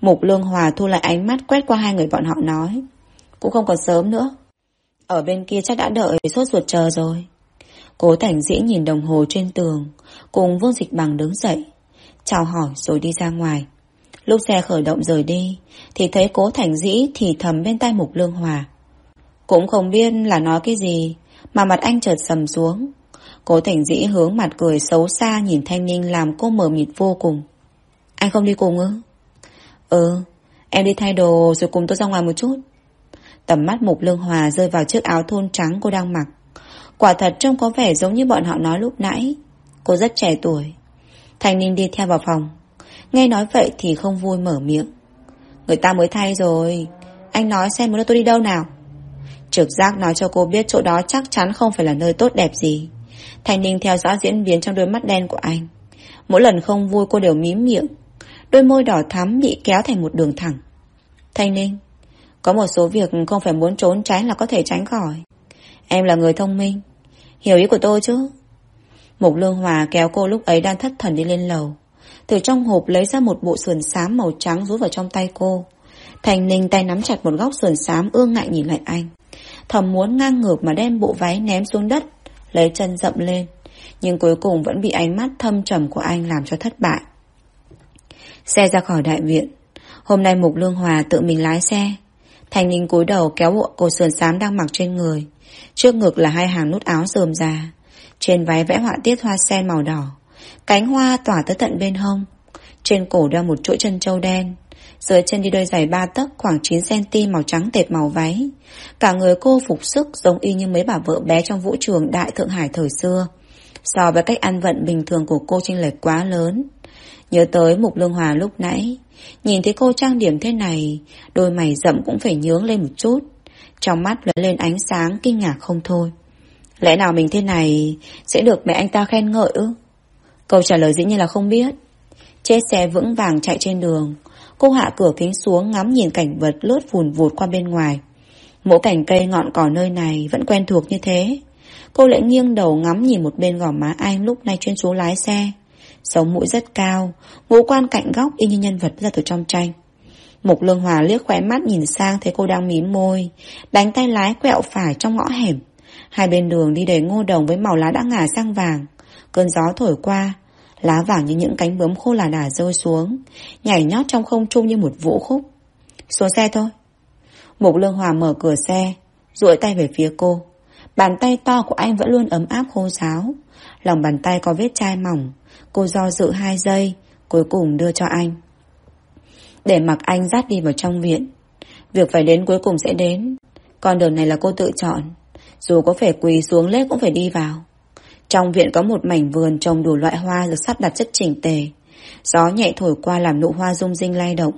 Mục Lương Hòa thu lại ánh mắt quét qua hai người bọn họ nói. Cũng không còn sớm nữa. Ở bên kia chắc đã đợi sốt ruột chờ rồi. Cố Thành Dĩ nhìn đồng hồ trên tường, cùng Vương Dịch Bằng đứng dậy, chào hỏi rồi đi ra ngoài. Lúc xe khởi động rời đi, thì thấy Cố Thành Dĩ thì thầm bên tay Mục Lương Hòa. Cũng không biết là nói cái gì, mà mặt anh chợt sầm xuống. Cố Thành Dĩ hướng mặt cười xấu xa nhìn Thanh Ninh làm cô mờ mịt vô cùng. Anh không đi cùng ư? Ừ, em đi thay đồ rồi cùng tôi ra ngoài một chút. Tầm mắt Mục Lương Hòa rơi vào chiếc áo thun trắng cô đang mặc. Quả thật trông có vẻ giống như bọn họ nói lúc nãy. Cô rất trẻ tuổi. Thanh Ninh đi theo vào phòng. Nghe nói vậy thì không vui mở miệng. Người ta mới thay rồi. Anh nói xem muốn đưa tôi đi đâu nào. Trực giác nói cho cô biết chỗ đó chắc chắn không phải là nơi tốt đẹp gì. Thành Ninh theo dõi diễn biến trong đôi mắt đen của anh. Mỗi lần không vui cô đều mím miệng. Đôi môi đỏ thắm bị kéo thành một đường thẳng. Thanh Ninh, có một số việc không phải muốn trốn tránh là có thể tránh khỏi. Em là người thông minh. Hiểu ý của tôi chứ? Mục Lương Hòa kéo cô lúc ấy đang thất thần đi lên lầu. Từ trong hộp lấy ra một bộ sườn xám màu trắng rút vào trong tay cô. Thành Ninh tay nắm chặt một góc sườn xám ương ngại nhìn lại anh. Thầm muốn ngang ngược mà đem bộ váy ném xuống đất, lấy chân dậm lên. Nhưng cuối cùng vẫn bị ánh mắt thâm trầm của anh làm cho thất bại. Xe ra khỏi đại viện. Hôm nay Mục Lương Hòa tự mình lái xe. Thành Ninh cúi đầu kéo bộ cổ sườn xám đang mặc trên người. Trước ngực là hai hàng nút áo rườm già. Trên váy vẽ họa tiết hoa sen màu đỏ. Cánh hoa tỏa tới tận bên hông. Trên cổ đeo một chuỗi chân châu đen. Dưới chân đi đôi giày ba tấc khoảng 9cm màu trắng tệp màu váy. Cả người cô phục sức giống y như mấy bà vợ bé trong vũ trường Đại Thượng Hải thời xưa. So với cách ăn vận bình thường của cô chênh lệch quá lớn. Nhớ tới Mục Lương Hòa lúc nãy, nhìn thấy cô trang điểm thế này, đôi mày rậm cũng phải nhướng lên một chút. Trong mắt lóe lên ánh sáng kinh ngạc không thôi. Lẽ nào mình thế này sẽ được mẹ anh ta khen ngợi ư? Câu trả lời dĩ nhiên là không biết. Chiếc xe vững vàng chạy trên đường. Cô hạ cửa kính xuống ngắm nhìn cảnh vật lướt vùn vụt qua bên ngoài. Mỗi cảnh cây ngọn cỏ nơi này vẫn quen thuộc như thế. Cô lại nghiêng đầu ngắm nhìn một bên gò má anh lúc này chuyên chú lái xe. Sống mũi rất cao, ngũ quan cạnh góc y như nhân vật ra từ trong tranh. Mục Lương Hòa liếc khóe mắt nhìn sang thấy cô đang mím môi, đánh tay lái quẹo phải trong ngõ hẻm. Hai bên đường đi đầy ngô đồng với màu lá đã ngả sang vàng. Cơn gió thổi qua, lá vàng như những cánh bướm khô là đà rơi xuống, nhảy nhót trong không trung như một vũ khúc. Xuống xe thôi. Mục Lương Hòa mở cửa xe, duỗi tay về phía cô. Bàn tay to của anh vẫn luôn ấm áp khô ráo. Lòng bàn tay có vết chai mỏng. Cô do dự hai giây, cuối cùng đưa cho anh. Để mặc anh dắt đi vào trong viện. Việc phải đến cuối cùng sẽ đến. Con đường này là cô tự chọn. Dù có phải quỳ xuống lết cũng phải đi vào. Trong viện có một mảnh vườn trồng đủ loại hoa được sắp đặt rất chỉnh tề. Gió nhẹ thổi qua làm nụ hoa rung rinh lay động.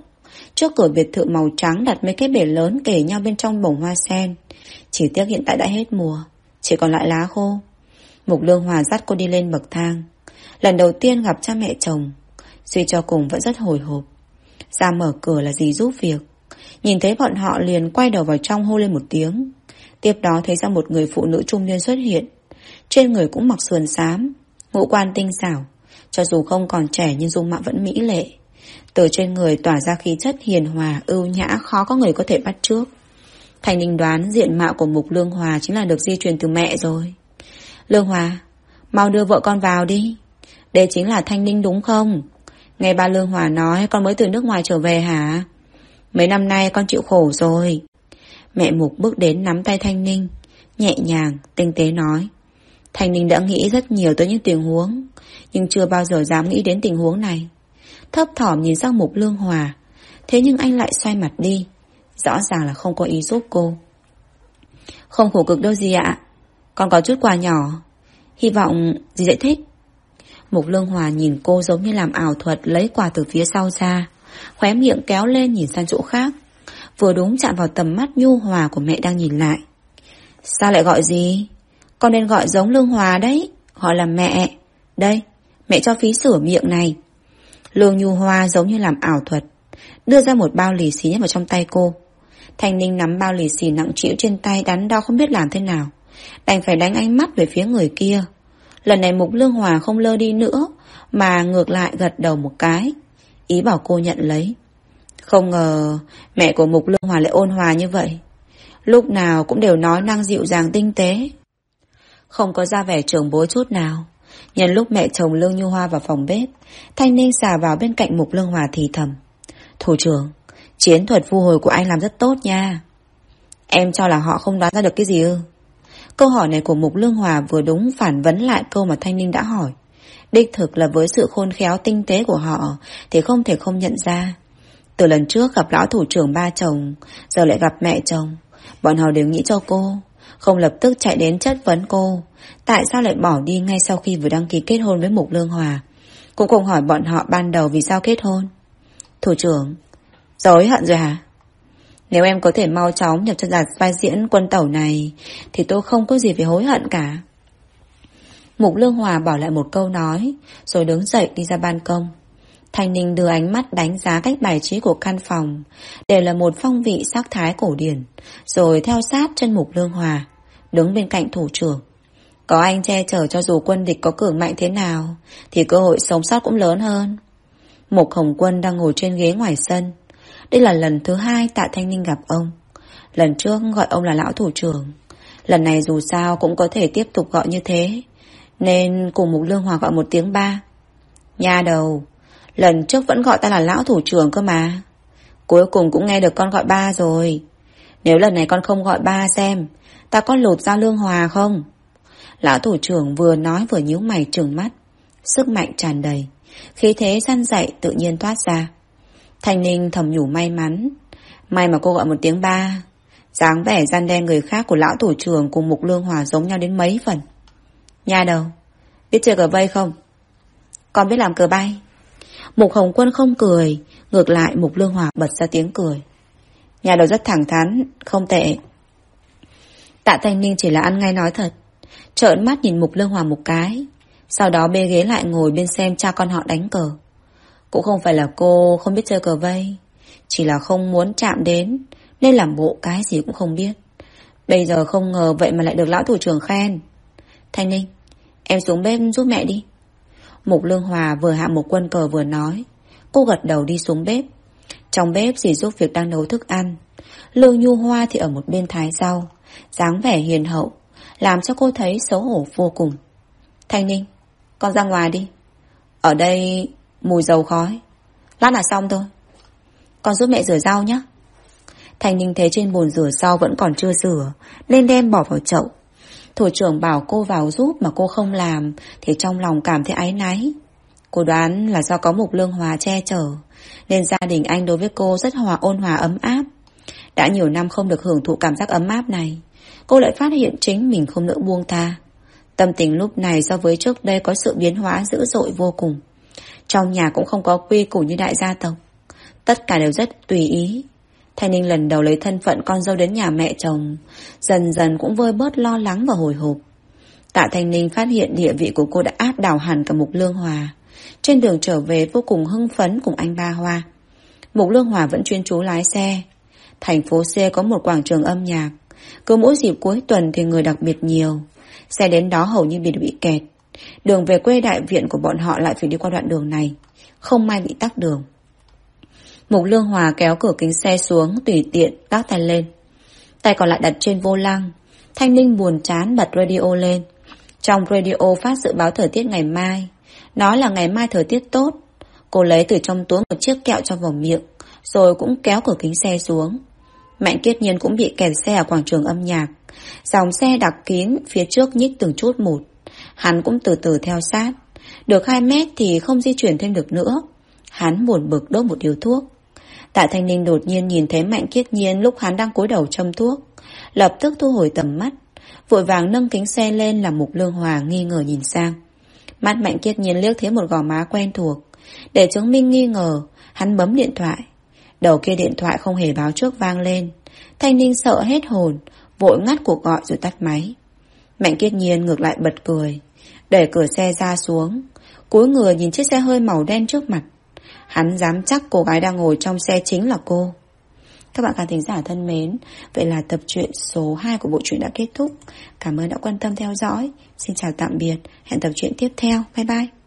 Trước cửa biệt thự màu trắng đặt mấy cái bể lớn kể nhau bên trong bồng hoa sen. Chỉ tiếc hiện tại đã hết mùa, chỉ còn lại lá khô. Mục Lương Hòa dắt cô đi lên bậc thang. Lần đầu tiên gặp cha mẹ chồng, suy cho cùng vẫn rất hồi hộp. Ra mở cửa là gì giúp việc. Nhìn thấy bọn họ liền quay đầu vào trong hô lên một tiếng. Tiếp đó thấy ra một người phụ nữ trung niên xuất hiện. Trên người cũng mặc sườn xám, ngũ quan tinh xảo. Cho dù không còn trẻ nhưng dung mạo vẫn mỹ lệ. Từ trên người tỏa ra khí chất hiền hòa, ưu nhã khó có người có thể bắt trước. Thành Ninh đoán diện mạo của Mục Lương Hòa chính là được di truyền từ mẹ rồi. Lương Hòa, mau đưa vợ con vào đi. Đây chính là Thanh Ninh đúng không? Nghe ba Lương Hòa nói con mới từ nước ngoài trở về hả? Mấy năm nay con chịu khổ rồi. Mẹ Mục bước đến nắm tay Thanh Ninh, nhẹ nhàng, tinh tế nói. Thành Ninh đã nghĩ rất nhiều tới những tình huống, nhưng chưa bao giờ dám nghĩ đến tình huống này. Thấp thỏm nhìn sang Mục Lương Hòa, thế nhưng anh lại xoay mặt đi, Rõ ràng là không có ý giúp cô. Không khổ cực đâu gì ạ. Còn có chút quà nhỏ. Hy vọng gì dễ thích. Mục Lương Hòa nhìn cô giống như làm ảo thuật Lấy quà từ phía sau ra Khóe miệng kéo lên nhìn sang chỗ khác. Vừa đúng chạm vào tầm mắt nhu hòa Của mẹ đang nhìn lại. Sao lại gọi gì? Con nên gọi giống Lương Hòa đấy họ là mẹ Đây mẹ cho phí sửa miệng này Lương Nhu Hoa giống như làm ảo thuật Đưa ra một bao lì xì vào trong tay cô Thanh Ninh nắm bao lì xì nặng trĩu trên tay đắn đo không biết làm thế nào. Đành phải đánh ánh mắt về phía người kia. Lần này Mục Lương Hòa không lơ đi nữa, mà ngược lại gật đầu một cái. Ý bảo cô nhận lấy. Không ngờ mẹ của Mục Lương Hòa lại ôn hòa như vậy. Lúc nào cũng đều nói năng dịu dàng tinh tế. Không có ra vẻ trường bối chút nào. Nhân lúc mẹ chồng Lương Như Hoa vào phòng bếp, Thanh Ninh xà vào bên cạnh Mục Lương Hòa thì thầm. Thủ trưởng, Chiến thuật vu hồi của anh làm rất tốt nha. Em cho là họ không đoán ra được cái gì ư? Câu hỏi này của Mục Lương Hòa vừa đúng phản vấn lại câu mà Thanh Ninh đã hỏi. Đích thực là với sự khôn khéo tinh tế của họ thì không thể không nhận ra. Từ lần trước gặp lão thủ trưởng ba chồng, giờ lại gặp mẹ chồng. Bọn họ đều nghĩ cho cô, không lập tức chạy đến chất vấn cô. Tại sao lại bỏ đi ngay sau khi vừa đăng ký kết hôn với Mục Lương Hòa? Cũng cùng hỏi bọn họ ban đầu vì sao kết hôn. Thủ trưởng, Dối hận rồi hả? Nếu em có thể mau chóng nhập cho giặt vai diễn quân tẩu này Thì tôi không có gì phải hối hận cả Mục Lương Hòa bỏ lại một câu nói Rồi đứng dậy đi ra ban công Thanh Ninh đưa ánh mắt đánh giá cách bài trí của căn phòng Đều là một phong vị sắc thái cổ điển Rồi theo sát chân Mục Lương Hòa Đứng bên cạnh thủ trưởng Có anh che chở cho dù quân địch có cường mạnh thế nào Thì cơ hội sống sót cũng lớn hơn Mục Hồng Quân đang ngồi trên ghế ngoài sân đây là lần thứ hai Tạ Thanh Ninh gặp ông. Lần trước gọi ông là lão thủ trưởng. Lần này dù sao cũng có thể tiếp tục gọi như thế. Nên cùng Mục Lương Hòa gọi một tiếng ba. Nha đầu, lần trước vẫn gọi ta là lão thủ trưởng cơ mà. Cuối cùng cũng nghe được con gọi ba rồi. Nếu lần này con không gọi ba xem, ta có lột ra Lương Hòa không? Lão thủ trưởng vừa nói vừa nhíu mày trừng mắt. Sức mạnh tràn đầy. Khí thế săn dậy tự nhiên thoát ra. Thanh Ninh thầm nhủ may mắn. May mà cô gọi một tiếng ba. dáng vẻ gian đen người khác của lão thủ trưởng cùng Mục Lương Hòa giống nhau đến mấy phần. Nhà đầu, biết chơi cờ vây không? Con biết làm cờ bay. Mục Hồng Quân không cười, ngược lại Mục Lương Hòa bật ra tiếng cười. Nhà đầu rất thẳng thắn, không tệ. Tạ Thanh Ninh chỉ là ăn ngay nói thật. Trợn mắt nhìn Mục Lương Hòa một cái. Sau đó bê ghế lại ngồi bên xem cha con họ đánh cờ. Cũng không phải là cô không biết chơi cờ vây. Chỉ là không muốn chạm đến, nên làm bộ cái gì cũng không biết. Bây giờ không ngờ vậy mà lại được lão thủ trưởng khen. Thanh Ninh, em xuống bếp giúp mẹ đi. Mục Lương Hòa vừa hạ một quân cờ vừa nói. Cô gật đầu đi xuống bếp. Trong bếp dì giúp việc đang nấu thức ăn. Lương Nhu Hoa thì ở một bên thái rau dáng vẻ hiền hậu. Làm cho cô thấy xấu hổ vô cùng. Thanh Ninh, con ra ngoài đi. Ở đây mùi dầu khói. Lát là xong thôi. Con giúp mẹ rửa rau nhé. Thanh Ninh thấy trên bồn rửa rau vẫn còn chưa rửa, nên đem bỏ vào chậu. Thủ trưởng bảo cô vào giúp mà cô không làm, thì trong lòng cảm thấy áy náy. Cô đoán là do có mục lương hòa che chở, nên gia đình anh đối với cô rất hòa ôn hòa ấm áp. Đã nhiều năm không được hưởng thụ cảm giác ấm áp này, cô lại phát hiện chính mình không nỡ buông tha. Tâm tình lúc này so với trước đây có sự biến hóa dữ dội vô cùng. Trong nhà cũng không có quy củ như đại gia tộc. Tất cả đều rất tùy ý. Thanh Ninh lần đầu lấy thân phận con dâu đến nhà mẹ chồng, dần dần cũng vơi bớt lo lắng và hồi hộp. Tạ Thanh Ninh phát hiện địa vị của cô đã áp đảo hẳn cả Mục Lương Hòa. Trên đường trở về vô cùng hưng phấn cùng anh Ba Hoa. Mục Lương Hòa vẫn chuyên chú lái xe. Thành phố C có một quảng trường âm nhạc. Cứ mỗi dịp cuối tuần thì người đặc biệt nhiều. Xe đến đó hầu như bị bị kẹt. Đường về quê đại viện của bọn họ lại phải đi qua đoạn đường này. Không may bị tắc đường. Mục Lương Hòa kéo cửa kính xe xuống tùy tiện gác tay lên. Tay còn lại đặt trên vô lăng. Thanh Ninh buồn chán bật radio lên. Trong radio phát dự báo thời tiết ngày mai. Nói là ngày mai thời tiết tốt. Cô lấy từ trong túi một chiếc kẹo cho vào miệng, rồi cũng kéo cửa kính xe xuống. Mạnh kiết nhiên cũng bị kẹt xe ở quảng trường âm nhạc. Dòng xe đặc kín phía trước nhích từng chút một. Hắn cũng từ từ theo sát. Được 2 mét thì không di chuyển thêm được nữa. Hắn buồn bực đốt một điều thuốc. Tạ Thanh Ninh đột nhiên nhìn thấy Mạnh Kiết Nhiên lúc hắn đang cúi đầu châm thuốc. Lập tức thu hồi tầm mắt. Vội vàng nâng kính xe lên làm Mục Lương Hòa nghi ngờ nhìn sang. Mắt Mạnh Kiết Nhiên liếc thấy một gò má quen thuộc. Để chứng minh nghi ngờ, hắn bấm điện thoại. Đầu kia điện thoại không hề báo trước vang lên. Thanh Ninh sợ hết hồn, vội ngắt cuộc gọi rồi tắt máy. Mạnh Kiết Nhiên ngược lại bật cười. Đẩy cửa xe ra xuống. Cúi người nhìn chiếc xe hơi màu đen trước mặt. Hắn dám chắc cô gái đang ngồi trong xe chính là cô. Các bạn khán thính giả thân mến, vậy là tập truyện số 2 của bộ truyện đã kết thúc. Cảm ơn đã quan tâm theo dõi. Xin chào tạm biệt, hẹn tập truyện tiếp theo. Bye bye.